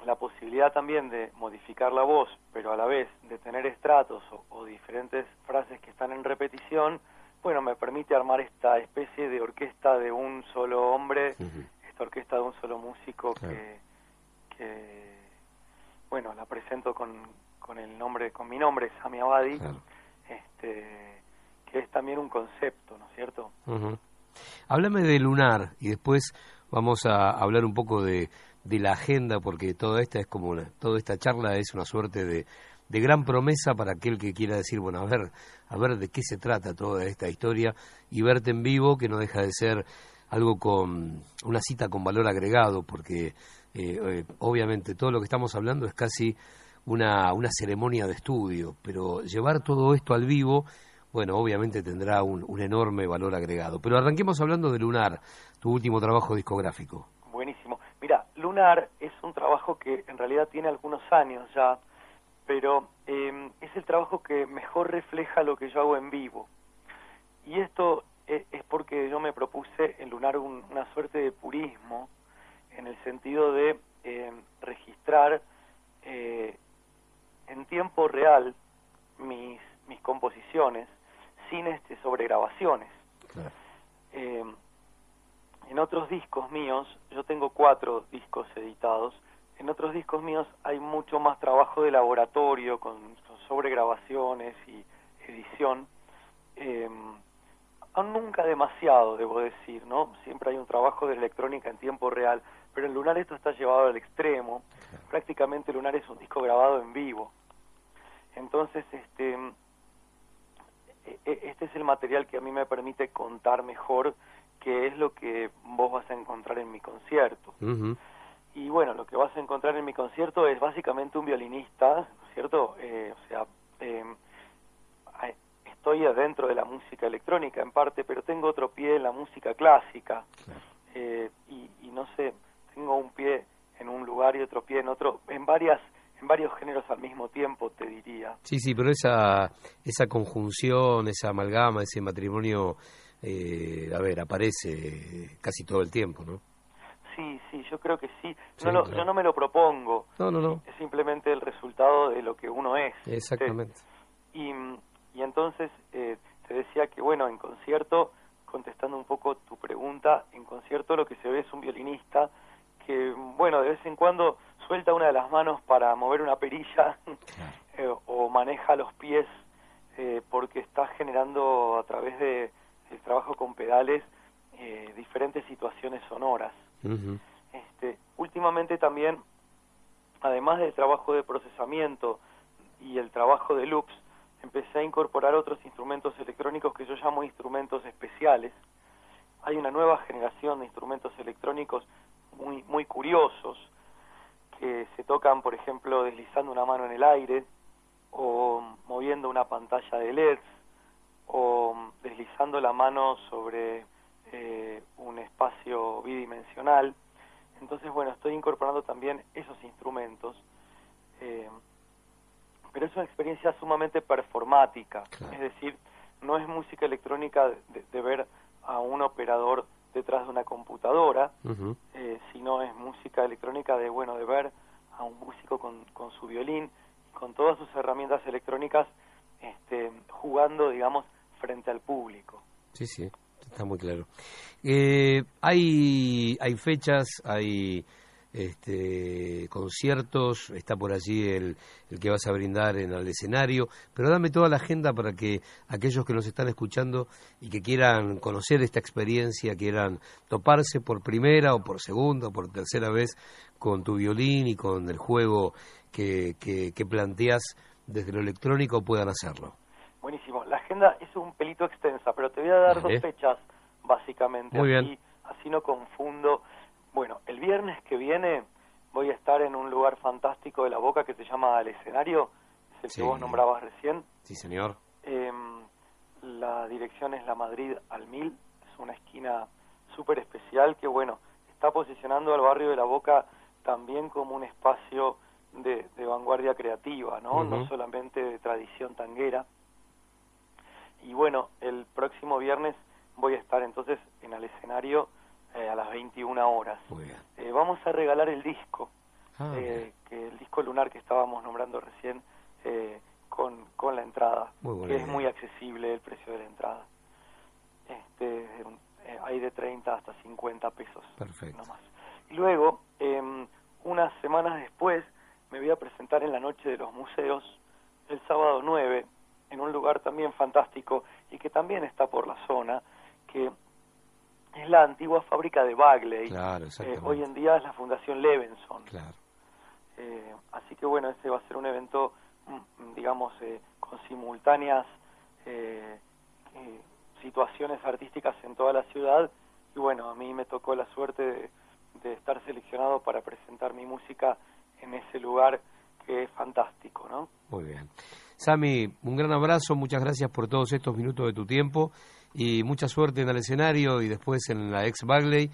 la posibilidad también de modificar la voz, pero a la vez de tener estratos o, diferentes frases que están en repetición, bueno, me permite armar esta especie de orquesta de un solo hombre, esta orquesta de un solo músico claro. que, que, bueno, la presento con, con el nombre, con mi nombre, Sami Abadi, claro. este, que es también un concepto, ¿no es cierto? Uh -huh. Háblame de Lunar y después vamos a hablar un poco de, de la agenda, porque toda esta es como una, toda esta charla es una suerte de, de gran promesa para aquel que quiera decir, bueno, a ver, a ver de qué se trata toda esta historia y verte en vivo, que no deja de ser algo con una cita con valor agregado, porque eh, eh, obviamente todo lo que estamos hablando es casi una, una ceremonia de estudio, pero llevar todo esto al vivo, bueno, obviamente tendrá un, un enorme valor agregado. Pero arranquemos hablando de Lunar, tu último trabajo discográfico. Buenísimo. Mira, Lunar es un trabajo que en realidad tiene algunos años ya, pero eh, es el trabajo que mejor refleja lo que yo hago en vivo. Y esto es porque yo me propuse en Lunar un, una suerte de purismo en el sentido de eh, registrar eh, en tiempo real mis, mis composiciones sin este sobregrabaciones. Claro. Eh, en otros discos míos, yo tengo cuatro discos editados, en otros discos míos hay mucho más trabajo de laboratorio con, con sobregrabaciones y edición. Nunca demasiado, debo decir, ¿no? Siempre hay un trabajo de electrónica en tiempo real, pero en Lunar esto está llevado al extremo. Prácticamente Lunar es un disco grabado en vivo. Entonces, este, material que a mí me permite contar mejor qué es lo que vos vas a encontrar en mi concierto. Y bueno, lo que vas a encontrar en mi concierto es básicamente un violinista, ¿no es cierto? Eh, o sea, eh, estoy adentro de la música electrónica en parte, pero tengo otro pie en la música clásica. Eh, y, y no sé, tengo un pie en un lugar y otro pie en otro, en varias en varios géneros al mismo tiempo, te diría. Sí, sí, pero esa, esa conjunción, esa amalgama, ese matrimonio, eh, a ver, aparece casi todo el tiempo, ¿no? Sí, sí, yo creo que sí. No lo, Yo no me lo propongo. No, no, no. Es simplemente el resultado de lo que uno es. Exactamente. Y, y entonces eh, te decía que, bueno, en concierto, contestando un poco tu pregunta, en concierto lo que se ve es un violinista que, bueno, de vez en cuando suelta una de las manos para mover una perilla eh, o maneja los pies eh, porque está generando a través de el trabajo con pedales eh, diferentes situaciones sonoras. este, últimamente también, además del trabajo de procesamiento y el trabajo de loops, empecé a incorporar otros instrumentos electrónicos que yo llamo instrumentos especiales. Hay una nueva generación de instrumentos electrónicos muy, muy curiosos, que se tocan, por ejemplo, deslizando una mano en el aire o moviendo una pantalla de LEDs o deslizando la mano sobre eh, un espacio bidimensional. Entonces, bueno, estoy incorporando también esos instrumentos. Eh, pero es una experiencia sumamente performática, es decir, no es música electrónica de, ver a un operador detrás de una computadora, eh, sino es música electrónica de, bueno, de ver a un músico con, con su violín, con todas sus herramientas electrónicas, este, jugando, digamos, frente al público. Sí, sí, está muy claro. Eh, hay, hay fechas, hay este, conciertos, está por allí el, el, que vas a brindar en el escenario, pero dame toda la agenda para que aquellos que nos están escuchando y que quieran conocer esta experiencia, quieran toparse por primera o por segunda o por tercera vez con tu violín y con el juego que, que, que planteas desde lo electrónico puedan hacerlo. Buenísimo. La agenda es un pelito extensa, pero te voy a dar dos fechas básicamente. Muy así, así no confundo bueno, el viernes que viene voy a estar en un lugar fantástico de la Boca que se llama El Escenario, es el que vos nombrabas recién. Sí, señor. Em, la dirección es la Madrid al Mil, es una esquina súper especial que, bueno, está posicionando al barrio de la Boca también como un espacio de, vanguardia creativa, ¿no? No solamente de tradición tanguera. Y bueno, el próximo viernes voy a estar entonces en el escenario eh, a las 21 horas. Eh, vamos a regalar el disco, ah, eh, que el disco lunar que estábamos nombrando recién, con, con la entrada, que es muy accesible el precio de la entrada. Este, hay de 30 hasta 50 pesos. Perfecto. Y luego, em, unas semanas después, me voy a presentar en la Noche de los Museos, el sábado 9, en un lugar también fantástico y que también está por la zona, que es la antigua fábrica de Bagley. Eh, hoy en día es la Fundación Levenson. Claro. Eh, así que bueno, ese va a ser un evento, mm, digamos, eh, con simultáneas situaciones artísticas en toda la ciudad. Y bueno, a mí me tocó la suerte de, de estar seleccionado para presentar mi música en ese lugar que es fantástico, ¿no? Muy bien. Sami, un gran abrazo, muchas gracias por todos estos minutos de tu tiempo y mucha suerte en el escenario y después en la ex Bagley,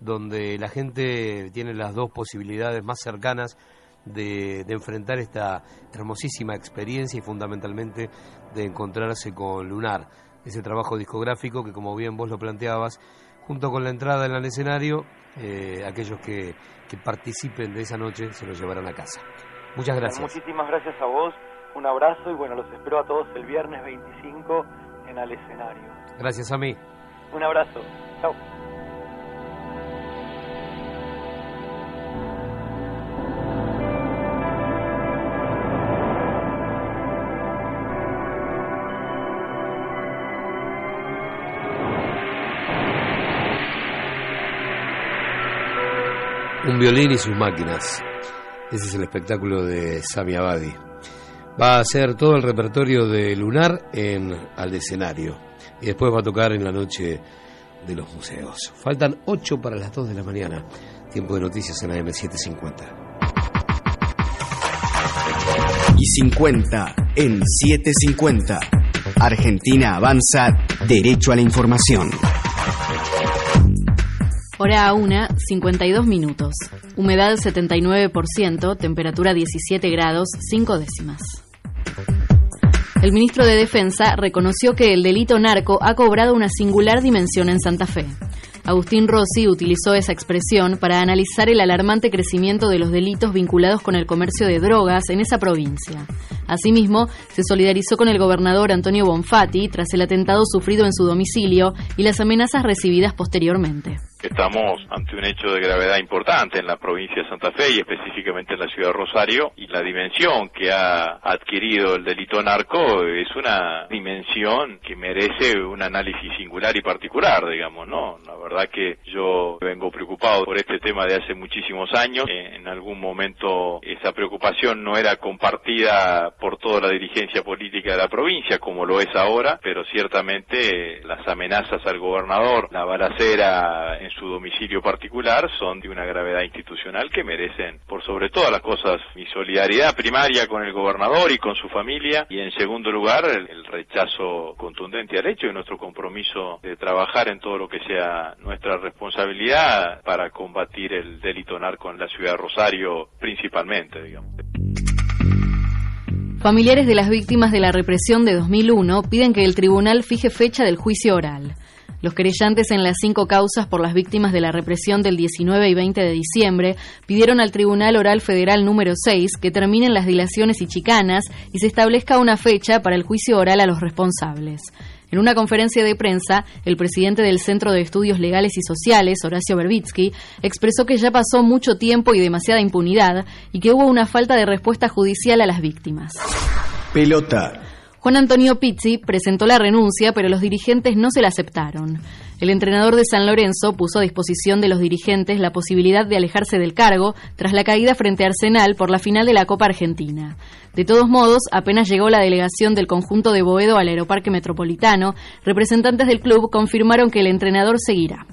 donde la gente tiene las dos posibilidades más cercanas de, enfrentar esta hermosísima experiencia y fundamentalmente de encontrarse con Lunar, ese trabajo discográfico que como bien vos lo planteabas, junto con la entrada en el escenario, eh, aquellos que, que participen de esa noche se lo llevarán a casa. Muchas gracias. Muchísimas gracias a vos, un abrazo y bueno, los espero a todos el viernes 25 en el escenario. Gracias a mí. Un abrazo. Chao. Un violín y sus máquinas. Ese es el espectáculo de Sami Abadi. Va a hacer todo el repertorio de Lunar en al escenario. Y después va a tocar en la noche de los museos. Faltan 8 para las 2 de la mañana. Tiempo de noticias en AM750. Y 50 en 750. Argentina avanza derecho a la información. Hora 1, 52 minutos. Humedad 79%, temperatura 17 grados, 5 décimas. El ministro de Defensa reconoció que el delito narco ha cobrado una singular dimensión en Santa Fe. Agustín Rossi utilizó esa expresión para analizar el alarmante crecimiento de los delitos vinculados con el comercio de drogas en esa provincia. Asimismo, se solidarizó con el gobernador Antonio Bonfatti tras el atentado sufrido en su domicilio y las amenazas recibidas posteriormente. Estamos ante un hecho de gravedad importante en la provincia de Santa Fe y específicamente en la ciudad de Rosario y la dimensión que ha adquirido el delito narco es una dimensión que merece un análisis singular y particular, digamos, ¿no? La verdad que yo vengo preocupado por este tema de hace muchísimos años. En algún momento esa preocupación no era compartida por toda la dirigencia política de la provincia como lo es ahora, pero ciertamente las amenazas al gobernador, la balacera en su domicilio particular son de una gravedad institucional que merecen, por sobre todas las cosas, mi solidaridad primaria con el gobernador y con su familia y en segundo lugar el, el rechazo contundente al hecho y nuestro compromiso de trabajar en todo lo que sea nuestra responsabilidad para combatir el delito narco en la ciudad de Rosario principalmente, digamos. Familiares de las víctimas de la represión de 2001 piden que el tribunal fije fecha del juicio oral. Los querellantes en las cinco causas por las víctimas de la represión del 19 y 20 de diciembre pidieron al Tribunal Oral Federal número 6 que terminen las dilaciones y chicanas y se establezca una fecha para el juicio oral a los responsables. En una conferencia de prensa, el presidente del Centro de Estudios Legales y Sociales, Horacio Berbitsky, expresó que ya pasó mucho tiempo y demasiada impunidad y que hubo una falta de respuesta judicial a las víctimas. Pelota. Juan Antonio Pizzi presentó la renuncia, pero los dirigentes no se la aceptaron. El entrenador de San Lorenzo puso a disposición de los dirigentes la posibilidad de alejarse del cargo tras la caída frente a Arsenal por la final de la Copa Argentina. De todos modos, apenas llegó la delegación del conjunto de Boedo al Aeroparque Metropolitano, representantes del club confirmaron que el entrenador seguirá.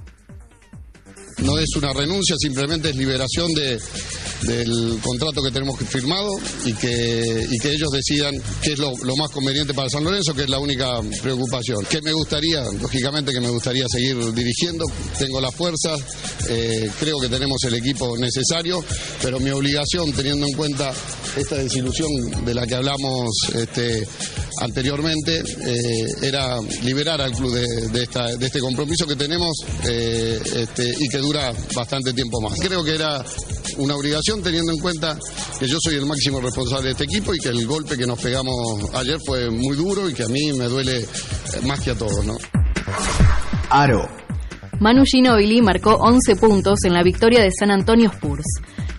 No es una renuncia, simplemente es liberación de, del contrato que tenemos firmado y que, y que ellos decidan qué es lo, más conveniente para San Lorenzo, que es la única preocupación. ¿Qué me gustaría? Lógicamente que me gustaría seguir dirigiendo, tengo las fuerzas, eh, creo que tenemos el equipo necesario, pero mi obligación, teniendo en cuenta esta desilusión de la que hablamos este, anteriormente, eh, era liberar al club de, de, este compromiso que tenemos eh, este, y que dura bastante tiempo más. Creo que era una obligación teniendo en cuenta que yo soy el máximo responsable de este equipo y que el golpe que nos pegamos ayer fue muy duro y que a mí me duele más que a todos, ¿no? Aro. Manu Ginóbili marcó 11 puntos en la victoria de San Antonio Spurs.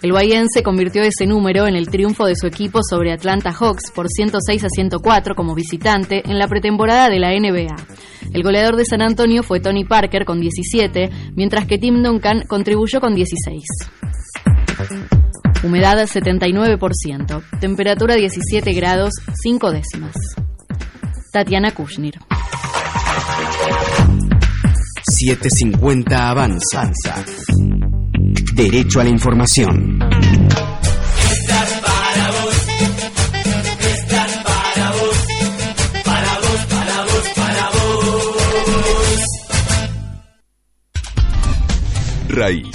El bahiense convirtió ese número en el triunfo de su equipo sobre Atlanta Hawks por 106 a 104 como visitante en la pretemporada de la NBA. El goleador de San Antonio fue Tony Parker con 17, mientras que Tim Duncan contribuyó con 16. Humedad 79%, temperatura 17 grados 5 décimas. Tatiana Kushnir. 750 Avanza. Derecho a la información. Raíz,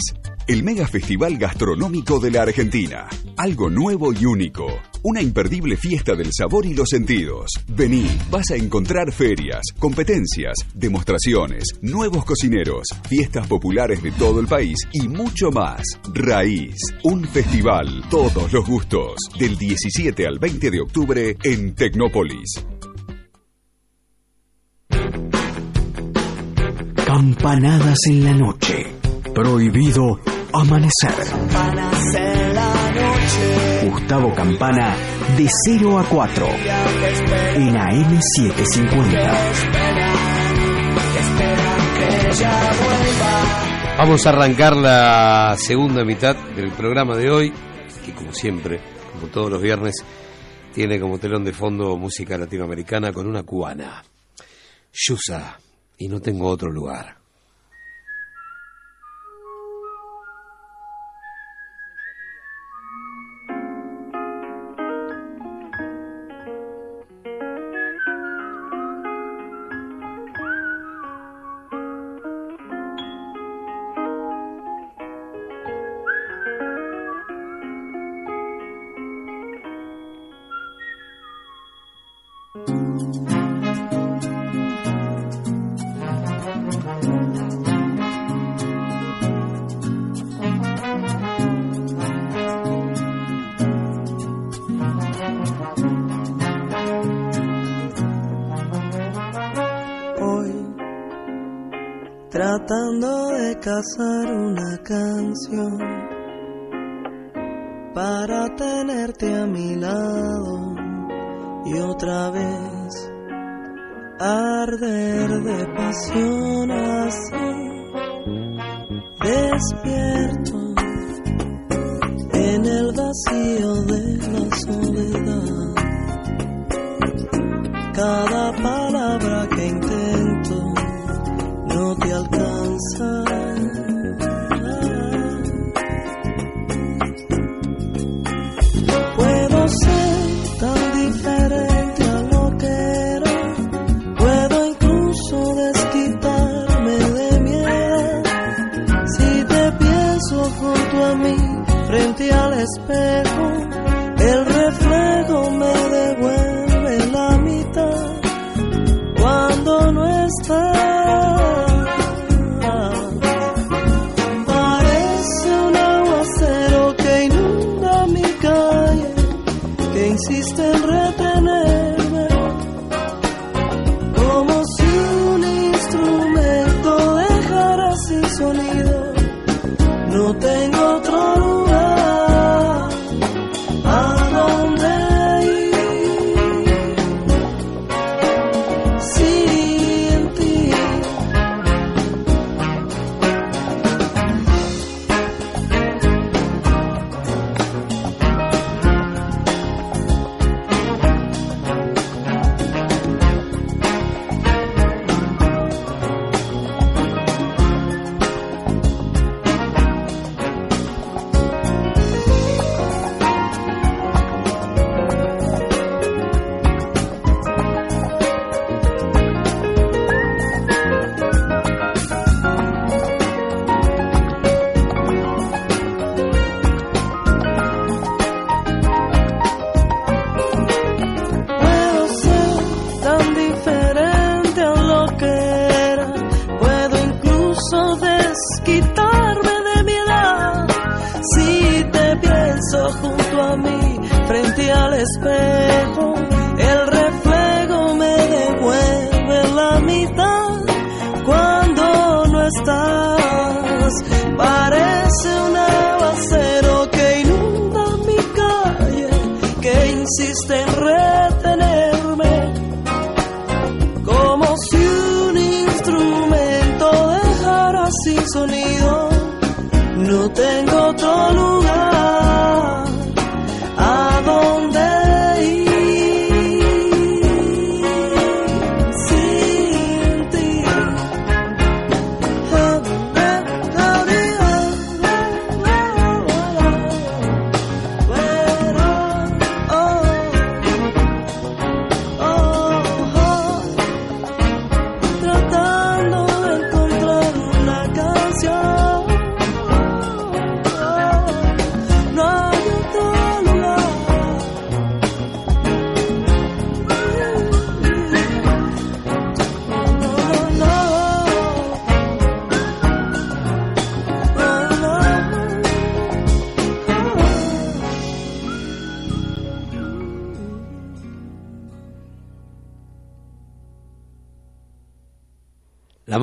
el mega festival gastronómico de la Argentina. Algo nuevo y único. Una imperdible fiesta del sabor y los sentidos. Vení, vas a encontrar ferias, competencias, demostraciones, nuevos cocineros, fiestas populares de todo el país y mucho más. Raíz, un festival, todos los gustos, del 17 al 20 de octubre en Tecnópolis. Campanadas en la noche. Prohibido Amanecer. Gustavo Campana de 0 a 4 en AM750. Vamos a arrancar la segunda mitad del programa de hoy, que como siempre, como todos los viernes, tiene como telón de fondo música latinoamericana con una cubana. Yusa, y no tengo otro lugar.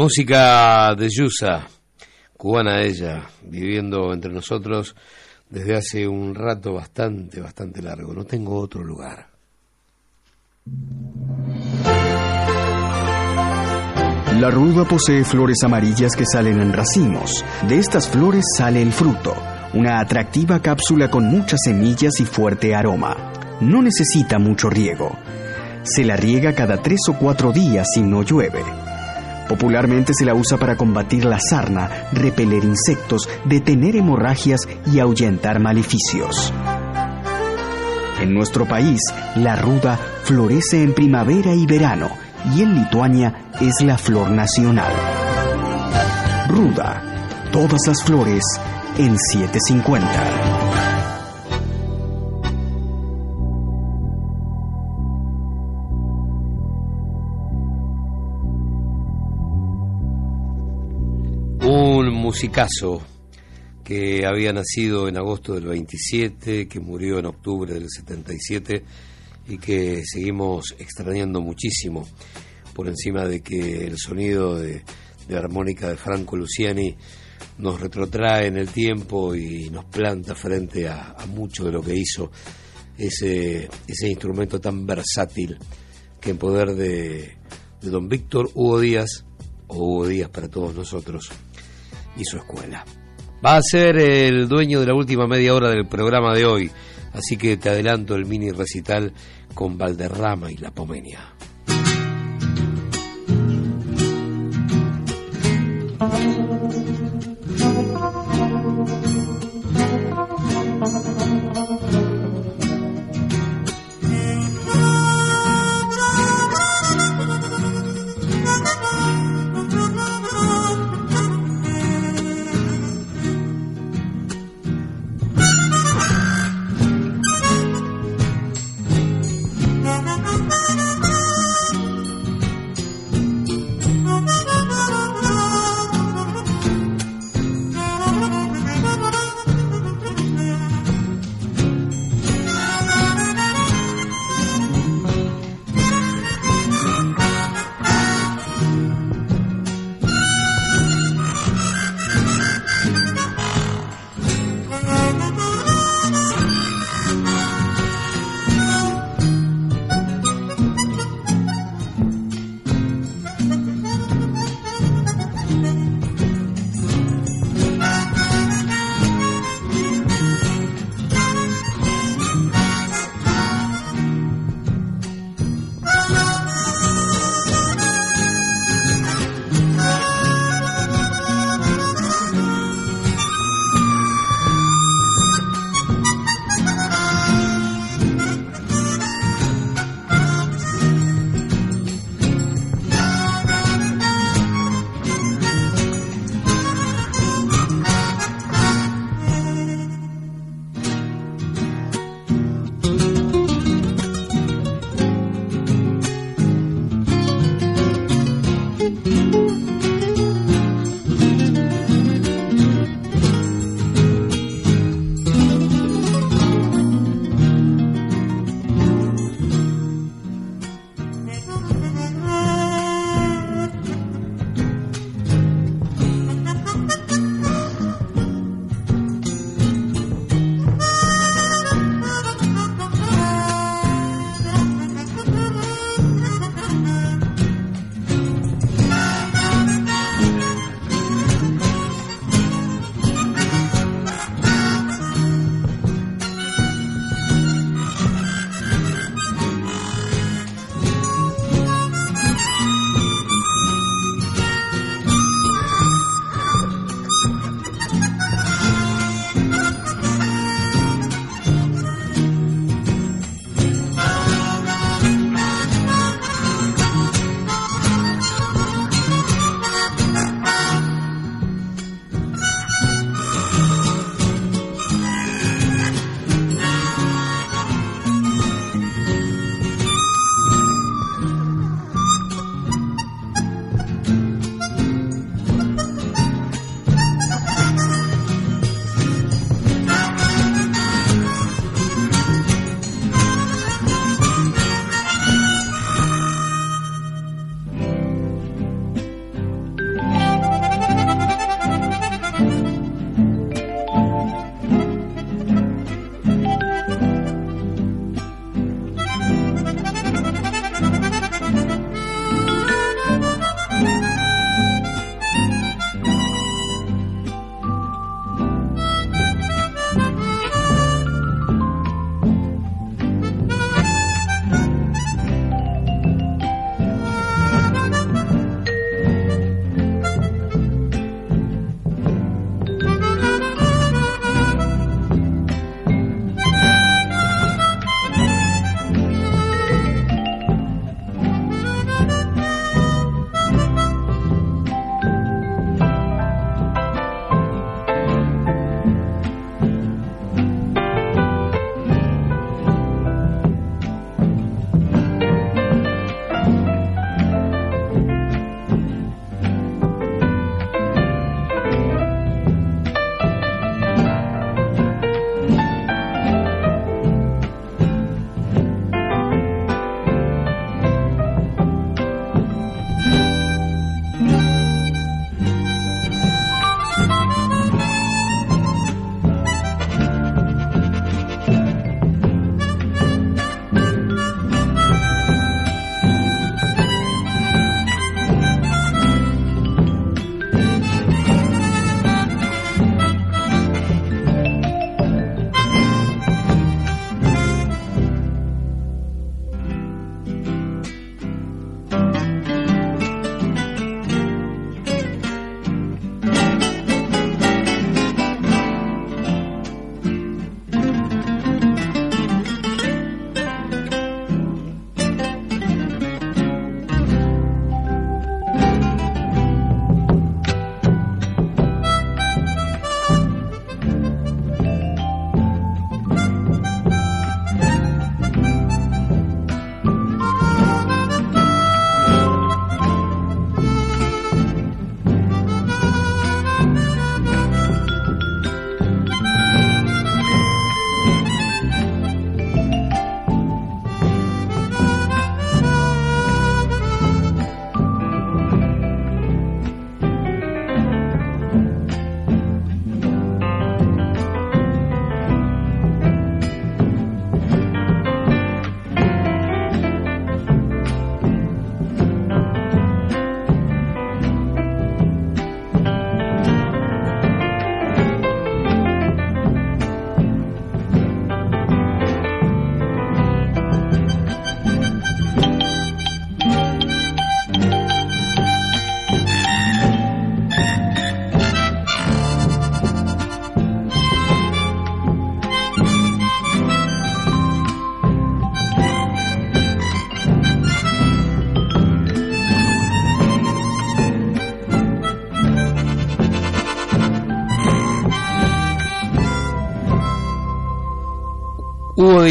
música de Yusa, cubana ella, viviendo entre nosotros desde hace un rato bastante, bastante largo. No tengo otro lugar. La ruda posee flores amarillas que salen en racimos. De estas flores sale el fruto, una atractiva cápsula con muchas semillas y fuerte aroma. No necesita mucho riego. Se la riega cada tres o cuatro días si no llueve. Popularmente se la usa para combatir la sarna, repeler insectos, detener hemorragias y ahuyentar maleficios. En nuestro país, la ruda florece en primavera y verano y en Lituania es la flor nacional. Ruda, todas las flores en 750. Musicazo que había nacido en agosto del 27, que murió en octubre del 77 y que seguimos extrañando muchísimo por encima de que el sonido de, de armónica de Franco Luciani nos retrotrae en el tiempo y nos planta frente a, mucho de lo que hizo ese, ese instrumento tan versátil que en poder de, de don Víctor Hugo Díaz, o Hugo Díaz para todos nosotros, y su escuela. Va a ser el dueño de la última media hora del programa de hoy, así que te adelanto el mini recital con Valderrama y La Pomenia.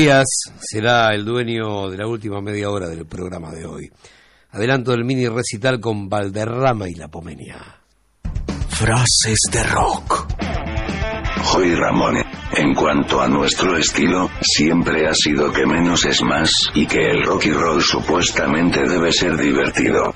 Díaz será el dueño de la última media hora del programa de hoy. Adelanto del mini recital con Valderrama y la Pomenia. Frases de rock. Joy Ramón, en cuanto a nuestro estilo, siempre ha sido que menos es más y que el rock y roll supuestamente debe ser divertido.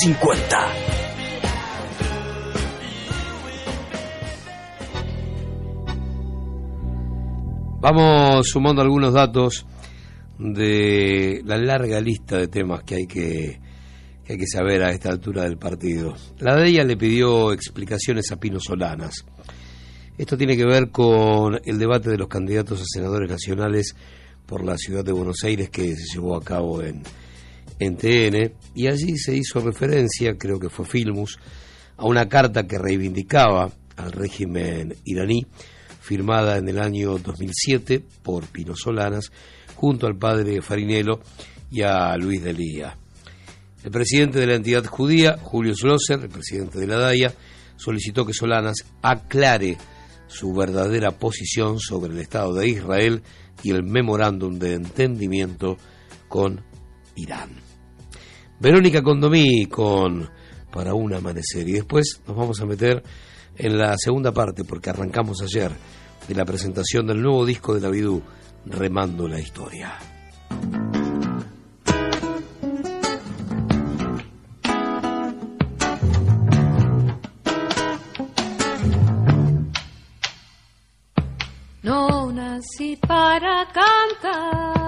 750. Vamos sumando algunos datos de la larga lista de temas que hay que, que saber a esta altura del partido. La de ella le pidió explicaciones a Pino Solanas. Esto tiene que ver con el debate de los candidatos a senadores nacionales por la ciudad de Buenos Aires que se llevó a cabo en, en y allí se hizo referencia, creo que fue Filmus, a una carta que reivindicaba al régimen iraní, firmada en el año 2007 por Pino Solanas, junto al padre Farinello y a Luis Delía. El presidente de la entidad judía, Julio Schlosser, el presidente de la DAIA, solicitó que Solanas aclare su verdadera posición sobre el Estado de Israel y el memorándum de entendimiento con Irán. Verónica Condomí con Para un amanecer y después nos vamos a meter en la segunda parte porque arrancamos ayer de la presentación del nuevo disco de la Bidú, Remando la Historia. No nací para cantar,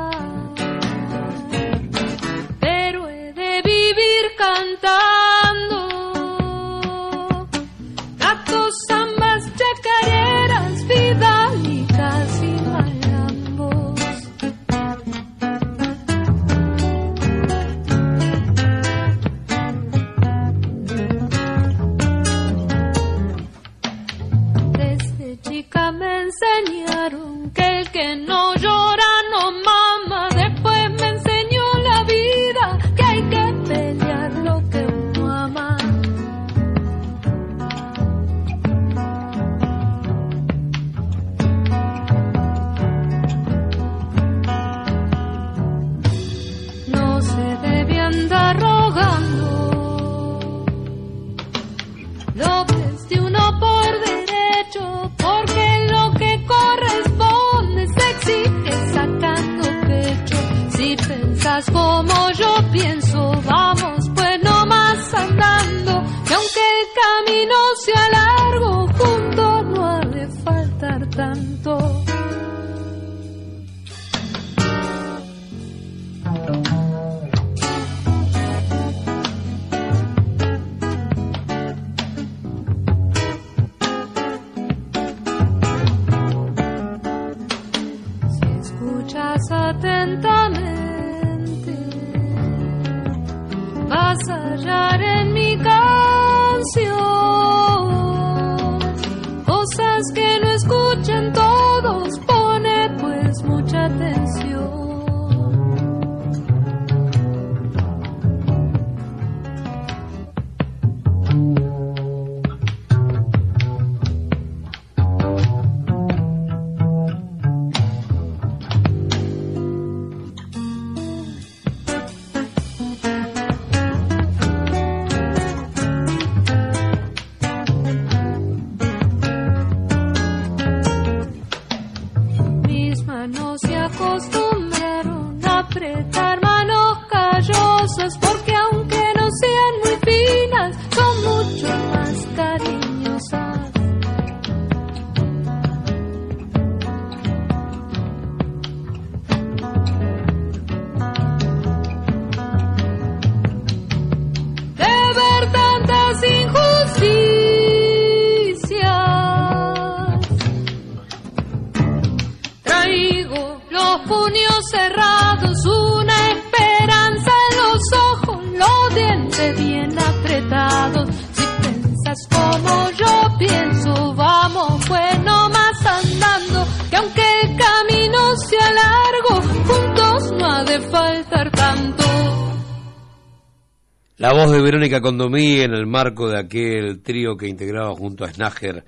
Verónica Condomí en el marco de aquel trío que integraba junto a Snager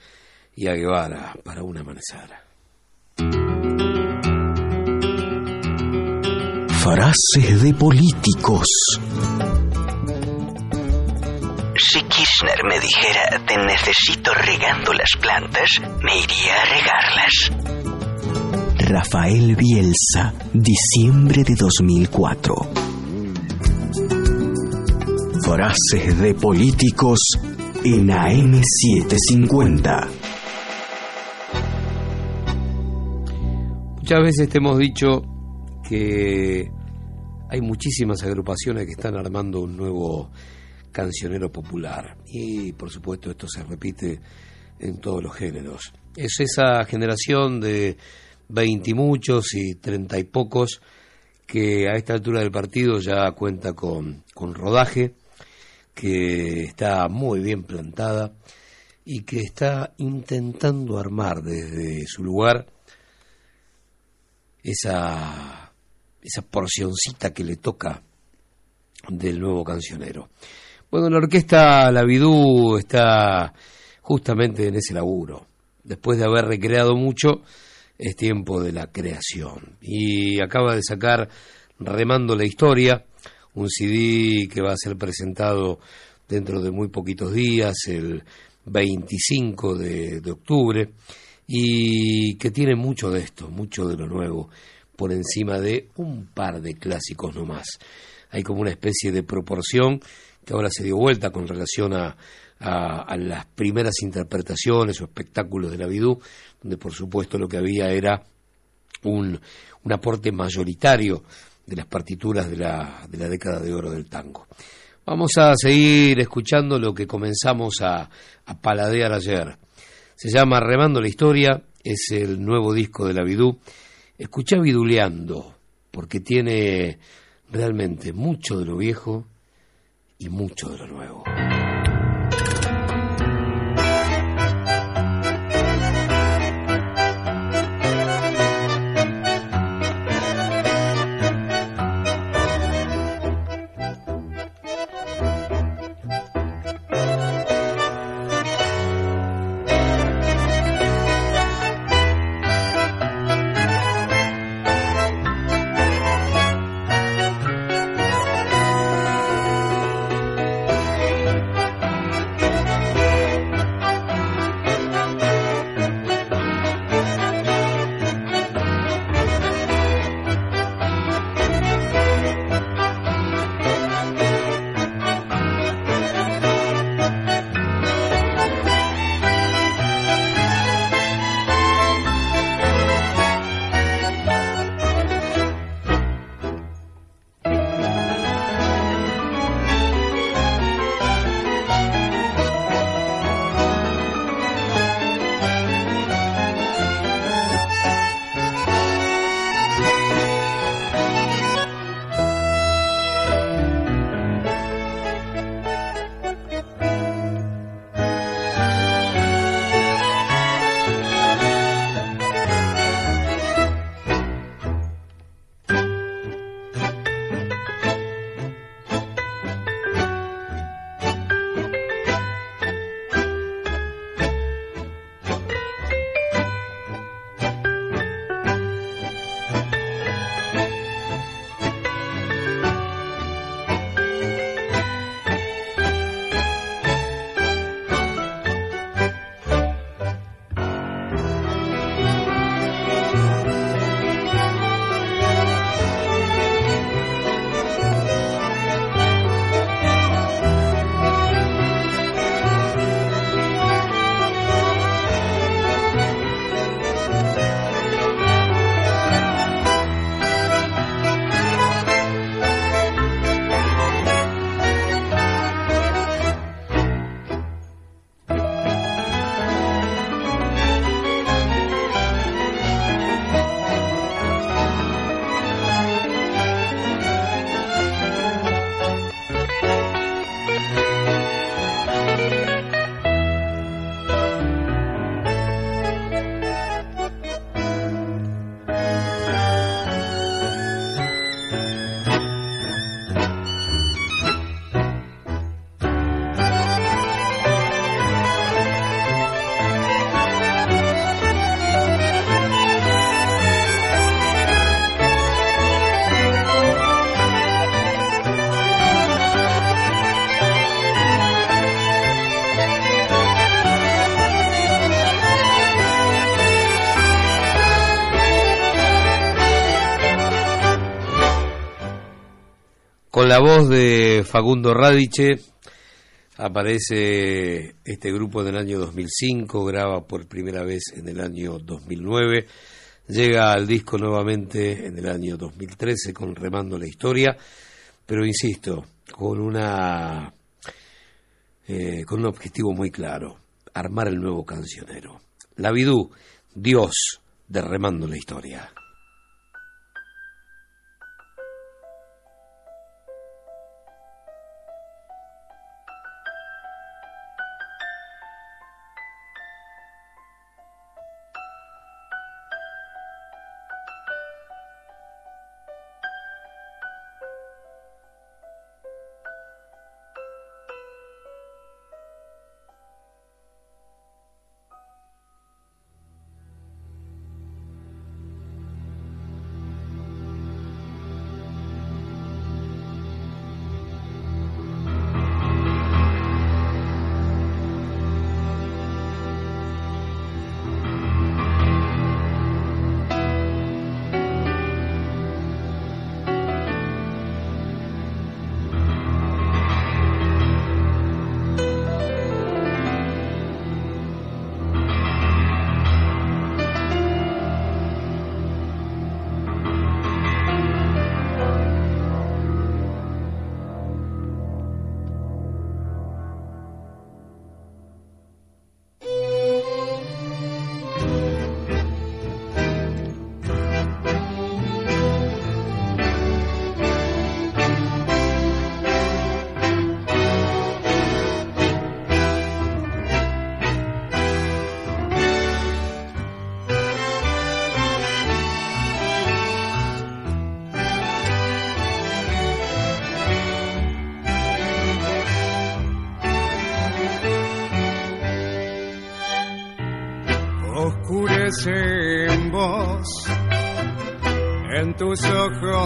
y a Guevara para un amanecer. Frases de políticos. Si Kirchner me dijera te necesito regando las plantas, me iría a regarlas. Rafael Bielsa, diciembre de 2004. Frases de políticos en AM750. Muchas veces te hemos dicho que hay muchísimas agrupaciones que están armando un nuevo cancionero popular y por supuesto esto se repite en todos los géneros. Es esa generación de veinte y muchos y treinta y pocos que a esta altura del partido ya cuenta con, con rodaje, que está muy bien plantada y que está intentando armar desde su lugar esa, esa porcioncita que le toca del nuevo cancionero. Bueno, la orquesta La Vidú está justamente en ese laburo. Después de haber recreado mucho, es tiempo de la creación. Y acaba de sacar Remando la Historia, un CD que va a ser presentado dentro de muy poquitos días, el 25 de, octubre, y que tiene mucho de esto, mucho de lo nuevo, por encima de un par de clásicos nomás. Hay como una especie de proporción que ahora se dio vuelta con relación a, a, las primeras interpretaciones o espectáculos de la Vidú, donde por supuesto lo que había era un, un aporte mayoritario de las partituras de la, de la década de oro del tango. Vamos a seguir escuchando lo que comenzamos a, paladear ayer. Se llama Remando la Historia, es el nuevo disco de la Vidú. Escucha Viduleando, porque tiene realmente mucho de lo viejo y mucho de lo nuevo. La voz de Facundo Radiche aparece este grupo en el año 2005, graba por primera vez en el año 2009, llega al disco nuevamente en el año 2013 con Remando la Historia, pero insisto, con una eh, con un objetivo muy claro, armar el nuevo cancionero. La Vidú, Dios de Remando la Historia.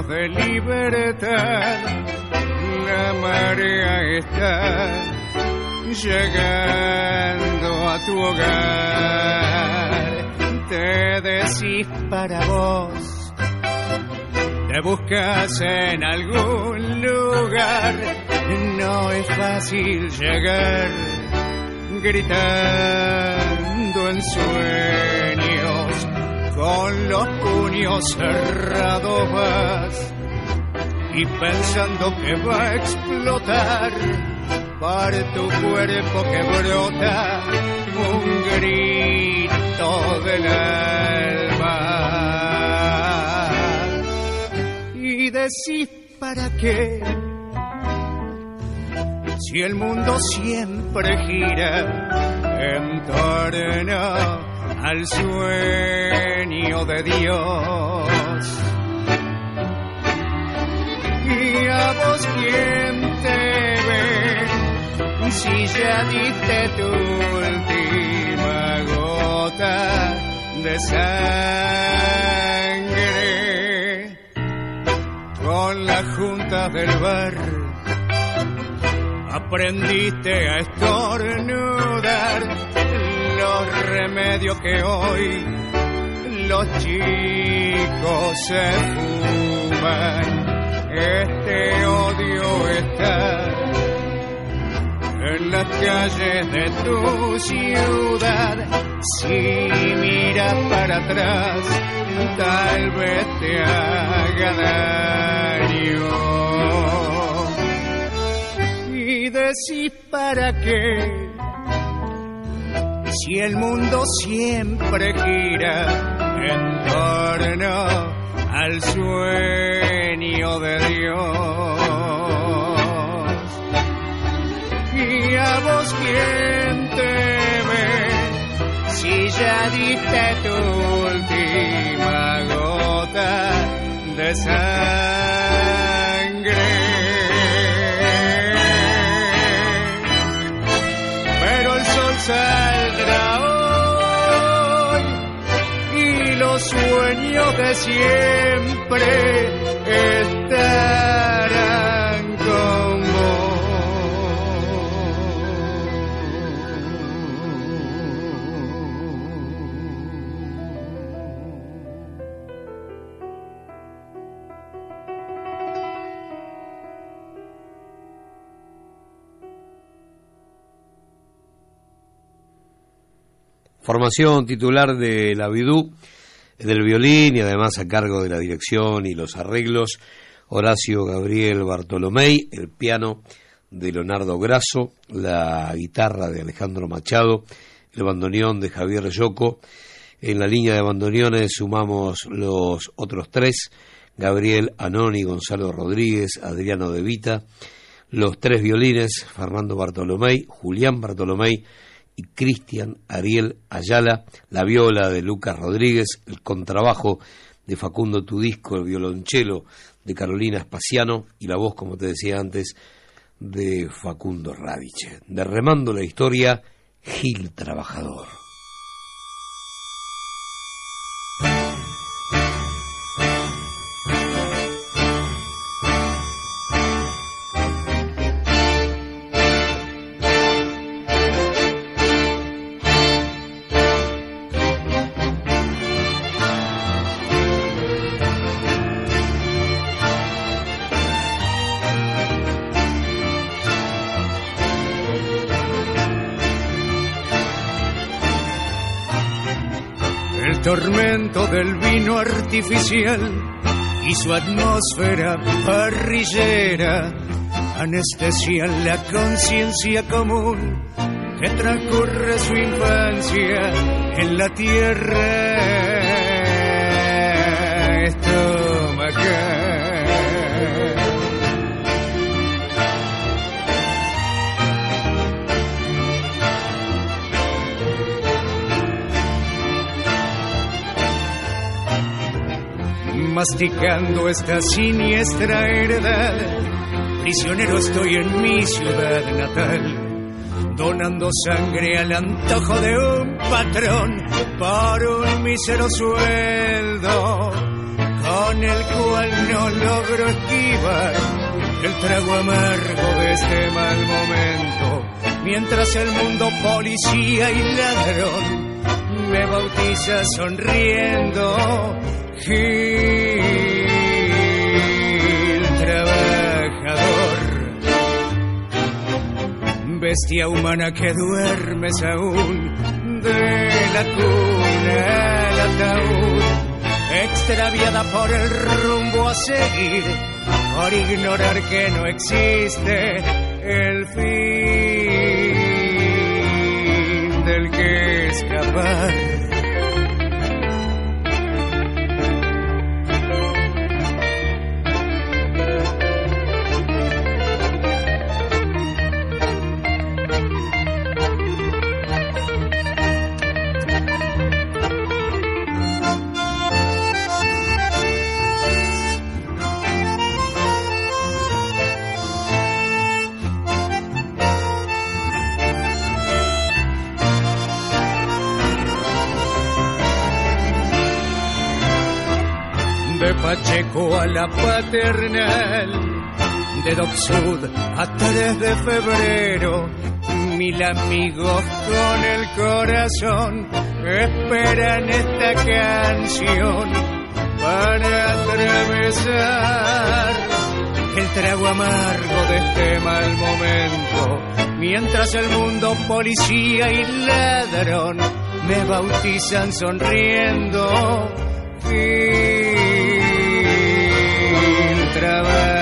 De libertad, la marea está llegando a tu hogar. Te decís para vos, te buscas en algún lugar, no es fácil llegar gritando en sueños, puños cerrados vas y pensando que va a explotar para tu cuerpo que brota un grito del alma. Y decís para qué si el mundo siempre gira en torno al sueño de Dios. Si ya diste tu última gota de sangre con la junta del bar aprendiste a estornudar los remedios que hoy los chicos se fuman. Este odio está en las calles de tu ciudad. Si miras para atrás, tal vez te haga daño y decís para qué. Si el mundo siempre gira en torno al sueño de Dios. Si ya diste tu última gota de sangre. Pero el sol saldrá hoy y los sueños de siempre estarán formación titular de la Bidú, del violín y además a cargo de la dirección y los arreglos, Horacio Gabriel Bartolomé, el piano de Leonardo Grasso, la guitarra de Alejandro Machado, el bandoneón de Javier Yoco. En la línea de bandoneones sumamos los otros tres, Gabriel Anoni, Gonzalo Rodríguez, Adriano De Vita, los tres violines, Fernando Bartolomé, Julián Bartolomé y Cristian Ariel Ayala, la viola de Lucas Rodríguez, el contrabajo de Facundo Tudisco, el violonchelo de Carolina Espaciano y la voz, como te decía antes, de Facundo Radice. Derremando la historia, Gil Trabajador. Y su atmósfera parrillera anestesian la conciencia común que transcurre su infancia en la tierra masticando esta siniestra heredad. Prisionero estoy en mi ciudad natal, donando sangre al antojo de un patrón por un mísero sueldo, con el cual no logro esquivar el trago amargo de este mal momento, mientras el mundo policía y ladrón me bautiza sonriendo Gil trabajador, bestia humana que duermes aún de la cuna al ataúd, extraviada por el rumbo a seguir, por ignorar que no existe el fin del que escapar. Pacheco a la paternal, de Doc Sud a 3 de febrero, mil amigos con el corazón esperan esta canción para atravesar el trago amargo de este mal momento, mientras el mundo policía y ladrón me bautizan sonriendo. Gil trabajador.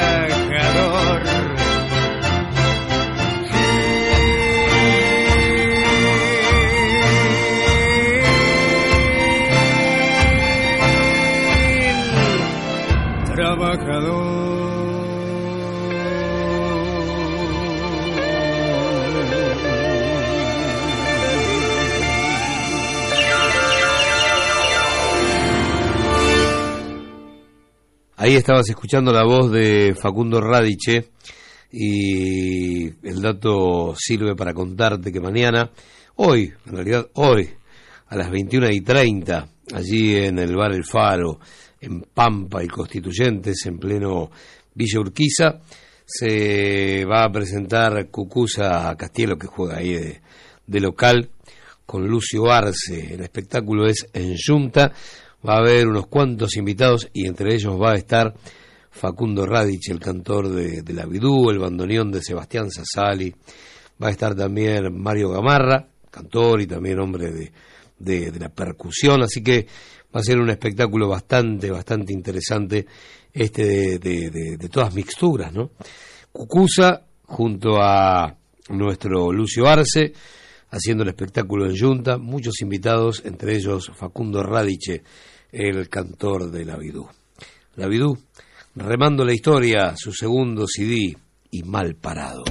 Ahí estabas escuchando la voz de Facundo Radiche y el dato sirve para contarte que mañana, hoy, en realidad hoy, a las 21 y 30, allí en el bar El Faro, en Pampa y Constituyentes, en pleno Villa Urquiza, se va a presentar Cucusa Castielo, que juega ahí de, de local, con Lucio Arce. El espectáculo es en Junta, va a haber unos cuantos invitados y entre ellos va a estar Facundo Radich, el cantor de, de La Vidú, el bandoneón de Sebastián Sassali, va a estar también Mario Gamarra, cantor y también hombre de, de, de la percusión, así que va a ser un espectáculo bastante, bastante interesante este de, de- todas mixturas, ¿no? Cucusa junto a nuestro Lucio Arce haciendo el espectáculo en Junta, muchos invitados, entre ellos Facundo Radiche, el cantor de la Vidú. La Vidú, remando la historia, su segundo CD y mal parado.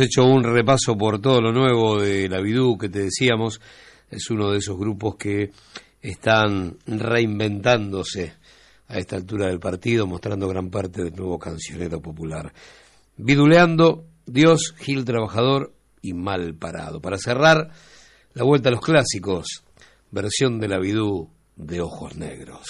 Hecho un repaso por todo lo nuevo de la Bidú que te decíamos. Es uno de esos grupos que están reinventándose a esta altura del partido, mostrando gran parte del nuevo cancionero popular. Viduleando, Dios, Gil Trabajador y Mal Parado. Para cerrar, la vuelta a los clásicos, versión de la Bidú de Ojos Negros.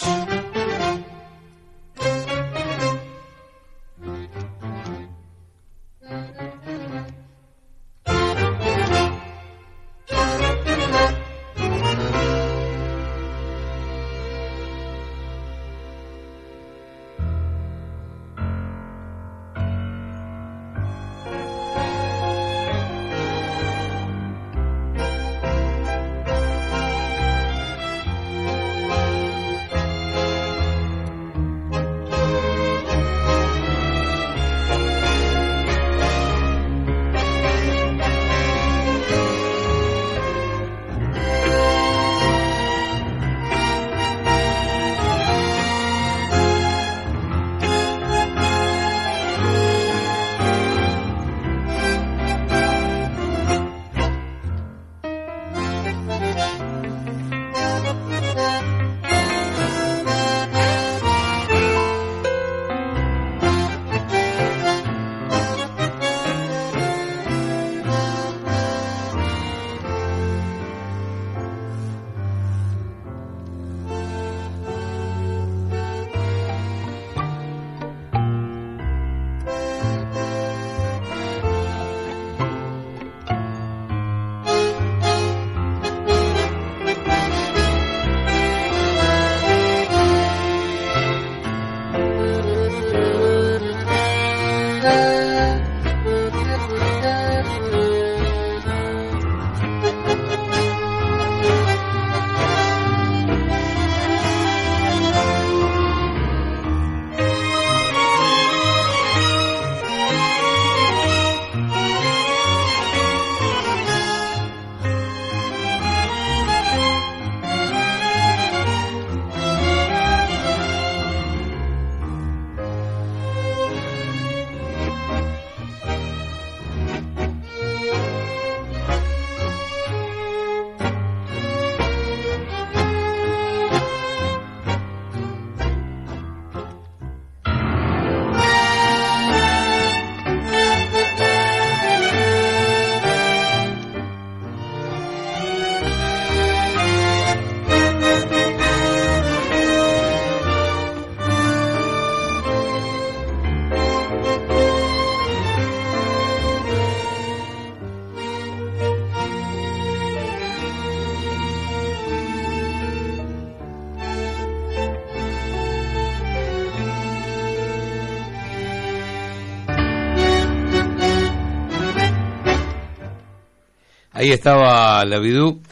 Ahí estaba la Bidú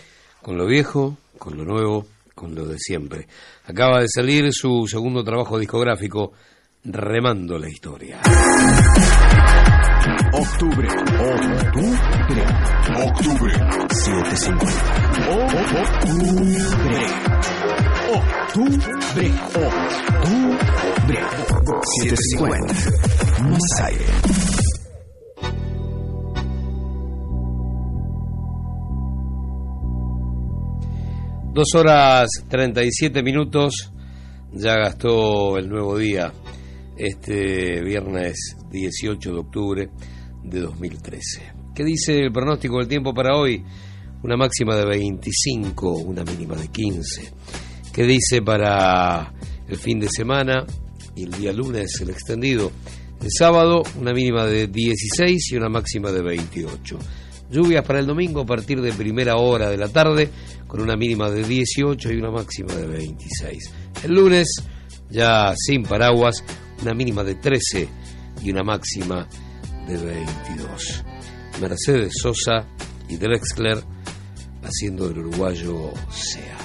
con lo viejo, con lo nuevo, con lo de siempre. Acaba de salir su segundo trabajo discográfico, Remando la Historia. Octubre, octubre, octubre, 750. Octubre, octubre, octubre, 750. Más Dos horas 37 minutos, ya gastó el nuevo día, este viernes 18 de octubre de 2013. ¿Qué dice el pronóstico del tiempo para hoy? Una máxima de 25, una mínima de 15. ¿Qué dice para el fin de semana y el día lunes el extendido? El sábado una mínima de 16 y una máxima de 28. Lluvias para el domingo a partir de primera hora de la tarde, con una mínima de 18 y una máxima de 26. El lunes, ya sin paraguas, una mínima de 13 y una máxima de 22. Mercedes Sosa y Drexler haciendo el uruguayo sea.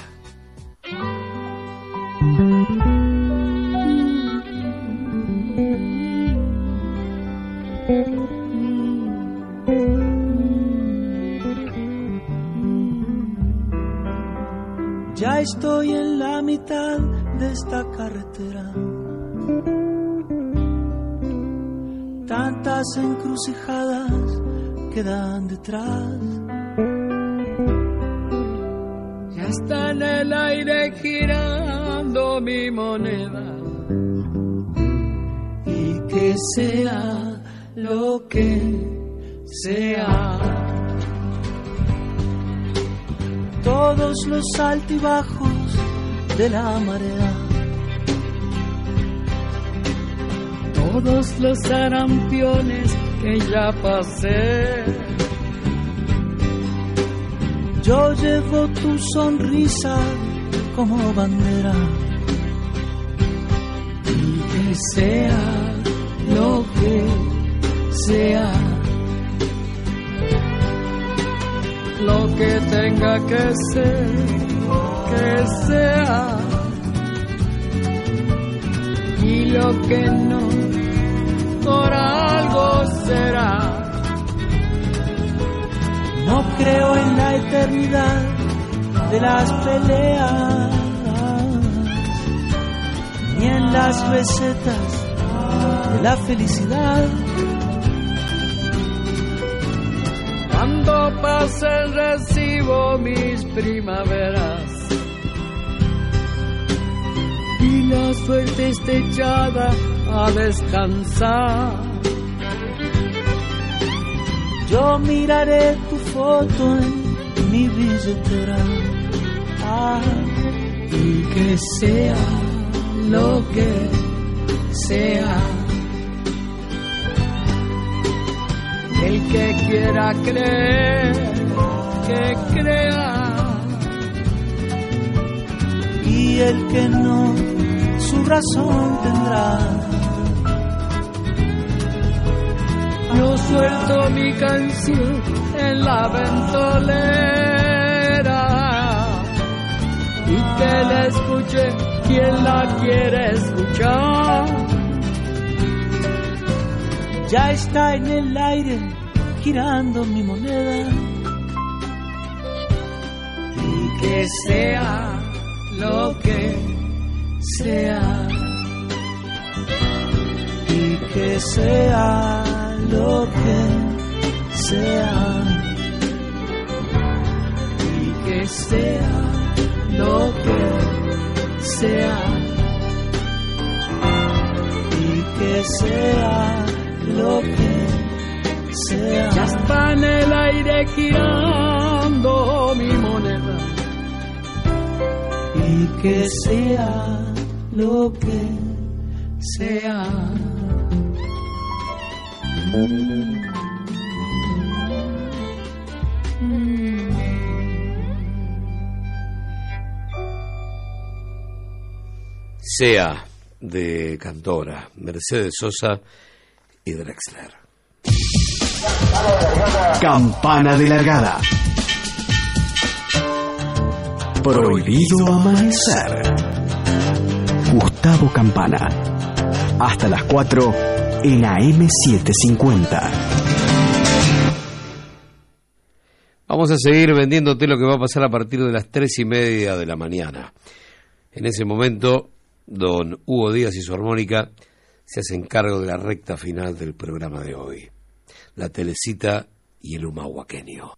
De esta carretera. Tantas encrucijadas quedan detrás. Ya está en el aire girando mi moneda. Y que sea lo que sea. Todos los altibajos de la marea. Todos los arampiones que ya pasé. Yo llevo tu sonrisa como bandera. Y que sea lo que sea. Lo que tenga que ser, que sea. Y lo que no, por algo será. No creo en la eternidad de las peleas, ni en las recetas de la felicidad. Cuando pase recibo mis primaveras y la suerte esté echada a descansar. Yo miraré tu foto en mi billetera. Ah, y que sea lo que sea. El que quiera creer, que crea. Y el que no, su razón tendrá. Yo suelto mi canción en la ventolera y que la escuche quien la quiere escuchar. Ya está en el aire girando mi moneda. Y que sea lo que sea. Y que sea lo que sea. Y que sea lo que sea. Y que sea lo que sea. Ya está en el aire girando mi moneda. Y que sea lo que sea. Sea de Cantora, Mercedes Sosa y Drexler. Campana de largada. Prohibido amanecer. Gustavo Campana. Hasta las 4 en AM750. Vamos a seguir vendiéndote lo que va a pasar a partir de las tres y media de la mañana. En ese momento, don Hugo Díaz y su armónica se hacen cargo de la recta final del programa de hoy. La telecita y el humahuaqueño.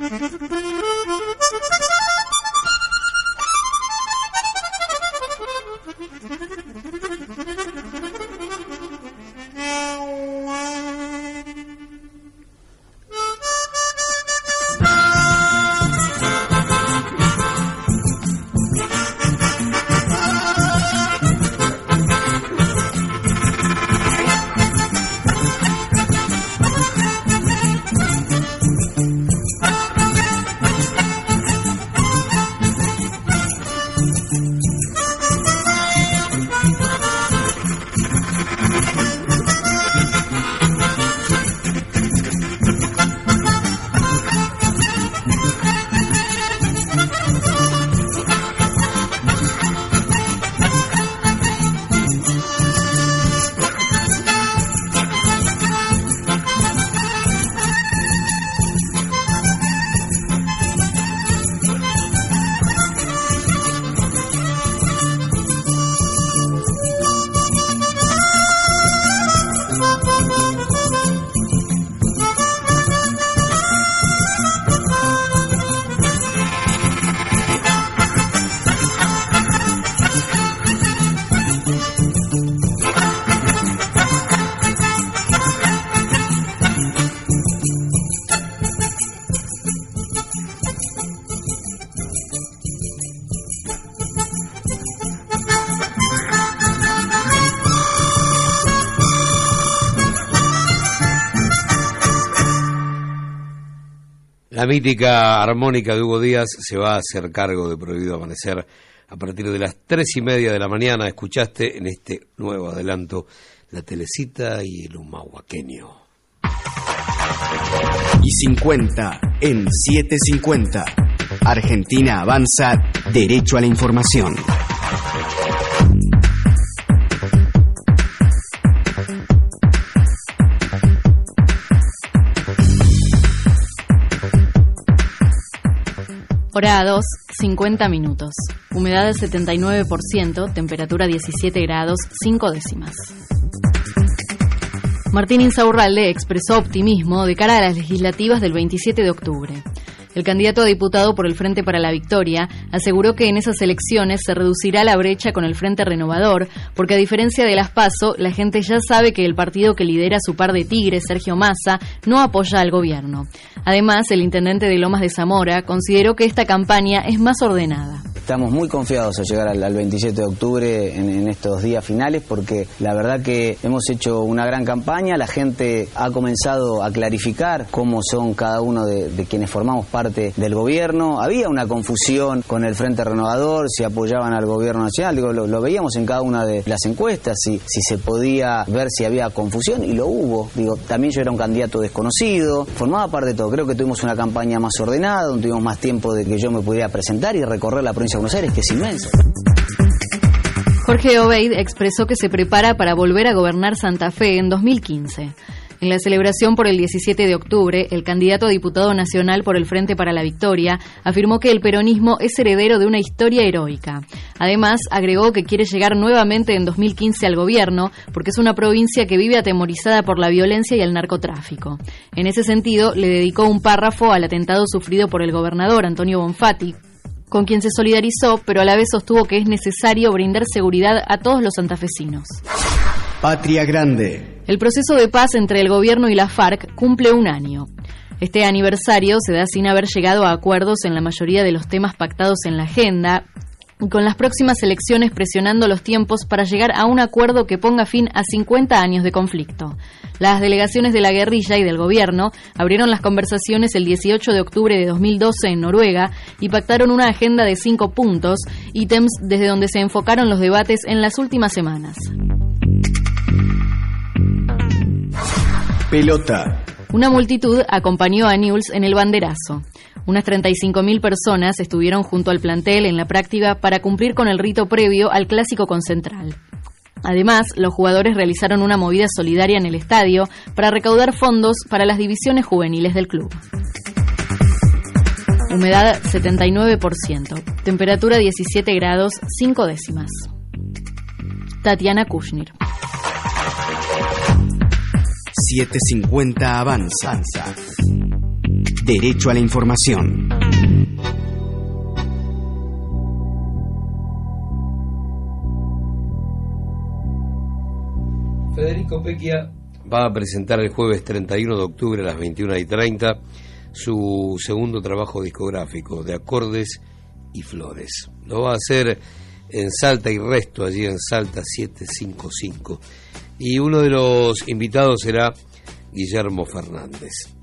Thank you. Mítica armónica de Hugo Díaz se va a hacer cargo de Prohibido Amanecer a partir de las tres y media de la mañana. Escuchaste en este nuevo adelanto la telecita y el humahuaqueño. Y 50 en 750. Argentina avanza derecho a la información. Hora 2, 50 minutos. Humedad del 79%, temperatura 17 grados, 5 décimas. Martín Insaurralde expresó optimismo de cara a las legislativas del 27 de octubre. El candidato a diputado por el Frente para la Victoria aseguró que en esas elecciones se reducirá la brecha con el Frente Renovador, porque a diferencia de las PASO, la gente ya sabe que el partido que lidera su par de tigres, Sergio Massa, no apoya al gobierno. Además, el intendente de Lomas de Zamora consideró que esta campaña es más ordenada. Estamos muy confiados a llegar al, 27 de octubre en, estos días finales porque la verdad que hemos hecho una gran campaña, la gente ha comenzado a clarificar cómo son cada uno de, quienes formamos parte del gobierno. Había una confusión con el Frente Renovador, si apoyaban al gobierno nacional, digo, lo, veíamos en cada una de las encuestas, si, si se podía ver si había confusión y lo hubo. Digo, también yo era un candidato desconocido, formaba parte de todo. Creo que tuvimos una campaña más ordenada, donde tuvimos más tiempo de que yo me pudiera presentar y recorrer la provincia Buenos Aires, que es inmenso. Jorge Obeid expresó que se prepara para volver a gobernar Santa Fe en 2015. En la celebración por el 17 de octubre, el candidato a diputado nacional por el Frente para la Victoria afirmó que el peronismo es heredero de una historia heroica. Además, agregó que quiere llegar nuevamente en 2015 al gobierno porque es una provincia que vive atemorizada por la violencia y el narcotráfico. En ese sentido, le dedicó un párrafo al atentado sufrido por el gobernador Antonio Bonfatti, con quien se solidarizó, pero a la vez sostuvo que es necesario brindar seguridad a todos los santafesinos. Patria Grande. El proceso de paz entre el gobierno y la FARC cumple un año. Este aniversario se da sin haber llegado a acuerdos en la mayoría de los temas pactados en la agenda, con las próximas elecciones presionando los tiempos para llegar a un acuerdo que ponga fin a 50 años de conflicto. Las delegaciones de la guerrilla y del gobierno abrieron las conversaciones el 18 de octubre de 2012 en Noruega y pactaron una agenda de cinco puntos, ítems desde donde se enfocaron los debates en las últimas semanas. Pelota. Una multitud acompañó a Newell's en el banderazo. Unas 35.000 personas estuvieron junto al plantel en la práctica para cumplir con el rito previo al clásico con Central. Además, los jugadores realizaron una movida solidaria en el estadio para recaudar fondos para las divisiones juveniles del club. Humedad 79%. Temperatura 17 grados 5 décimas. Tatiana Kushnir. 750 Avanza. Derecho a la información. Federico Pequia va a presentar el jueves 31 de octubre a las 21 y 30 su segundo trabajo discográfico de acordes y flores. Lo va a hacer en Salta y Resto, allí en Salta 755. Y uno de los invitados será Guillermo Fernández.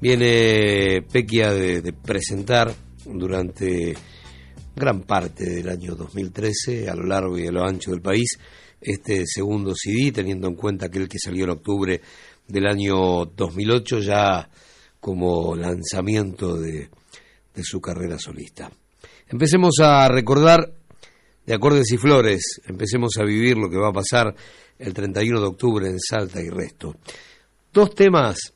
Viene Pequia de, presentar durante gran parte del año 2013 a lo largo y a lo ancho del país este segundo CD, teniendo en cuenta aquel que salió en octubre del año 2008 ya como lanzamiento de, de su carrera solista. Empecemos a recordar de acordes y flores, empecemos a vivir lo que va a pasar el 31 de octubre en Salta y Resto. Dos temas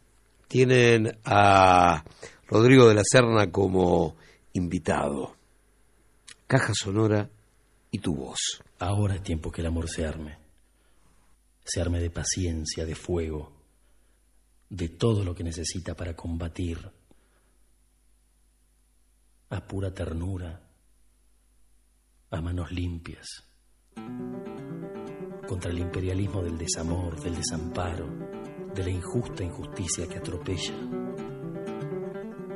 tienen a Rodrigo de la Serna como invitado. Caja sonora y tu voz. Ahora es tiempo que el amor se arme. Se arme de paciencia, de fuego, de todo lo que necesita para combatir. A pura ternura, a manos limpias, contra el imperialismo del desamor, del desamparo de la injusta injusticia que atropella,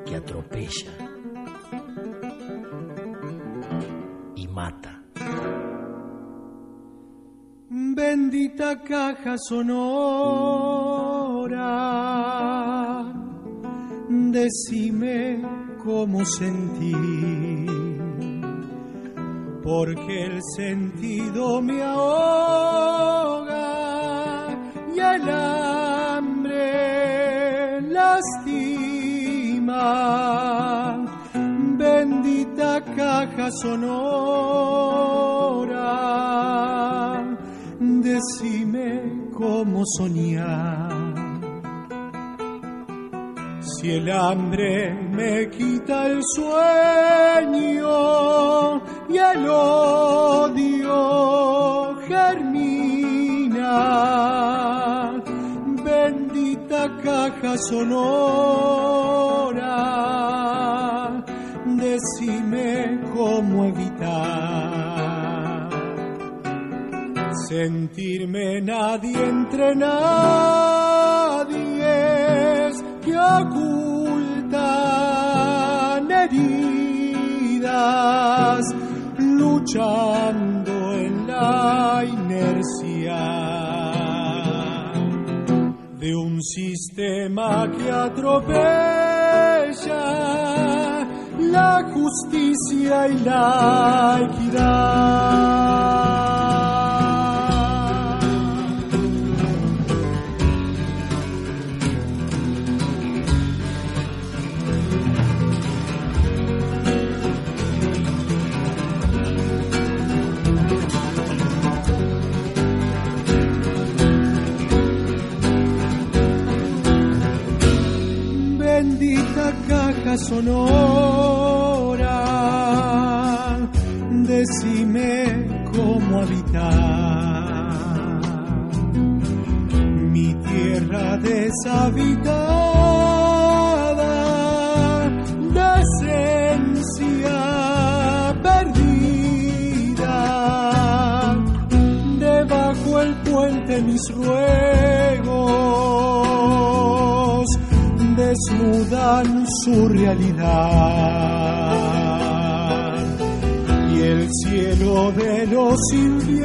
que atropella y mata. Bendita caja sonora, decime cómo sentir, porque el sentido me ahoga y el hambre Bendita caja sonora, decime cómo soñar. Si el hambre me quita el sueño y el odio germina, caja sonora, decime cómo evitar sentirme nadie entre nadie. Que ocultan heridas, luchando sistema que atropella la justicia y la equidad. Sonora, decime cómo habitar mi tierra deshabitada, de esencia perdida, debajo el puente mis ruegos desnudan su realidad. Y el cielo de los inviernos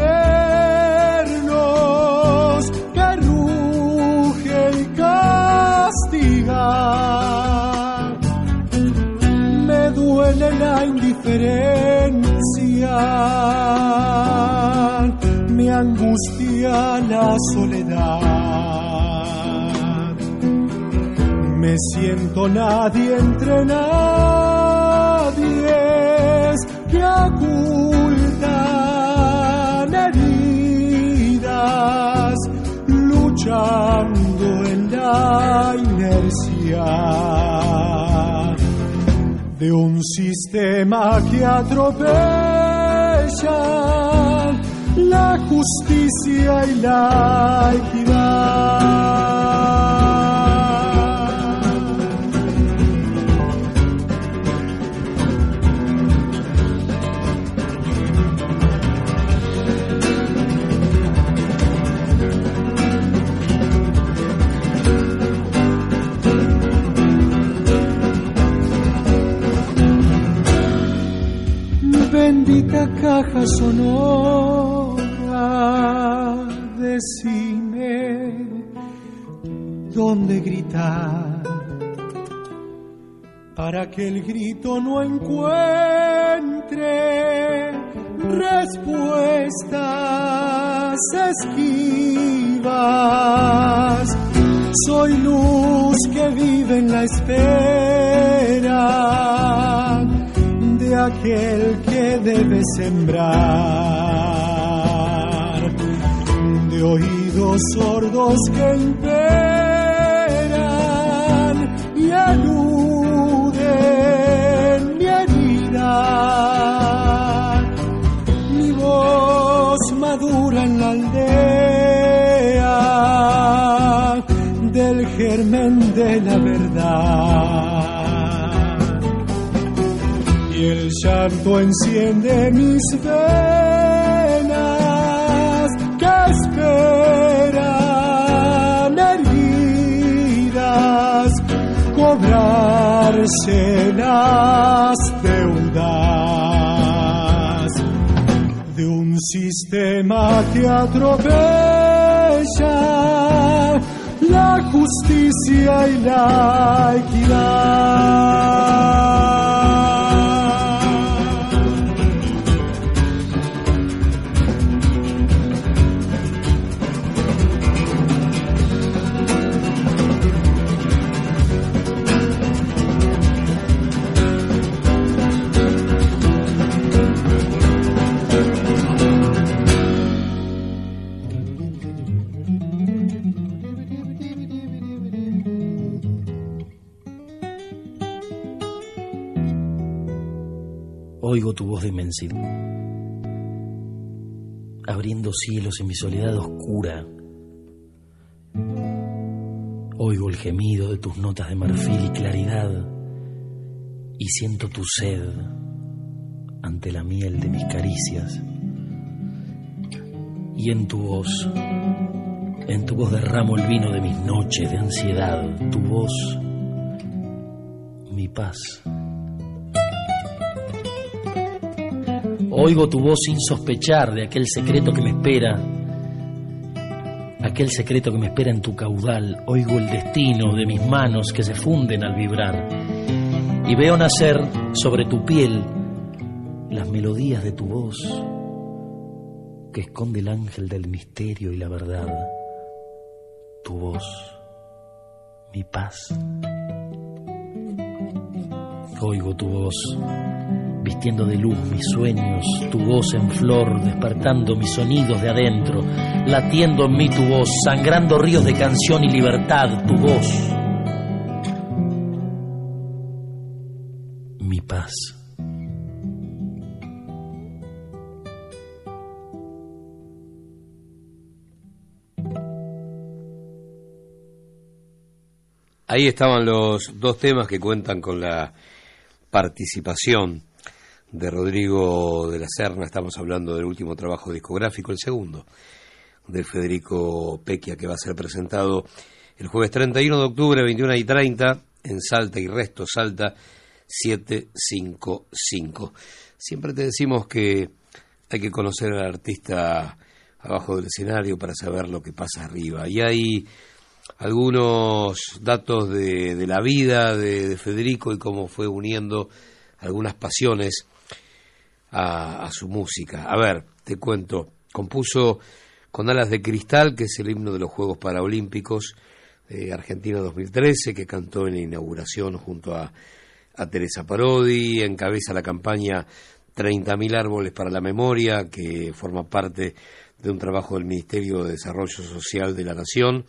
que ruge y castiga. Me duele la indiferencia me angustia la soledad me siento nadie entre nadie que ocultan heridas, luchando en la inercia de un sistema que atropella la justicia y la equidad. Bendita caja sonora, decime dónde gritar para que el grito no encuentre respuestas esquivas. Soy luz que vive en la espera de aquel que debe sembrar, de oídos sordos que imperan y aluden mi herida, mi voz madura en la aldea del germen de la verdad el llanto enciende mis venas que esperan heridas cobrarse las deudas de un sistema que atropella la justicia y la equidad. Oigo tu voz de inmensidad, abriendo cielos en mi soledad oscura. Oigo el gemido de tus notas de marfil y claridad y siento tu sed ante la miel de mis caricias. Y en tu voz, en tu voz derramo el vino de mis noches de ansiedad, tu voz, mi paz. Oigo tu voz sin sospechar de aquel secreto que me espera, aquel secreto que me espera en tu caudal. Oigo el destino de mis manos que se funden al vibrar y veo nacer sobre tu piel las melodías de tu voz que esconde el ángel del misterio y la verdad. Tu voz, mi paz. Oigo tu voz vistiendo de luz mis sueños, tu voz en flor, despertando mis sonidos de adentro, latiendo en mí tu voz, sangrando ríos de canción y libertad, tu voz. Mi paz. Ahí estaban los dos temas que cuentan con la participación de Rodrigo de la Serna. Estamos hablando del último trabajo discográfico, el segundo, de Federico Pequia, que va a ser presentado el jueves 31 de octubre, 21 y 30, en Salta y Resto, Salta 755. Siempre te decimos que hay que conocer al artista abajo del escenario para saber lo que pasa arriba. Y hay algunos datos de, la vida de, Federico y cómo fue uniendo algunas pasiones a, a, su música. A ver, te cuento, compuso Con alas de cristal, que es el himno de los Juegos Paralímpicos de Argentina 2013, que cantó en la inauguración junto a, a Teresa Parodi, encabeza la campaña 30.000 árboles para la memoria, que forma parte de un trabajo del Ministerio de Desarrollo Social de la Nación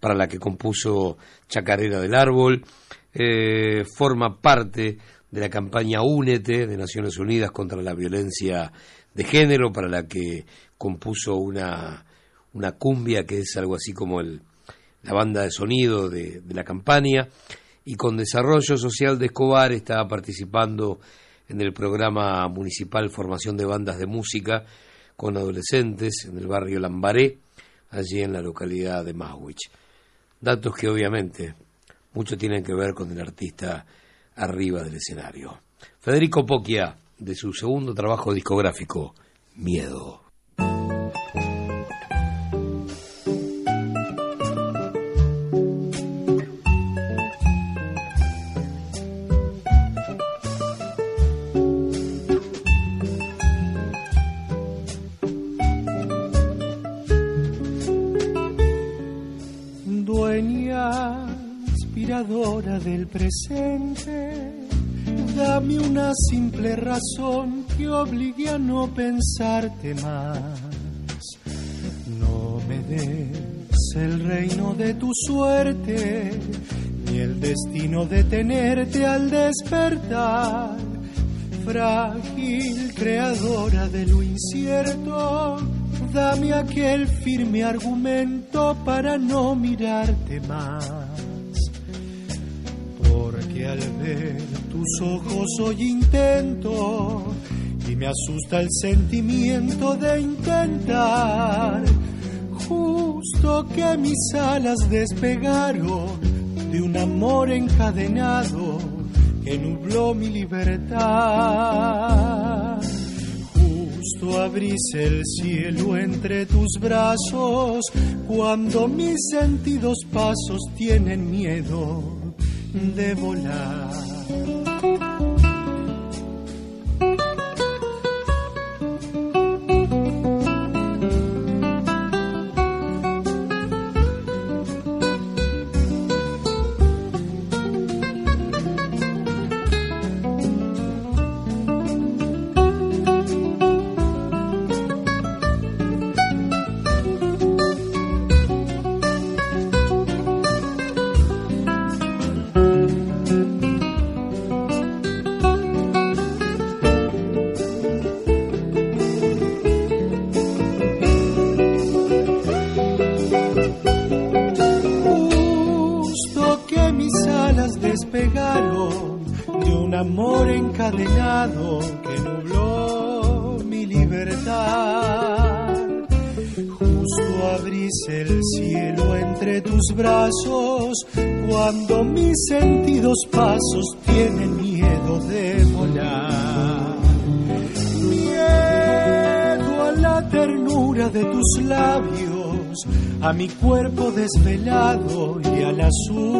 para la que compuso Chacarera del Árbol, eh, forma parte de la campaña Únete de Naciones Unidas contra la violencia de género, para la que compuso una, una cumbia que es algo así como el, la banda de sonido de, la campaña, y con Desarrollo Social de Escobar está participando en el programa municipal Formación de Bandas de Música con adolescentes en el barrio Lambaré, allí en la localidad de Maswich. Datos que obviamente mucho tienen que ver con el artista arriba del escenario. Federico Poquia, de su segundo trabajo discográfico, Miedo. Presente, dame una simple razón que obligue a no pensarte más. No me des el reino de tu suerte, ni el destino de tenerte al despertar. Frágil creadora de lo incierto, dame aquel firme argumento para no mirarte más porque al ver tus ojos hoy intento y me asusta el sentimiento de intentar. Justo que mis alas despegaron de un amor encadenado que nubló mi libertad. Justo abrís el cielo entre tus brazos cuando mis sentidos pasos tienen miedo de volar. Y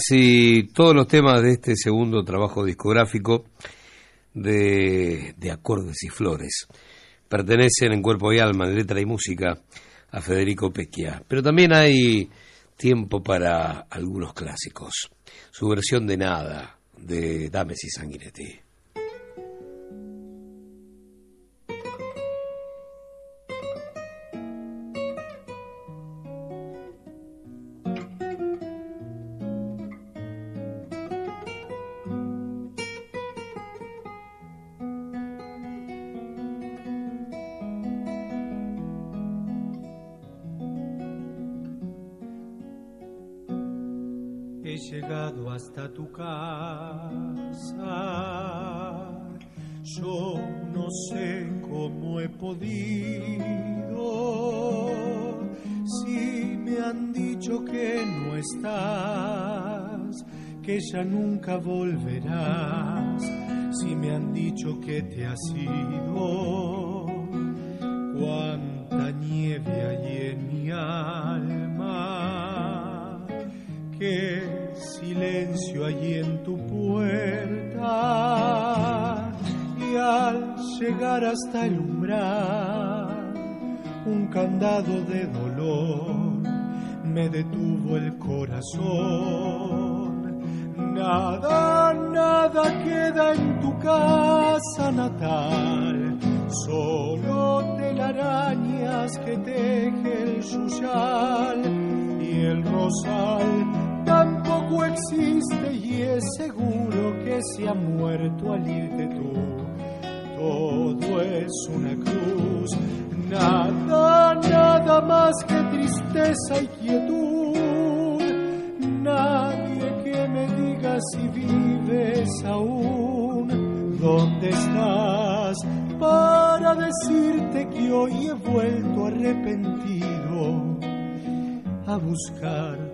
Casi todos los temas de este segundo trabajo discográfico de, de acordes y flores pertenecen en cuerpo y alma, en letra y música, a Federico Pecchia. Pero también hay tiempo para algunos clásicos. Su versión de Nada, de Dames y Sanguinetti. Yo no sé cómo he podido. Si me han dicho que no estás, que ya nunca volverás. Si me han dicho que te has ido, cuánta nieve hay en mi alma qué silencio hay en tu puerta. Y al llegar hasta el umbral un candado de dolor me detuvo el corazón. Nada nada queda en tu casa natal. Solo telarañas que teje el yuyal y el rosal tampoco existe y es seguro que se ha muerto al irte tú. Todo es una cruz, nada, nada más que tristeza y quietud. Nadie que me diga si vives aún, dónde estás, para decirte que hoy he vuelto arrepentido a buscar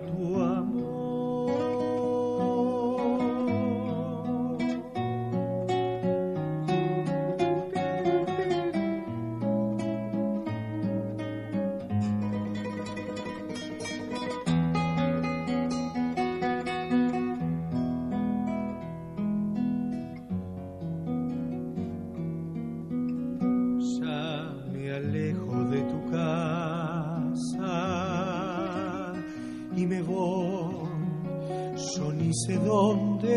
sé dónde,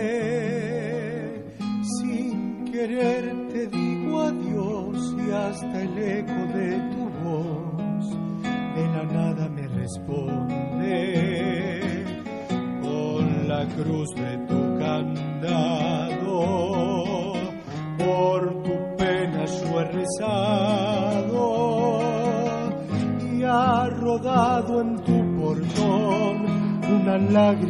sin querer te digo adiós y hasta el eco de tu voz de la nada me responde. Con la cruz de tu candado por tu pena yo he y ha rodado en tu portón una lágrima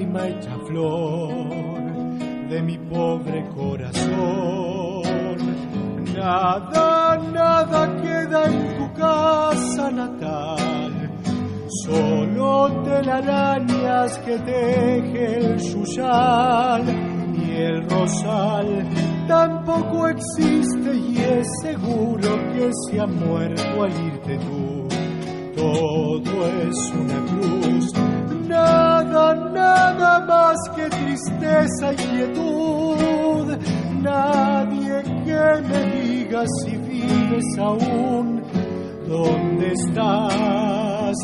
Nada, nada queda en tu casa natal, solo telarañas que teje el yuyal y el rosal tampoco existe y es seguro que se ha muerto al irte tú. Todo es una cruz, nada, nada más que tristeza y quietud. Nadie que me diga si vives aún, ¿dónde estás?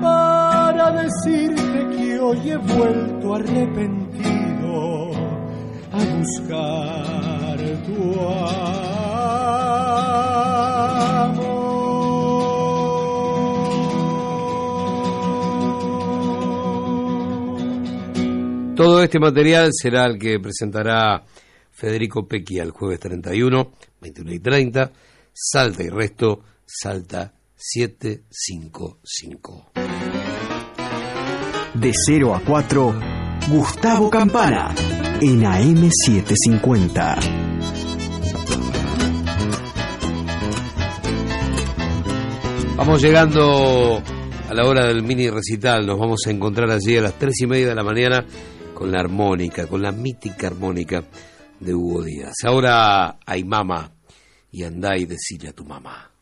Para decirte que hoy he vuelto arrepentido a buscar tu amor. Todo este material será el que presentará Federico Pequi el jueves 31, 21 y 30, Salta y Resto, Salta 755. De 0 a 4, Gustavo Campana, en AM750. Vamos llegando a la hora del mini recital, nos vamos a encontrar allí a las tres y media de la mañana con la armónica, con la mítica armónica de Hugo Díaz. Ahora hay mamá y andá y decile a tu mamá.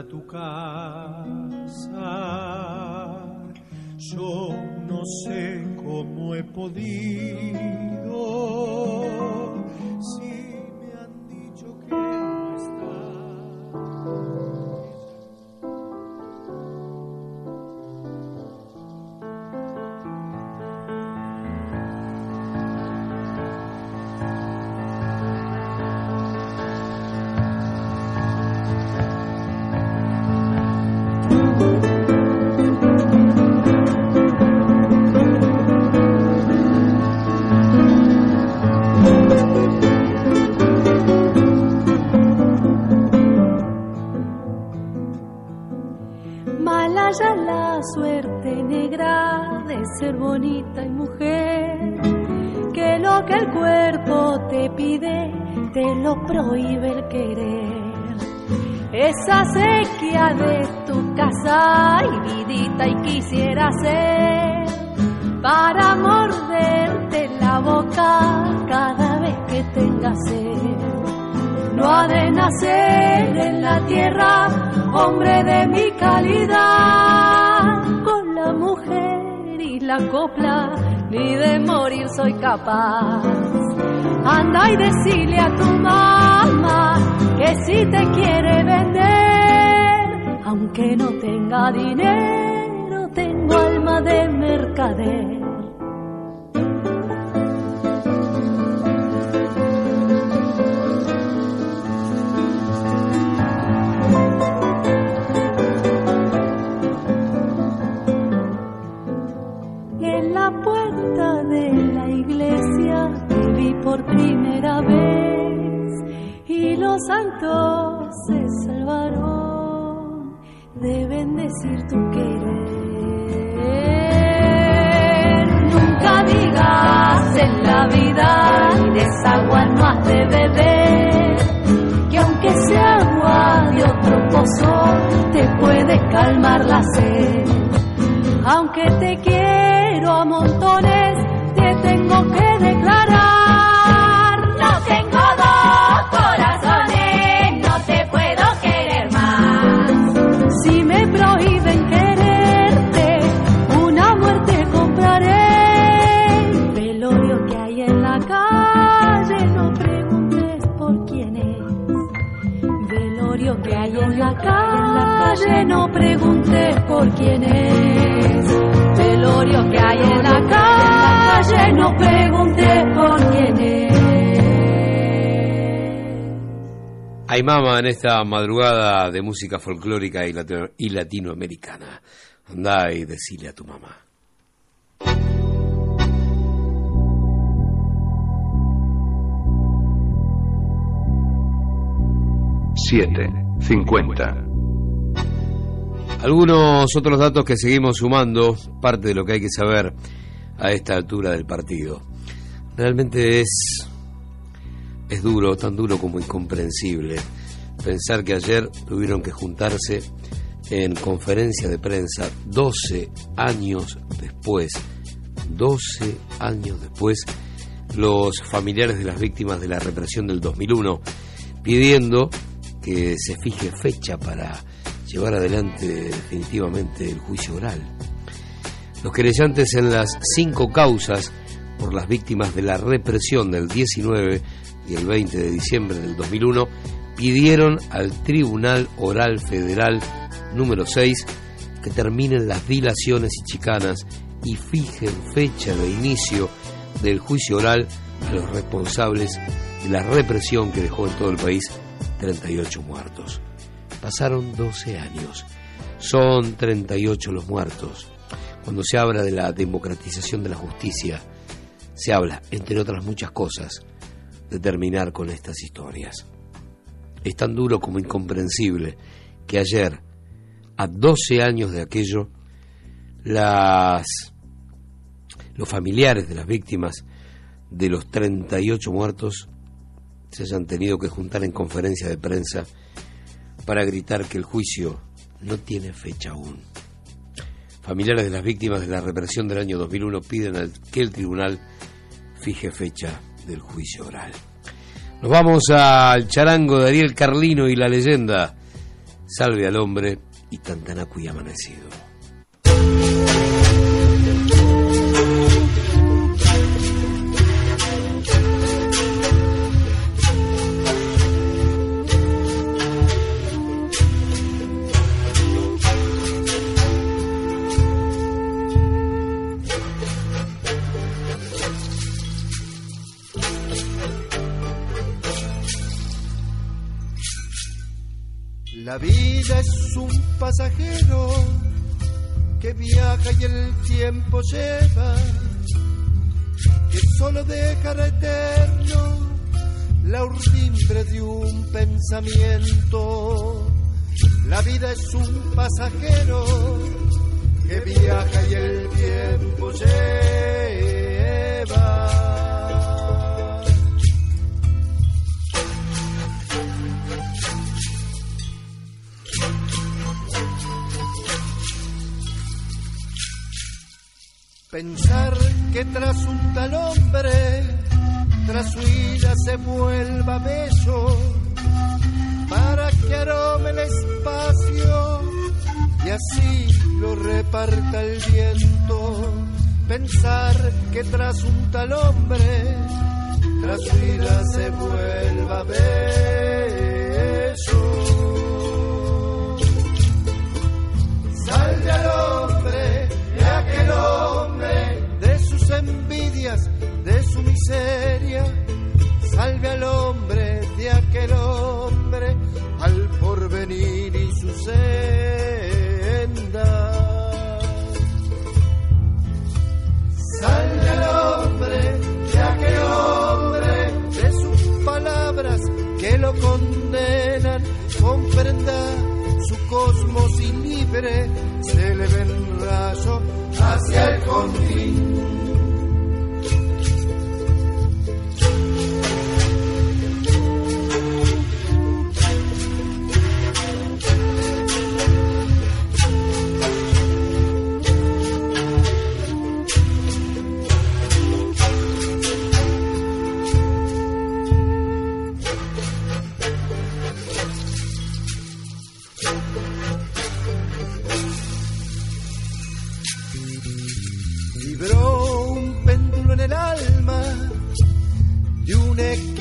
Tu casa. Yo no sé cómo he podido. Prohíbe el querer. Esa sequía de tu casa y vidita y quisiera ser para morderte la boca cada vez que tengas sed. No ha de nacer en la tierra hombre de mi calidad. Con la mujer y la copla, ni de morir soy capaz. Anda y decile a tu que si te quiere vender, aunque no tenga dinero, tengo alma de mercader. Nunca digas en la vida de esa agua no has de beber, que aunque sea agua de otro pozo, te puede calmar la sed. Aunque te quiero a montones, no por quién es. Hay mama en esta madrugada de música folclórica y, latino- y latinoamericana. Andá y decile a tu mamá. Siete, cincuenta. Algunos otros datos que seguimos sumando, parte de lo que hay que saber a esta altura del partido. Realmente es, es duro, tan duro como incomprensible, pensar que ayer tuvieron que juntarse en conferencia de prensa 12 años después, 12 años después, los familiares de las víctimas de la represión del 2001, pidiendo que se fije fecha para llevar adelante definitivamente el juicio oral. Los querellantes en las cinco causas por las víctimas de la represión del 19 y el 20 de diciembre del 2001 pidieron al Tribunal Oral Federal número 6 que terminen las dilaciones y chicanas y fijen fecha de inicio del juicio oral a los responsables de la represión que dejó en todo el país 38 muertos. Pasaron 12 años. Son 38 los muertos. Cuando se habla de la democratización de la justicia, se habla, entre otras muchas cosas, de terminar con estas historias. Es tan duro como incomprensible que ayer, a 12 años de aquello, las, los familiares de las víctimas de los 38 muertos se hayan tenido que juntar en conferencia de prensa para gritar que el juicio no tiene fecha aún. Familiares de las víctimas de la represión del año 2001 piden que el tribunal fije fecha del juicio oral. Nos vamos al charango de Ariel Carlino y la leyenda Salve al hombre y Tantanacu y amanecido. Vida es un pasajero que viaja y el tiempo lleva, que solo dejará eterno la urdimbre de un pensamiento. La vida es un pasajero que viaja y el tiempo lleva. Pensar que tras un tal hombre, tras su ira se vuelva bello, para que arome el espacio y así lo reparta el viento. Pensar que tras un tal hombre, tras su ira se vuelva bello. Salve al hombre de aquel hombre, de sus envidias, de su miseria. Salve al hombre de aquel hombre, al porvenir y su senda. Salve al hombre de aquel hombre, de sus palabras que lo condenan, comprenda su cosmos y libre se le ven rayo hacia el confín.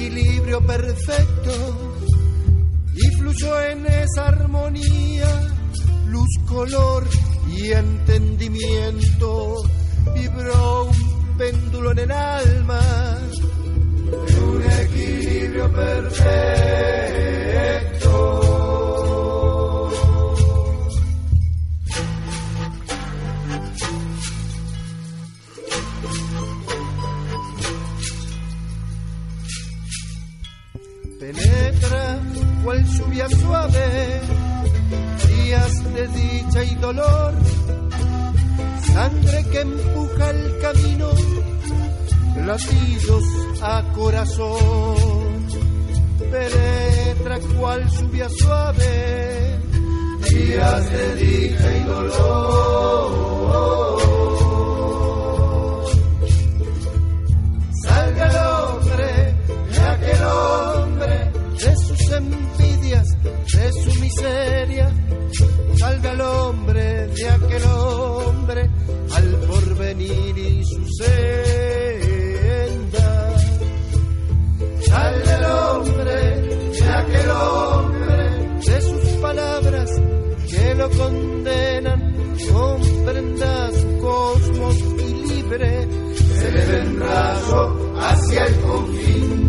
Equilibrio perfecto y fluyó en esa armonía luz, color y entendimiento. Vibró un péndulo en el alma un equilibrio perfecto. cual lluvia suave, días de dicha y dolor, sangre que empuja el camino, latidos a corazón, penetra cual lluvia suave, días de dicha y dolor. envidias, de su miseria, salve al hombre de aquel hombre, al porvenir y su senda. Salve al hombre de aquel hombre, de sus palabras que lo condenan, comprendas cosmos y libre, se le vendrá hacia el confín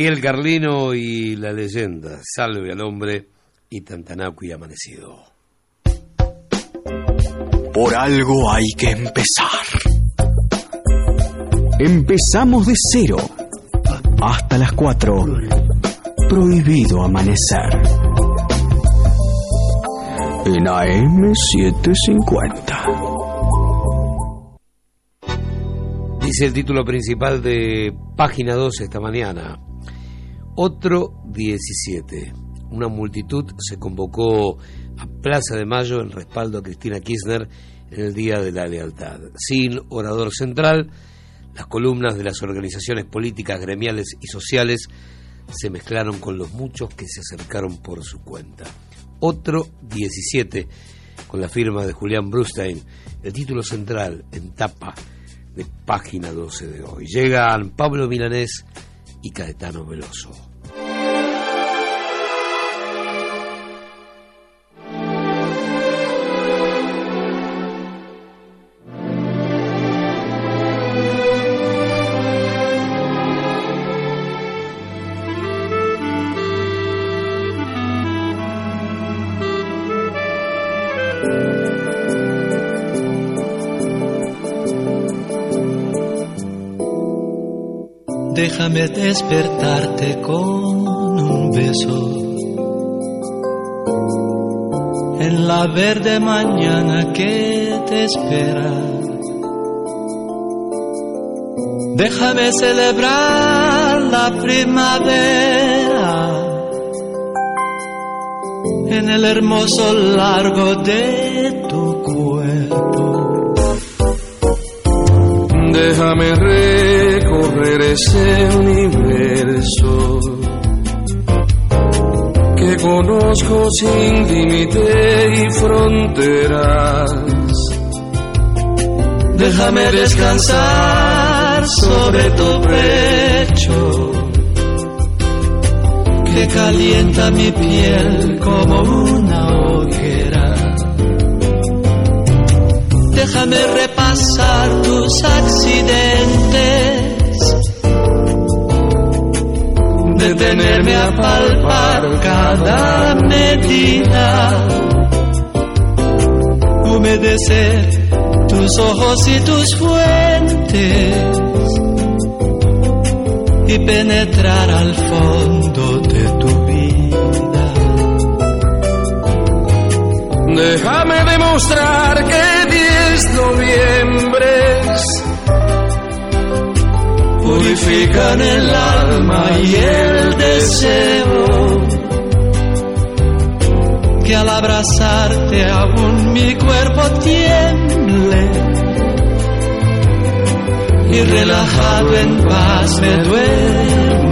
Ariel Carlino y la leyenda, Salve al hombre y Tantanacu y Amanecido. Por algo hay que empezar. Empezamos de cero. Hasta las 4. Prohibido amanecer. En AM750. Dice el título principal de página 2 esta mañana. Otro 17. Una multitud se convocó a Plaza de Mayo en respaldo a Cristina Kirchner en el Día de la Lealtad. Sin orador central, las columnas de las organizaciones políticas, gremiales y sociales se mezclaron con los muchos que se acercaron por su cuenta. Otro 17, con la firma de Julián Brustein, el título central en tapa de página 12 de hoy. Llegan Pablo Milanés y Caetano Veloso. Déjame despertarte con un beso. En la verde mañana que te espera. Déjame celebrar la primavera en el hermoso largo de tu cuerpo. Déjame recorrer ese universo que conozco sin límite y fronteras. Déjame descansar sobre tu pecho que calienta mi piel como una hoguera. Déjame repasar tus accidentes, detenerme a palpar cada medida, humedecer tus ojos y tus fuentes y penetrar al fondo de tu vida. Déjame demostrar que diez noviembres purifican el alma y el deseo. Que al abrazarte aún mi cuerpo tiemble y relajado en paz me duerma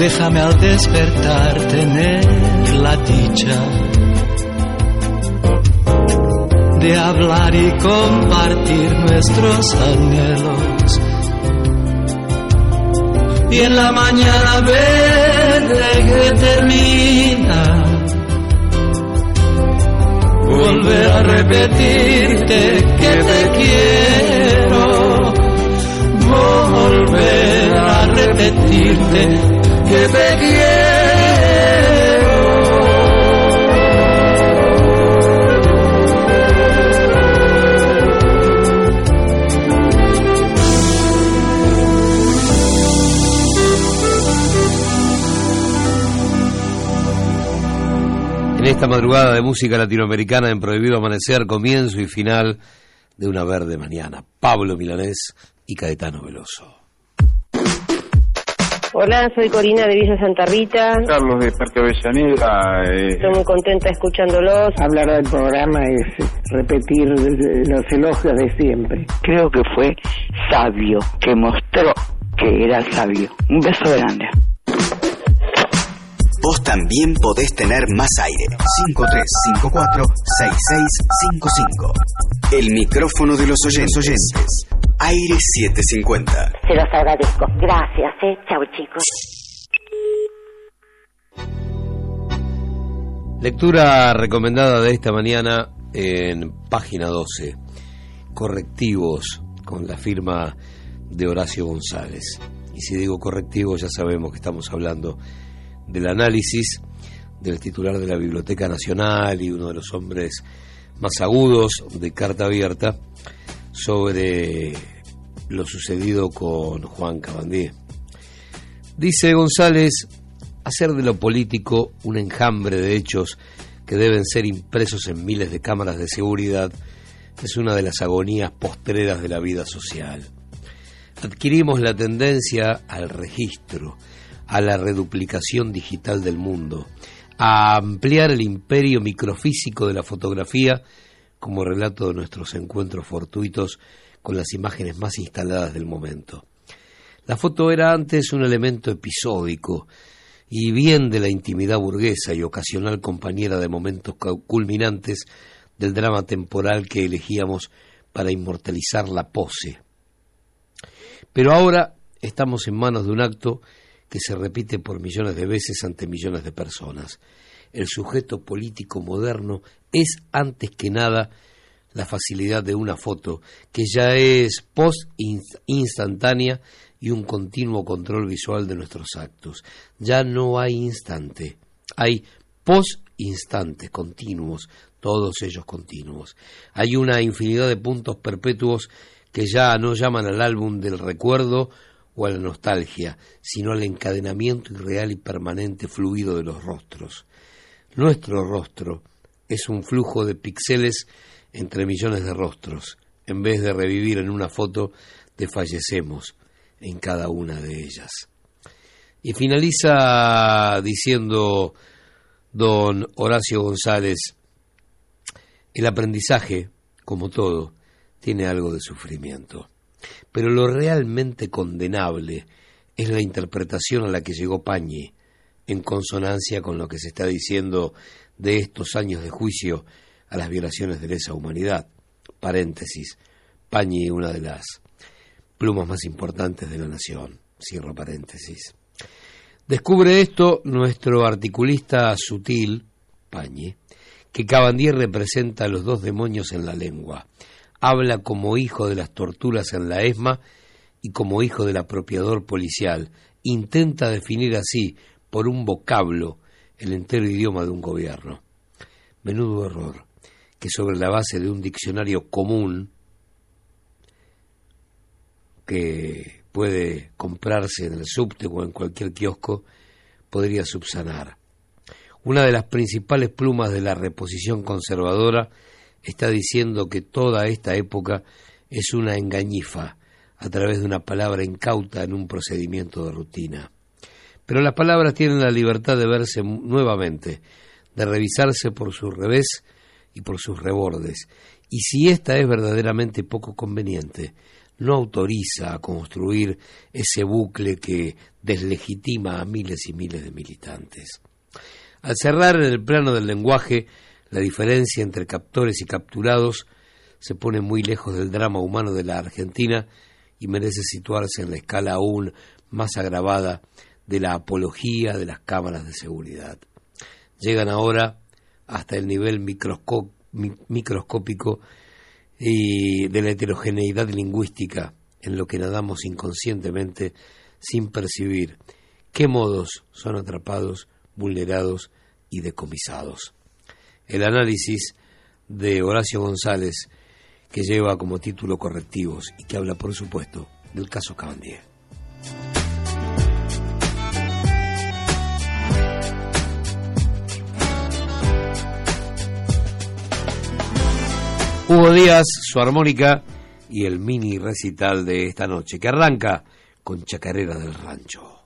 Déjame al despertar tener la dicha de hablar y compartir nuestros anhelos. Y en la mañana verde que termina, volver a repetirte que te quiero, volver a repetirte En esta madrugada de música latinoamericana en Prohibido Amanecer, comienzo y final de una verde mañana. Pablo Milanés y Caetano Veloso. Hola, soy Corina de Villa Santa Rita. Carlos de Parque Avellaneda. Eh, Estoy muy contenta escuchándolos. Hablar del programa es repetir los elogios de siempre. Creo que fue sabio, que mostró que era sabio. Un beso grande. Vos también podés tener más aire. 5354-6655. El micrófono de los oyentes. oyentes. Aire 750. Se los agradezco. Gracias, eh. Chao, chicos. Lectura recomendada de esta mañana en página 12. Correctivos con la firma de Horacio González. Y si digo correctivos ya sabemos que estamos hablando del análisis del titular de la Biblioteca Nacional y uno de los hombres más agudos de carta abierta sobre lo sucedido con Juan Cabandier. Dice González, hacer de lo político un enjambre de hechos que deben ser impresos en miles de cámaras de seguridad es una de las agonías postreras de la vida social. Adquirimos la tendencia al registro, a la reduplicación digital del mundo, a ampliar el imperio microfísico de la fotografía como relato de nuestros encuentros fortuitos con las imágenes más instaladas del momento. La foto era antes un elemento episódico y bien de la intimidad burguesa y ocasional compañera de momentos culminantes del drama temporal que elegíamos para inmortalizar la pose. Pero ahora estamos en manos de un acto que se repite por millones de veces ante millones de personas. El sujeto político moderno es antes que nada la facilidad de una foto, que ya es post instantánea y un continuo control visual de nuestros actos. Ya no hay instante, hay post instantes continuos, todos ellos continuos. Hay una infinidad de puntos perpetuos que ya no llaman al álbum del recuerdo o a la nostalgia, sino al encadenamiento irreal y permanente fluido de los rostros. Nuestro rostro es un flujo de píxeles entre millones de rostros. En vez de revivir en una foto, desfallecemos en cada una de ellas. Y finaliza diciendo don Horacio González, el aprendizaje, como todo, tiene algo de sufrimiento. Pero lo realmente condenable es la interpretación a la que llegó Pañi, en consonancia con lo que se está diciendo de estos años de juicio a las violaciones de lesa humanidad. Paréntesis. Pañi, una de las plumas más importantes de la nación. Cierro paréntesis. Descubre esto nuestro articulista sutil, Pañi, que Cabandier representa a los dos demonios en la lengua. Habla como hijo de las torturas en la ESMA y como hijo del apropiador policial. Intenta definir así, por un vocablo, el entero idioma de un gobierno. Menudo error que sobre la base de un diccionario común que puede comprarse en el subte o en cualquier kiosco, podría subsanar. Una de las principales plumas de la reposición conservadora está diciendo que toda esta época es una engañifa a través de una palabra incauta en un procedimiento de rutina. Pero las palabras tienen la libertad de verse nuevamente, de revisarse por su revés y por sus rebordes. Y si esta es verdaderamente poco conveniente, no autoriza a construir ese bucle que deslegitima a miles y miles de militantes. Al cerrar en el plano del lenguaje, la diferencia entre captores y capturados se pone muy lejos del drama humano de la Argentina y merece situarse en la escala aún más agravada de la apología de las cámaras de seguridad. Llegan ahora hasta el nivel microscópico y de la heterogeneidad lingüística en lo que nadamos inconscientemente sin percibir qué modos son atrapados, vulnerados y decomisados. El análisis de Horacio González, que lleva como título Correctivos y que habla, por supuesto, del caso Cabandier. Hugo Díaz, su armónica y el mini recital de esta noche, que arranca con Chacarera del Rancho.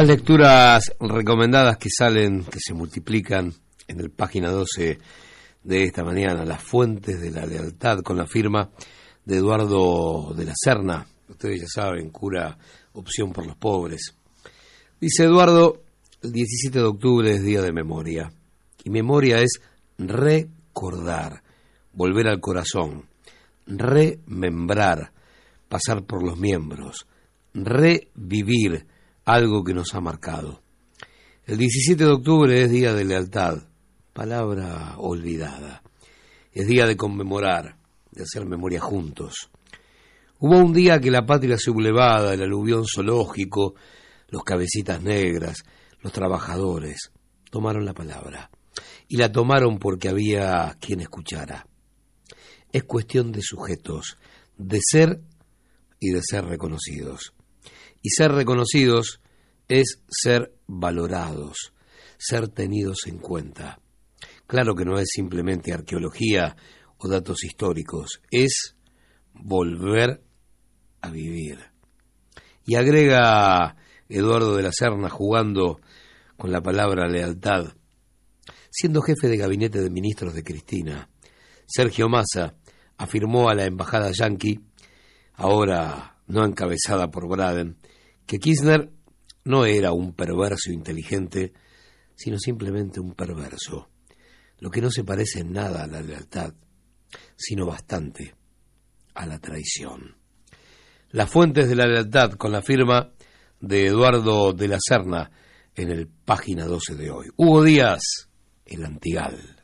Más lecturas recomendadas que salen, que se multiplican en el página 12 de esta mañana, Las Fuentes de la Lealtad, con la firma de Eduardo de la Serna. Ustedes ya saben, cura opción por los pobres. Dice Eduardo, el 17 de octubre es día de memoria. Y memoria es recordar, volver al corazón, remembrar, pasar por los miembros, revivir algo que nos ha marcado. El 17 de octubre es día de lealtad, palabra olvidada. Es día de conmemorar, de hacer memoria juntos. Hubo un día que la patria sublevada, el aluvión zoológico, los cabecitas negras, los trabajadores, tomaron la palabra. Y la tomaron porque había quien escuchara. Es cuestión de sujetos, de ser y de ser reconocidos. Y ser reconocidos es ser valorados, ser tenidos en cuenta. Claro que no es simplemente arqueología o datos históricos, es volver a vivir. Y agrega Eduardo de la Serna jugando con la palabra lealtad. Siendo jefe de gabinete de ministros de Cristina, Sergio Massa afirmó a la embajada yanqui, ahora no encabezada por Braden, que Kirchner no era un perverso inteligente, sino simplemente un perverso, lo que no se parece en nada a la lealtad, sino bastante a la traición. Las fuentes de la lealtad con la firma de Eduardo de la Serna en el página 12 de hoy. Hugo Díaz, el Antigal.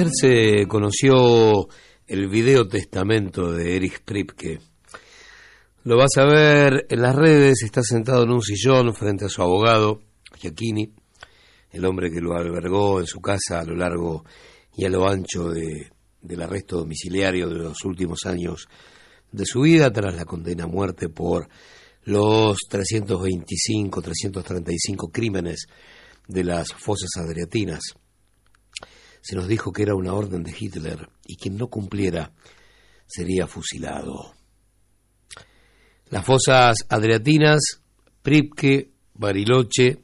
Ayer se conoció el video testamento de Erich Pripke. Lo vas a ver en las redes, está sentado en un sillón frente a su abogado, Giacchini, el hombre que lo albergó en su casa a lo largo y a lo ancho de, del arresto domiciliario de los últimos años de su vida tras la condena a muerte por los 325, 335 crímenes de las fosas adriatinas. Se nos dijo que era una orden de Hitler y quien no cumpliera sería fusilado. Las fosas adriatinas, Pripke, Bariloche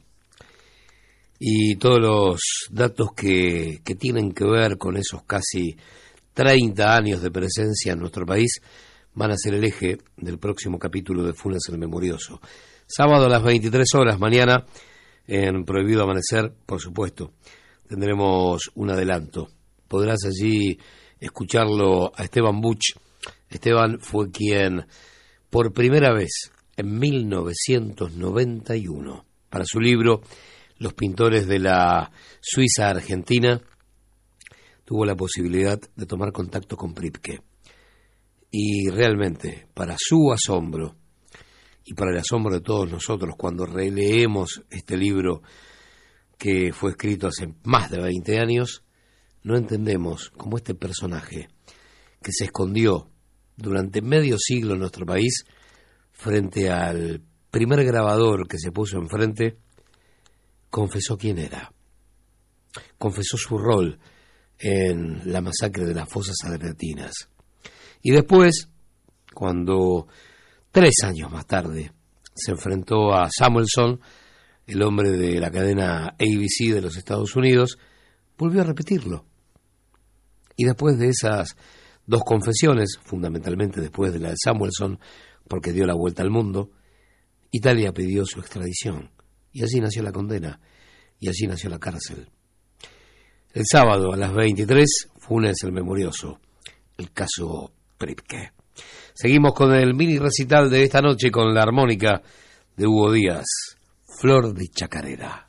y todos los datos que, que tienen que ver con esos casi 30 años de presencia en nuestro país van a ser el eje del próximo capítulo de Funes el Memorioso. Sábado a las 23 horas, mañana, en Prohibido Amanecer, por supuesto, tendremos un adelanto. Podrás allí escucharlo a Esteban Buch. Esteban fue quien, por primera vez, en 1991, para su libro Los pintores de la Suiza Argentina, tuvo la posibilidad de tomar contacto con Pripke y realmente, para su asombro y para el asombro de todos nosotros cuando releemos este libro que fue escrito hace más de 20 años, no entendemos cómo este personaje que se escondió durante medio siglo en nuestro país frente al primer grabador que se puso enfrente, confesó quién era, confesó su rol en la masacre de las fosas adriatinas y después, cuando tres años más tarde se enfrentó a Samuelson, el hombre de la cadena ABC de los Estados Unidos, volvió a repetirlo. Y después de esas dos confesiones, fundamentalmente después de la de Samuelson, porque dio la vuelta al mundo, Italia pidió su extradición. Y así nació la condena, y así nació la cárcel. El sábado a las 23, Funes el Memorioso, el caso Pripke. Seguimos con el mini recital de esta noche con la armónica de Hugo Díaz, Flor de Chacarera.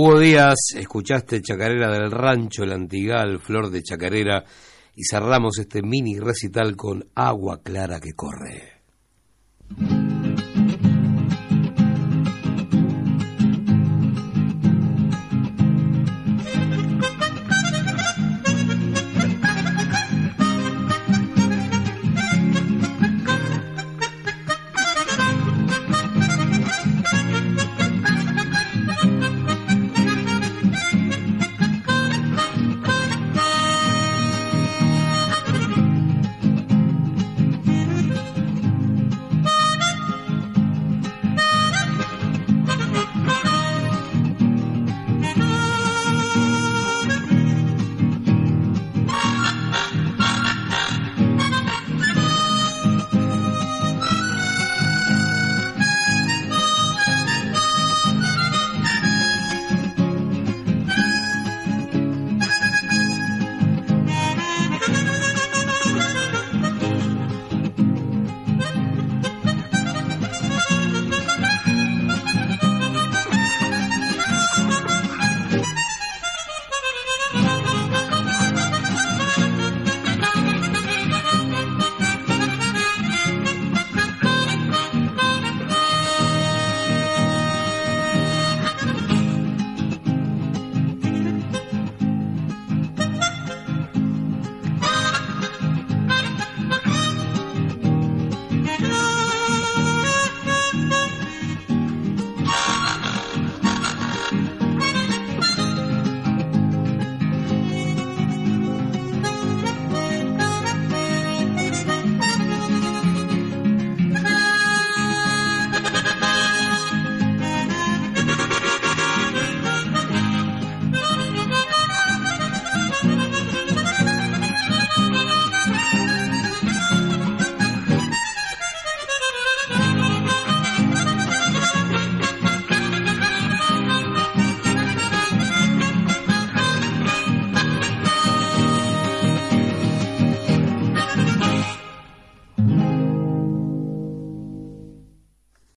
Hugo Díaz, escuchaste Chacarera del Rancho, el Antigal, Flor de Chacarera, y cerramos este mini recital con Agua Clara que corre.